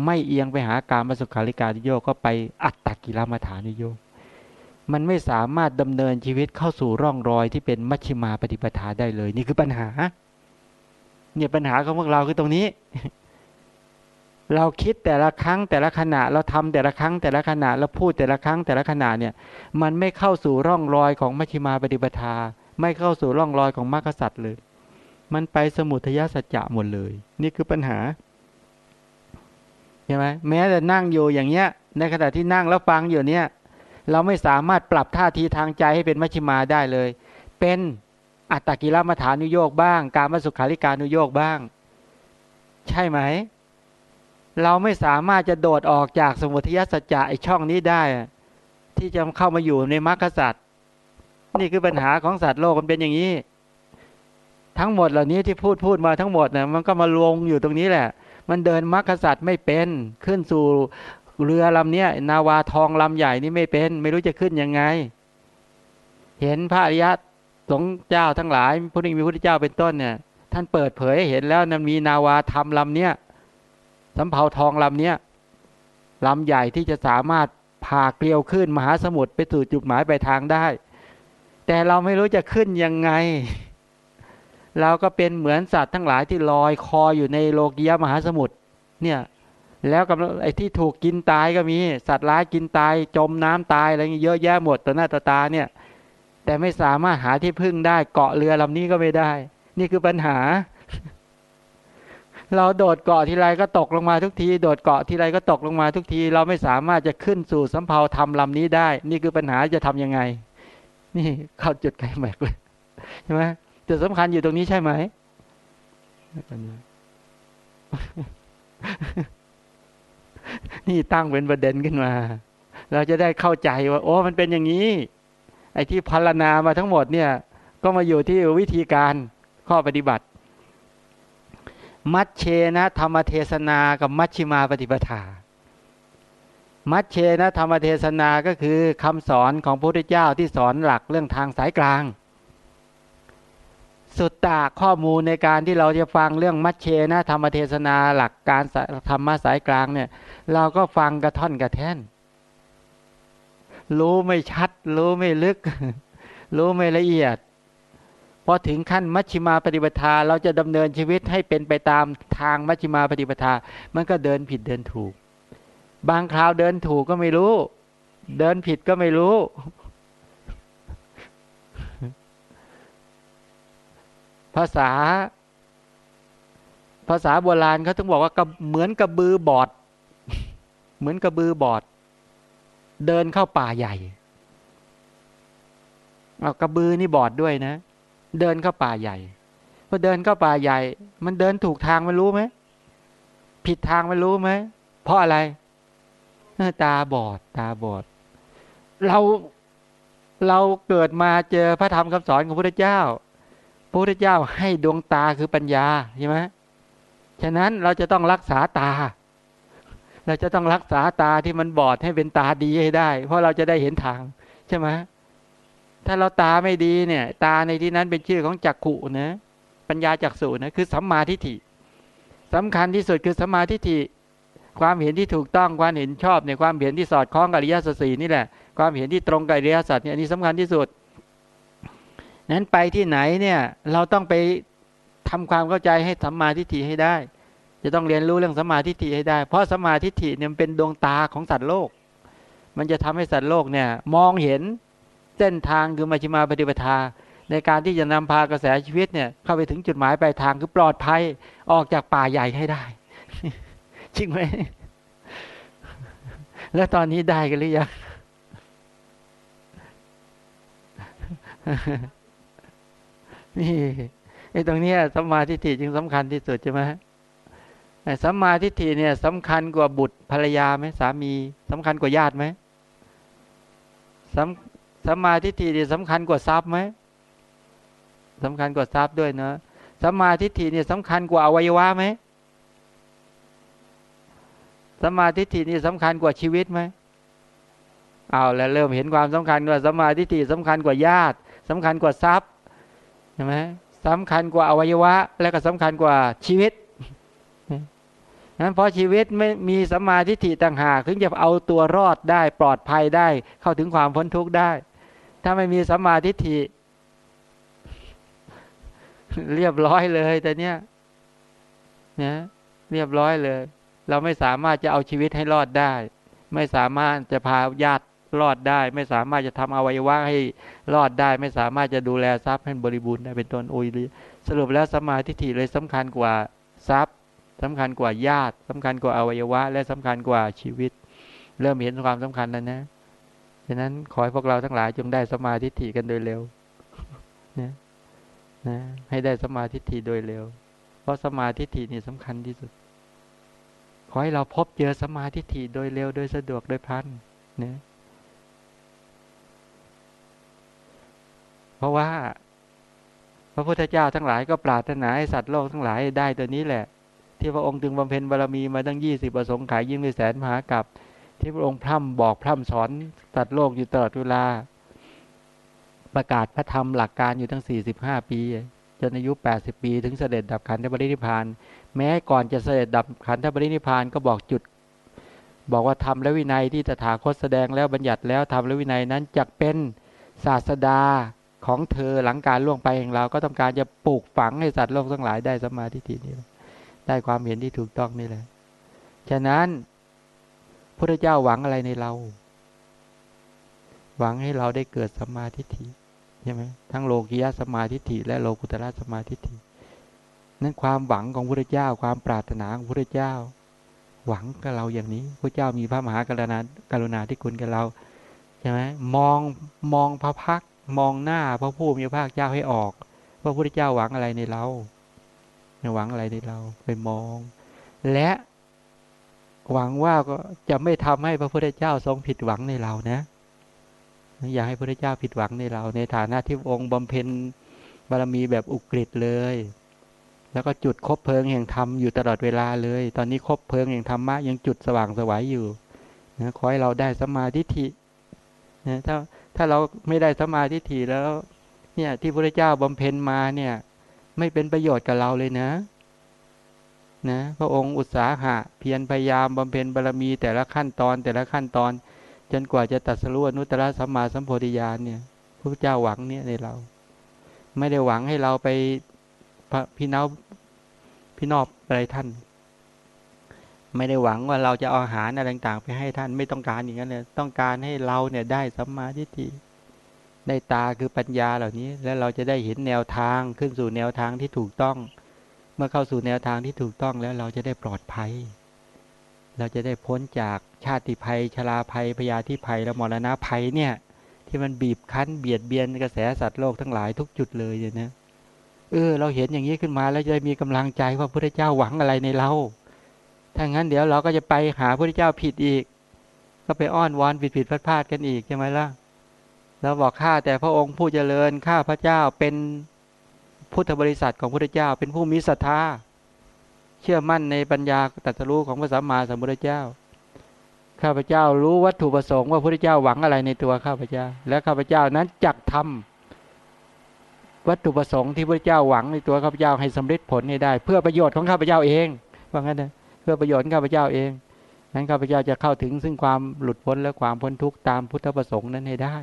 Speaker 2: ไม่เอียงไปหากามสุขาริการุโยกก็ไปอัตตกิลมัฐานุโยก มันไม่สามารถดำเนินชีวิตเข้าสู่ร่องรอยที่เป็นมัชฌิมาปฏิปทาได้เลย นี่คือปัญหา เนี่ยปัญหาของพวกเราคือตรงนี้ เราคิดแต่ละครั้งแต่ละขณะ เราทำแต่ละครั้งแต่ละขณะเราพูดแต่ละครั้งแต่ละขณะเนี่ย มันไม่เข้าสู่ร่องรอยของมัชฌิมาปฏิปทา ไม่เข้าสู่ร่องรอยของมรรคสัตว์เลย มันไปสมุทยสัจจะหมดเลย นี่คือปัญหาใช่ไหมแม้แต่นั่งอยู่อย่างเงี้ย ในขณะที่นั่งแล้วฟังอยู่เนี้ยเราไม่สามารถปรับท่าทีทางใจให้เป็นมัชฌิมาได้เลย เป็นอัตตกิลมัฐานุโยกบ้าง การมสุขาริการุโยกบ้าง ใช่ไหม เราไม่สามารถจะโดดออกจากสมุทยสัจจะไอช่องนี้ได้ ที่จะเข้ามาอยู่ในมรรคสัตว์ นี่คือปัญหาของสัตว์โลกมันเป็นอย่างนี้ ทั้งหมดเหล่านี้ที่พูดพูดมาทั้งหมดเนี่ยมันก็มาลงอยู่ตรงนี้แหละ มันเดินมรรคสัตว์ไม่เป็นขึ้นสู่เรือลำเนี้ยนาวาทองลำใหญ่นี่ไม่เป็น ไม่รู้จะขึ้นยังไง เห็นพระอริยะสงเจ้าทั้งหลายพระนิมีพระพุทธเจ้าเป็นต้นเนี่ย ท่านเปิดเผยเห็นแล้วนั้นมีนาวาทำลำเนี้ยสำเภาทองลำเนี้ยลำใหญ่ที่จะสามารถพาเกลียวขึ้นมหาสมุทรไปสู่จุดหมายปลายทางได้ แต่เราไม่รู้จะขึ้นยังไง เราก็เป็นเหมือนสัตว์ทั้งหลายที่ลอยคออยู่ในโลกียมหาสมุทรเนี่ยแล้วกับไอ้ที่ถูกกินตายก็มี สัตว์ร้ายกินตาย จมน้ำตายอะไรเงี้ยเยอะแยะหมดต่อหน้าต่อตาเนี่ย แต่ไม่สามารถหาที่พึ่งได้เกาะเรือลำนี้ก็ไม่ได้ นี่คือปัญหา เราโดดเกาะทีไรก็ตกลงมาทุกที โดดเกาะทีไรก็ตกลงมาทุกที เราไม่สามารถจะขึ้นสู่สำเภาธรรมลำนี้ได้ นี่คือปัญหาจะทํำยังไง นี่เข้าจุดไกลแมกเลยใช่ไหมจุดสำคัญอยู่ตรงนี้ใช่ไหมนี่ตั้งเป็นประเด็นขึ้นมา เราจะได้เข้าใจว่า โอ้มันเป็นอย่างนี้ ไอ้ที่พัลนามาทั้งหมดเนี่ย ก็มาอยู่ที่วิธีการข้อปฏิบัติ มัชเชนะธรรมเทศนากับมัชชิมาปฏิปทา มัชเชนะธรรมเทศนาก็คือคำสอนของพระพุทธเจ้าที่สอนหลักเรื่องทางสายกลาง สุดตาข้อมูลในการที่เราจะฟังเรื่องมัชเชนะธรรมเทศนาหลักการธรรมะสายกลางเนี่ย เราก็ฟังกระท่อนกระแท่น รู้ไม่ชัด รู้ไม่ลึก รู้ไม่ละเอียดพอถึงขั้นมัชชิมาปฏิปทา เราจะดำเนินชีวิตให้เป็นไปตามทางมัชชิมาปฏิปทา มันก็เดินผิดเดินถูก บางคราวเดินถูกก็ไม่รู้ เดินผิดก็ไม่รู้ ภาษา ภาษาโบราณเขาต้องบอกว่าเหมือนกระบือบอด เหมือนกระบือบอด เดินเข้าป่าใหญ่เอากระบือนี่บอดด้วยนะ เดินเข้าป่าใหญ่พอเดินเข้าป่าใหญ่ มันเดินถูกทางมันรู้ไหมผิดทางมันรู้ไหมเพราะอะไร ตาบอดตาบอด เราเราเกิดมาเจอพระธรรมคำสอนของพระพุทธเจ้า พระพุทธเจ้าให้ดวงตาคือปัญญาใช่ไหมฉะนั้นเราจะต้องรักษาตา เราจะต้องรักษาตาที่มันบอดให้เป็นตาดีให้ได้ เพราะเราจะได้เห็นทางใช่ไหมถ้าเราตาไม่ดีเนี่ย ตาในที่นั้นเป็นชื่อของจักขุนะ ปัญญาจักสุนะคือสัมมาทิฏฐิสำคัญที่สุดคือสัมมาทิฏฐิ ความเห็นที่ถูกต้องความเห็นชอบในความเห็นที่สอดคล้องกับอริยสัจสี่นี่แหละ ความเห็นที่ตรงกับอริยสัจเนี่ยอันนี้สำคัญที่สุด นั้นไปที่ไหนเนี่ยเราต้องไปทำความเข้าใจให้สัมมาทิฏฐิให้ได้ จะต้องเรียนรู้เรื่องสัมมาธิฏฐิให้ได้ เพราะสัมมาธิฏฐิเนี่ยเป็นดวงตาของสัตว์โลก มันจะทำให้สัตว์โลกเนี่ยมองเห็นเส้นทางคือมัชฌิมาปฏิปทา ในการที่จะนำพากระแสชีวิตเนี่ยเข้าไปถึงจุดหมายปลายทางคือปลอดภัยออกจากป่าใหญ่ให้ได้ จริงไหม แล้วตอนนี้ได้กันหรือยังนี่ไอ้ตรงนี้สัมมาธิฏฐิจึงสำคัญที่สุดใช่ไหมสัมมาทิฏฐิเนี่ยสำคัญกว่าบุตรภรรยาไหมสามีสำคัญกว่าญาติไหมสัมสัมมาทิฏฐิเนี่ยสำคัญกว่าทรัพย์ไหมสำคัญกว่าทรัพย์ด้วยเนาะสัมมาทิฏฐิเนี่ยสำคัญกว่าอวัยวะไหม สมาทิฏฐินี่สำคัญกว่าชีวิตไหมเอาแล้วเริ่มเห็นความสำคัญว่าสมาทิฏฐิสำคัญกว่าญาติสำคัญกว่าทรัพย์ใช่ไหมสำคัญกว่าอวัยวะ และก็สำคัญกว่าชีวิตนั้นเพราะชีวิตไม่มีสมาทิฏฐิต่างหากถึงจะเอาตัวรอดได้ปลอดภัยได้ เข้าถึงความพ้นทุกข์ได้ ถ้าไม่มีสมาทิฏฐิเรียบร้อยเลยแต่เนี้ยนะเรียบร้อยเลย เราไม่สามารถจะเอาชีวิตให้รอดได้ ไม่สามารถจะพาญาติรอดได้ ไม่สามารถจะทำอวัยวะให้รอดได้ ไม่สามารถจะดูแลทรัพย์ให้บริบูรณ์ได้เป็นต้นโอ้ยสรุปแล้วสมาทิเลยสำคัญกว่าทรัพย์สำคัญกว่าญาติสำคัญกว่าอวัยวะ และสำคัญกว่าชีวิต เริ่มเห็นความสำคัญแล้วนะฉะนั้นขอให้พวกเราทั้งหลายจงได้สมาธิฐิกันโดยเร็วนะนะให้ได้สมาธิฐิโดยเร็ว เพราะสมาธิฐินี่สำคัญที่สุด ขอให้เราพบเจอสมาธิฐิโดยเร็วโดยสะดวกโดยพันนะเพราะว่า พระพุทธเจ้าทั้งหลายก็ปรารถนาให้สัตว์โลกทั้งหลายได้ตัวนี้แหละ ที่พระองค์ถึงบำเพ็ญบารมีมาตั้งยี่สิบประสงค์ขายยิ่งด้วยแสนมหากับ ที่พระองค์พร่ำบอกพร่ำสอนตัดโลกอยู่ตลอดเวลา ประกาศพระธรรมหลักการอยู่ทั้งสี่สิบห้าปีจนอายุแปดสิบปี ถึงเสด็จดับขันธปรินิพาน แม้ก่อนจะเสด็จดับขันธปรินิพานก็บอกจุด บอกว่าธรรมและวินัยที่ตถาคตแสดงแล้วบัญญัติแล้วธรรมและวินัยนั้นจะเป็นศาสดาของเธอหลังการล่วงไปของเราก็ต้องการจะปลูกฝังให้สัตว์โลกทั้งหลายได้สมาธิฏฐินี้ได้ความเห็นที่ถูกต้องนี่แหละฉะนั้นพระเจ้าหวังอะไรในเรา หวังให้เราได้เกิดสมาธิใช่ไหมทั้งโลกียสมาธิและโลกุตระสมาธิ นั้นความหวังของพระเจ้า ความปรารถนาของพระเจ้า หวังกับเราอย่างนี้พระเจ้ามีพระมหากรุณาการุณาที่คุณกับเราใช่ไหมมองมองพระพักมองหน้าพระผู้มีพระภาคเจ้าให้ออกว่าพระพุทธเจ้าหวังอะไรในเราหวังอะไรในเราไปมอง และหวังว่าก็จะไม่ทำให้พระพุทธเจ้าทรงผิดหวังในเรานะอย่าให้พระพุทธเจ้าผิดหวังในเรา ในฐานะที่องค์บำเพ็ญบารมีแบบอุกฤษเลย แล้วก็จุดคบเพลิงแห่งธรรมอยู่ตลอดเวลาเลย ตอนนี้คบเพลิงแห่งธรรมะยังจุดสว่างสวายอยู่นะขอให้เราได้สมาธิินะถ้าถ้าเราไม่ได้สมาธิิแล้ว เนี่ยที่พระเจ้าบำเพ็ญมาเนี่ย ไม่เป็นประโยชน์กับเราเลยนะนะพระองค์อุตสาหะเพียรพยายามบำเพ็ญบารมีแต่ละขั้นตอนแต่ละขั้นตอน จนกว่าจะตัดสรุอนุตตรสัมมาสัมโพธิญาณเนี่ยพระเจ้าหวังเนี่ยในเรา ไม่ได้หวังให้เราไป พี่น้องพี่นอบอะไรท่าน ไม่ได้หวังว่าเราจะเอาอาหารอะไรต่างๆ ไปให้ท่านไม่ต้องการอย่างนั้นเลยต้องการให้เราเนี่ยได้สัมมาทิฏฐิได้ตาคือปัญญาเหล่านี้ แล้วเราจะได้เห็นแนวทางขึ้นสู่แนวทางที่ถูกต้อง เมื่อเข้าสู่แนวทางที่ถูกต้องแล้วเราจะได้ปลอดภัย เราจะได้พ้นจากชาติภัยชราภัยพยาธิภัยและมรณะภัยเนี่ย ที่มันบีบคั้นเบียดเบียนกระแสสัตว์โลกทั้งหลายทุกจุดเลยเนี่ยนะ เออ เราเห็นอย่างนี้ขึ้นมาแล้วจะมีกำลังใจว่าพระเจ้าหวังอะไรในเรา ถ้างั้นเดี๋ยวเราก็จะไปหาพระเจ้าผิดอีก ก็ไปอ้อนวอนผิดผิดพลาดพลาดกันอีกใช่ไหมล่ะ แล้วบอกข้าแต่พระองค์ผู้เจริญข้าพระเจ้าเป็นพุทธบริษัทของพระเจ้า เป็นผู้มีศรัทธาเชื่อมั่นในปัญญาตรัสรู้ของพระสัมมาสัมพุทธเจ้าข้าพเจ้ารู้วัตถุประสงค์ว่าพระเจ้าหวังอะไรในตัวข้าพเจ้า และข้าพเจ้านั้นจักทำ วัตถุประสงค์ที่พระเจ้าหวังในตัวข้าพเจ้าให้สำเร็จผลให้ได้ เพื่อประโยชน์ของข้าพเจ้าเองว่างั้นนะเพื่อประโยชน์ข้าพเจ้าเองนั้นข้าพเจ้าจะเข้าถึงซึ่งความหลุดพ้นและความพ้นทุกข์ตามพุทธประสงค์นั้นให้ได้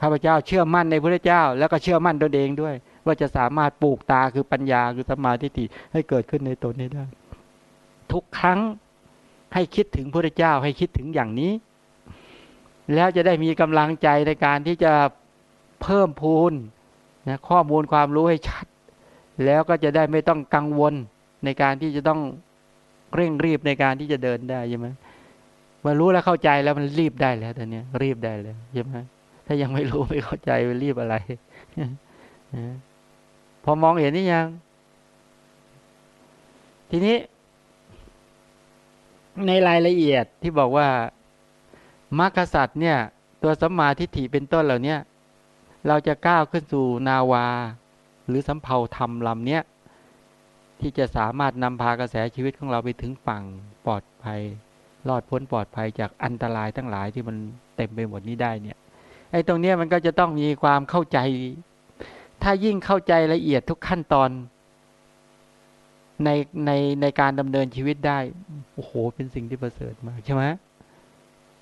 Speaker 2: ข้าพเจ้าเชื่อมั่นในพระเจ้า แล้วก็เชื่อมั่นตนเองด้วย ว่าจะสามารถปลูกตาคือปัญญาคือสมาธิิให้เกิดขึ้นในตนนี้ได้ ทุกครั้งให้คิดถึงพระเจ้าให้คิดถึงอย่างนี้ แล้วจะได้มีกำลังใจในการที่จะ เพิ่มพูนนะข้อมูลความรู้ให้ชัด แล้วก็จะได้ไม่ต้องกังวลในการที่จะต้องเร่งรีบในการที่จะเดินได้ใช่ไหมมารู้แล้วเข้าใจแล้วมันรีบได้แล้วตอนนี้รีบได้แล้วใช่ไหมถ้ายังไม่รู้ไม่เข้าใจมันรีบอะไรพอมองเห็นนี่ยัง ทีนี้ ในรายละเอียดที่บอกว่ามรรคสัตว์เนี่ย ตัวสัมมาทิฏฐิเป็นต้นเหล่านี้ เราจะก้าวขึ้นสู่นาวา หรือสำเภาธรรมลำเนี้ยที่จะสามารถนำพากระแสชีวิตของเราไปถึงฝั่งปลอดภัย รอดพ้นปลอดภัยจากอันตรายทั้งหลายที่มันเต็มไปหมดนี้ได้เนี่ยไอ้ตรงเนี้ยมันก็จะต้องมีความเข้าใจ ถ้ายิ่งเข้าใจละเอียดทุกขั้นตอนในในในการดำเนินชีวิตได้ โอ้โห เป็นสิ่งที่ประเสริฐมากใช่ไหม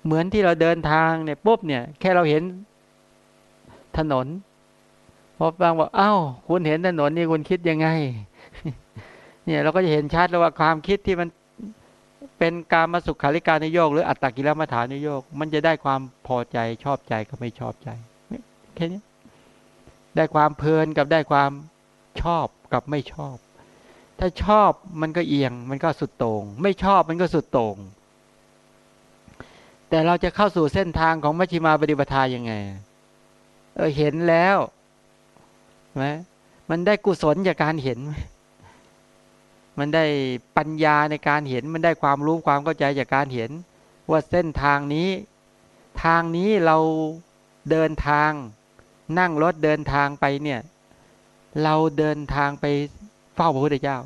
Speaker 2: เหมือนที่เราเดินทางเนี่ยปุ๊บเนี่ย แค่เราเห็น ถนน พอฟังว่าอ้าวคุณเห็นถนนนี่คุณคิดยังไง เนี่ยเราก็จะเห็นชัดแล้วว่าความคิดที่มันเป็นการมาสุขคาริการนโยกหรืออัตตกิลมัฐานนโยก มันจะได้ความพอใจชอบใจกับไม่ชอบใจแค่นี้ได้ความเพลินกับได้ความชอบกับไม่ชอบ ถ้าชอบมันก็เอียง มันก็สุดโต่งไม่ชอบมันก็สุดโต่งแต่เราจะเข้าสู่เส้นทางของมัชฌิมาปฏิปทายังไง เออเห็นแล้วไหมมันได้กุศลจากการเห็น มันได้ปัญญาในการเห็น มันได้ความรู้ความเข้าใจจากการเห็น ว่าเส้นทางนี้ ทางนี้เราเดินทาง นั่งรถเดินทางไปเนี่ย เราเดินทางไปเฝ้าพระพุทธเจ้า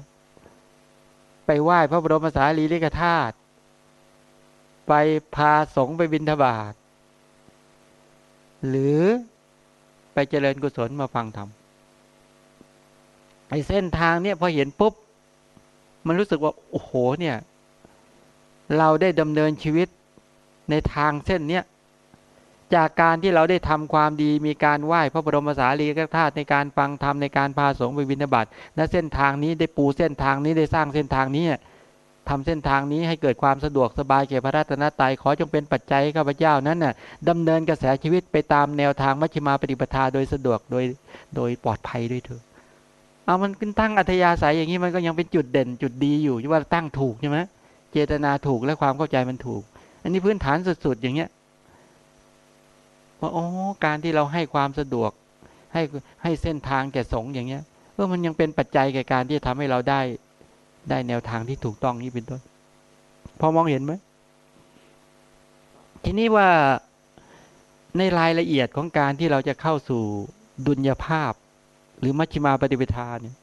Speaker 2: ไปไหว้พระบรมสารีริกธาตุไปพาสงฆ์ไปบิณฑบาตหรือ ไปเจริญกุศลมาฟังธรรมไอเส้นทางเนี่ยพอเห็นปุ๊บ มันรู้สึกว่า โอ้โหเนี่ย เราได้ดำเนินชีวิตในทางเส้นเนี้ยจากการที่เราได้ทำความดีมีการไหว้พระบรมสารีริกธาตุในการฟังธรรมในการพาสงฆ์ไปวินาบัติและเส้นทางนี้ได้ปูเส้นทางนี้ได้สร้างเส้นทางนี้ ทำเส้นทางนี้ให้เกิดความสะดวกสบายแก่พระราตนตรัยขอจงเป็นปัจจัยข้าพเจ้านั้นน่ะดำเนินกระแสชีวิตไปตามแนวทางมัชฌิมาปฏิปทาโดยสะดวกโดยโดยปลอดภัยด้วยเถอะเอามันขึ้นตั้งอัธยาศัยอย่างนี้มันก็ยังเป็นจุดเด่นจุดดีอยู่ที่ว่าตั้งถูกใช่ไหมเจตนาถูกและความเข้าใจมันถูก อันนี้พื้นฐานสุดๆอย่างเงี้ยว่าโอ้การที่เราให้ความสะดวก ให้ให้เส้นทางแก่สงอย่างเงี้ยเออมันยังเป็นปัจจัยแก่การที่จะทำให้เราได้ ได้แนวทางที่ถูกต้องนี้เป็นต้น พอมองเห็นไหมทีนี้ว่าในรายละเอียดของการที่เราจะเข้าสู่ดุลยภาพ หรือมัชฌิมาปฏิปทาเนี่ย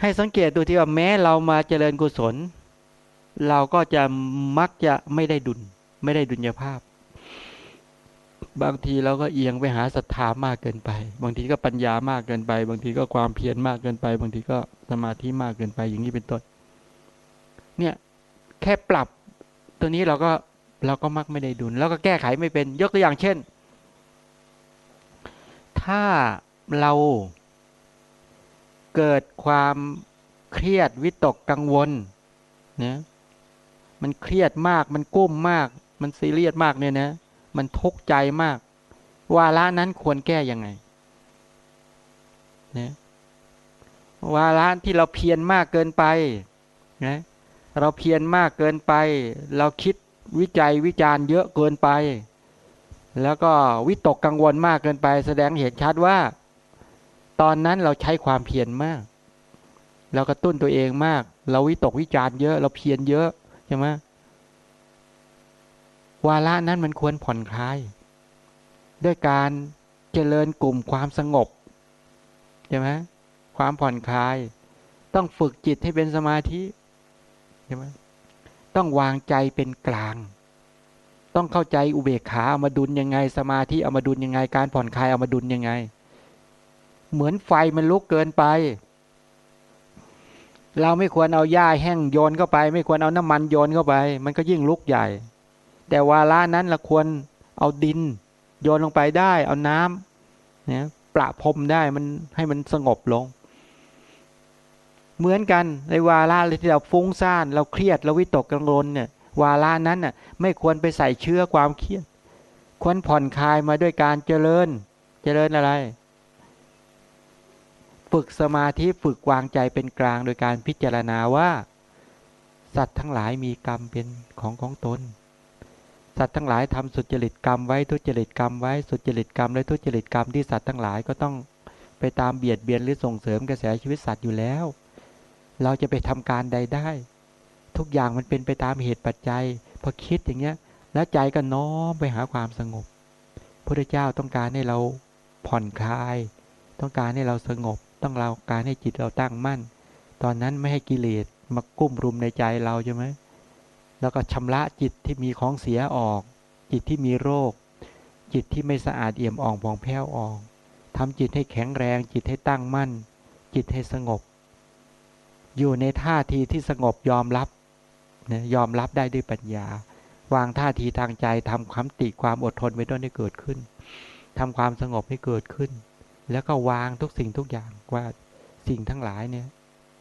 Speaker 2: ให้สังเกตดูที่ว่าแม้เรามาเจริญกุศล เราก็จะมักจะไม่ได้ดุล ไม่ได้ดุลยภาพ บางทีเราก็เอียงไปหาศรัทธามากเกินไป บางทีก็ปัญญามากเกินไป บางทีก็ความเพียรมากเกินไป บางทีก็สมาธิมากเกินไปอย่างนี้เป็นต้น เนี่ยแค่ปรับตัวนี้เราก็เราก็มักไม่ได้ดุล แล้วก็แก้ไขไม่เป็นยกตัวอย่างเช่น ถ้าเราเกิดความเครียดวิตกกังวลเนะมันเครียดมากมันกุ้มมาก มันซีเรียสมากเนี่ยนะ มันทุกข์ใจมาก วาระนั้นควรแก้ยังไงนะวาระที่เราเพียรมากเกินไปนะเราเพียรมากเกินไป เราคิดวิจัยวิจารณ์เยอะเกินไป แล้วก็วิตกกังวลมากเกินไป แสดงเห็นชัดว่า ตอนนั้นเราใช้ความเพียรมาก เรากระตุ้นตัวเองมาก เราวิตกวิจารณ์เยอะ เราเพียรเยอะใช่ไหม วาระนั้นมันควรผ่อนคลาย ด้วยการเจริญกลุ่มความสงบใช่ไหมความผ่อนคลาย ต้องฝึกจิตให้เป็นสมาธิใช่ไหมต้องวางใจเป็นกลาง ต้องเข้าใจอุเบกขาเอามาดุลยังไง สมาธิเอามาดุลยังไง การผ่อนคลายเอามาดุลยังไง เหมือนไฟมันลุกเกินไป เราไม่ควรเอาหญ้าแห้งโยนเข้าไป ไม่ควรเอาน้ำมันโยนเข้าไป มันก็ยิ่งลุกใหญ่ แต่วาระนั้นเราควรเอาดิน โยนลงไปได้ เอาน้ำเนี่ยประพรมได้มันให้มันสงบลง เหมือนกันในวาระที่เราฟุ้งซ่าน เราเครียดเราวิตกกังวลเนี่ยวาระนั้นน่ะไม่ควรไปใส่เชื้อความเครียด ควรผ่อนคลายมาด้วยการเจริญ เจริญอะไร ฝึกสมาธิฝึกวางใจเป็นกลางโดยการพิจารณาว่า สัตว์ทั้งหลายมีกรรมเป็นของของตน สัตว์ทั้งหลายทำสุจริตกรรมไว้ทุจริตกรรมไว้สุจริตกรรมและทุจริตกรรมที่สัตว์ทั้งหลายก็ต้องไปตามเบียดเบียนหรือส่งเสริมกระแสชีวิตสัตว์อยู่แล้ว เราจะไปทำการใดได้ ทุกอย่างมันเป็นไปตามเหตุปัจจัยพอคิดอย่างเงี้ยแล้วใจก็น้อมไปหาความสงบพระเจ้าต้องการให้เราผ่อนคลาย ต้องการให้เราสงบ ต้องเราการให้จิตเราตั้งมั่น ตอนนั้นไม่ให้กิเลสมากุ้มรุมในใจเราใช่ไหม แล้วก็ชำระจิตที่มีของเสียออก จิตที่มีโรค จิตที่ไม่สะอาดเอี่ยมอ่องผ่องแผ้วออกทำจิตให้แข็งแรง จิตให้ตั้งมั่น จิตให้สงบ อยู่ในท่าทีที่สงบยอมรับนะยอมรับได้ด้วยปัญญา วางท่าทีทางใจทำความติความอดทนไว้ด้วยให้เกิดขึ้นทำความสงบให้เกิดขึ้น แล้วก็วางทุกสิ่งทุกอย่างว่าสิ่งทั้งหลายเนี่ย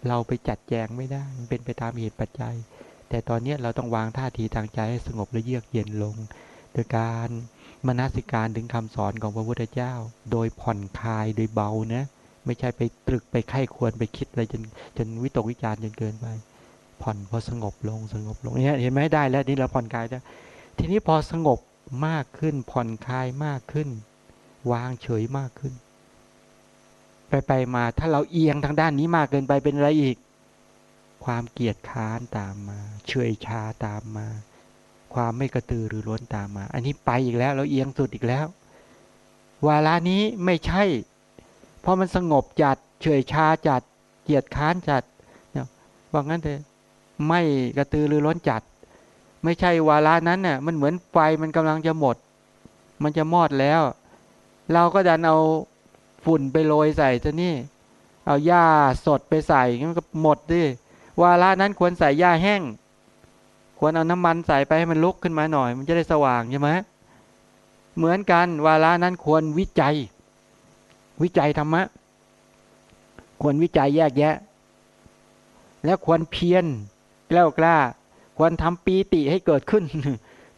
Speaker 2: เราไปจัดแจงไม่ได้มันเป็นไปตามเหตุปัจจัย แต่ตอนนี้เราต้องวางท่าทีทางใจให้สงบและเยือกเย็นลง โดยการมนสิการถึงคำสอนของพระพุทธเจ้า โดยผ่อนคลายโดยเบานะ ไม่ใช่ไปตรึกไปไข้ควรไปคิดอะไรจนจนวิตกวิจารจนเกินไป ผ่อนพอสงบลงสงบลงเนี่ยเห็นไหมได้แล้วนี่เราผ่อนคลายแล้วทีนี้พอสงบมากขึ้นผ่อนคลายมากขึ้น วางเฉยมากขึ้น ไปไปมาถ้าเราเอียงทางด้านนี้มากเกินไปเป็นอะไรอีก ความเกียดค้านตามมา เฉยชาตามมา ความไม่กระตือรือร้นตามมา อันนี้ไปอีกแล้วเราเอียงสุดอีกแล้ว วาระนี้ไม่ใช่พราะมันสงบจัด เฉยชาจัด เกียดค้านจัดเนี่ยว่างั้นเถอะไม่กระตือรือร้นจัด ไม่ใช่วาระนั้นน่ะมันเหมือนไฟมันกำลังจะหมด มันจะมอดแล้ว เราก็ดันเอาฝุ่นไปโรยใส่ซะนี่ เอาหญ้าสดไปใส่มันก็หมดดิ วาระนั้นควรใส่หญ้าแห้ง ควรเอาน้ำมันใส่ไปให้มันลุกขึ้นมาหน่อย มันจะได้สว่างใช่ไหมเหมือนกันวาระนั้นควรวิจัย วิจัยธรรมะ ควรวิจัยแยกแยะ และควรเพียรกล้ากล้า ควรทำปีติให้เกิดขึ้น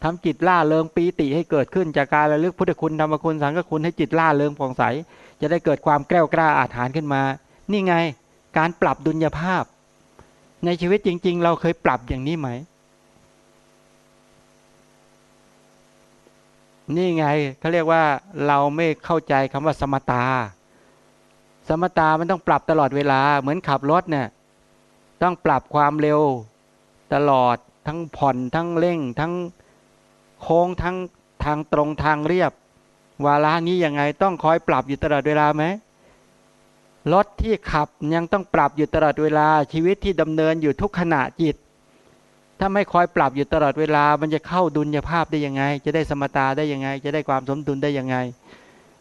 Speaker 2: ทำจิตล่าเริงปีติให้เกิดขึ้น จากการระลึกพุทธคุณธรรมคุณสังฆคุณให้จิตล่าเริงผ่องใส จะได้เกิดความแกล้วกล้าอาถรรพ์ขึ้นมา นี่ไง การปรับดุลยภาพ ในชีวิตจริง ๆ เราเคยปรับอย่างนี้ไหม นี่ไงเขาเรียกว่าเราไม่เข้าใจคำว่าสมตา สมตามันต้องปรับตลอดเวลา เหมือนขับรถเนี่ย ต้องปรับความเร็วตลอดทั้งผ่อนทั้งเร่ง ทั้งโค้งทั้งทางตรงทางเรียบ วาระนี้ยังไงต้องคอยปรับอยู่ตลอดเวลาไหม รถที่ขับยังต้องปรับอยู่ตลอดเวลาชีวิตที่ดำเนินอยู่ทุกขณะจิต ถ้าไม่คอยปรับอยู่ตลอดเวลา มันจะเข้าดุลยภาพได้ยังไง จะได้สมตาได้ยังไง จะได้ความสมดุลได้ยังไง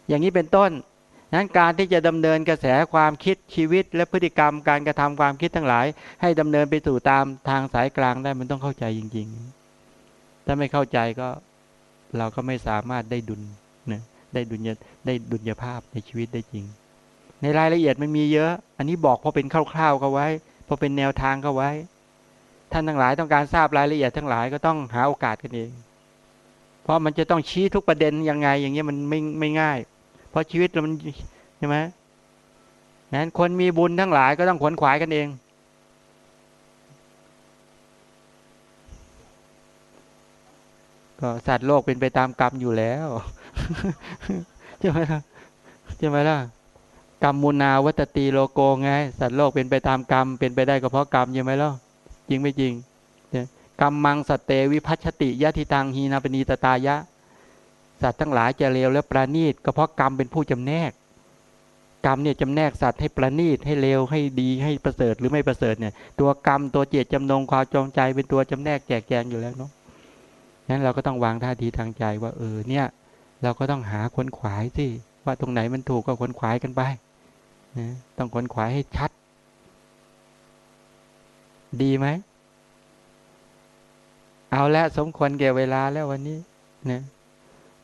Speaker 2: อย่างนี้เป็นต้นนั้นการที่จะดำเนินกระแสความคิดชีวิต และพฤติกรรมการกระทำความคิดทั้งหลาย ให้ดำเนินไปสู่ตามทางสายกลางได้มันต้องเข้าใจจริง ๆ ถ้าไม่เข้าใจก็เราก็ไม่สามารถได้ดุลนะได้ดุลยได้ดุลยภาพในชีวิตได้จริง ในรายละเอียดมันมีเยอะ อันนี้บอกพอเป็นคร่าวๆเขาไว้ พอเป็นแนวทางเขาไว้ ท่านทั้งหลายต้องการทราบรายละเอียดทั้งหลายก็ต้องหาโอกาสกันเอง เพราะมันจะต้องชี้ทุกประเด็นยังไง อย่างเงี้ยมันไม่ไม่ง่าย เพราะชีวิตเรามันใช่ไหมนั้นคนมีบุญทั้งหลายก็ต้องขวนขวายกันเอง ก็สัตว์โลกเป็นไปตามกรรมอยู่แล้วใช่ไหมล่ะใช่ไหมล่ะ กรรมมูนาวัตตีโลโกไงสัตว์โลกเป็นไปตามกรรม เป็นไปได้ก็เพราะกรรมใช่ไหมล่ะจริงไม่จริงกรรมมังสเตวิพัชติยะทิตังฮีนาปณีตตายะ สัตว์ทั้งหลายจะเลวและประณีตก็เพราะกรรมเป็นผู้จำแนก กรรมเนี่ยจำแนกสัตว์ให้ประณีตให้เลวให้ดีให้ประเสริฐหรือไม่ประเสริฐเนี่ย ตัวกรรมตัวเจตจำนงความจงใจเป็นตัวจำแนกแจกแจงอยู่แล้วเนาะนั้นเราก็ต้องวางท่าทีทางใจว่าเออเนี่ย เราก็ต้องหาคนขวายสิว่าตรงไหนมันถูกก็คนขวายกันไป นะต้องคนขวายให้ชัด ดีไหม เอาละสมควรแก่เวลาแล้ววันนี้นะ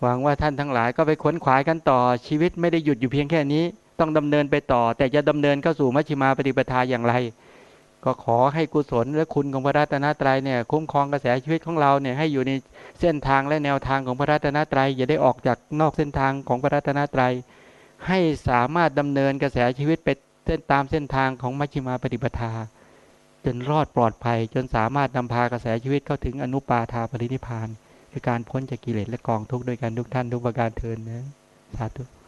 Speaker 2: หวังว่าท่านทั้งหลายก็ไปขนขวายกันต่อ ชีวิตไม่ได้หยุดอยู่เพียงแค่นี้ ต้องดำเนินไปต่อ แต่จะดำเนินเข้าสู่มัชฌิมาปฏิปทาอย่างไร ก็ขอให้กุศลและคุณของพระรัตนตรัยเนี่ยคุ้มครองกระแสชีวิตของเราเนี่ยให้อยู่ในเส้นทางและแนวทางของพระรัตนตรัยอย่าได้ออกจากนอกเส้นทางของพระรัตนตรัย ให้สามารถดำเนินกระแสชีวิตไปเส้นตามเส้นทางของมัชฌิมาปฏิปทา จนรอดปลอดภัย จนสามารถนำพากระแสชีวิตเข้าถึงอนุปาทาปรินิพาน คือการพ้นจากกิเลสและกองทุกข์โดยการทุกท่านทุกประการเทินนะสาธุ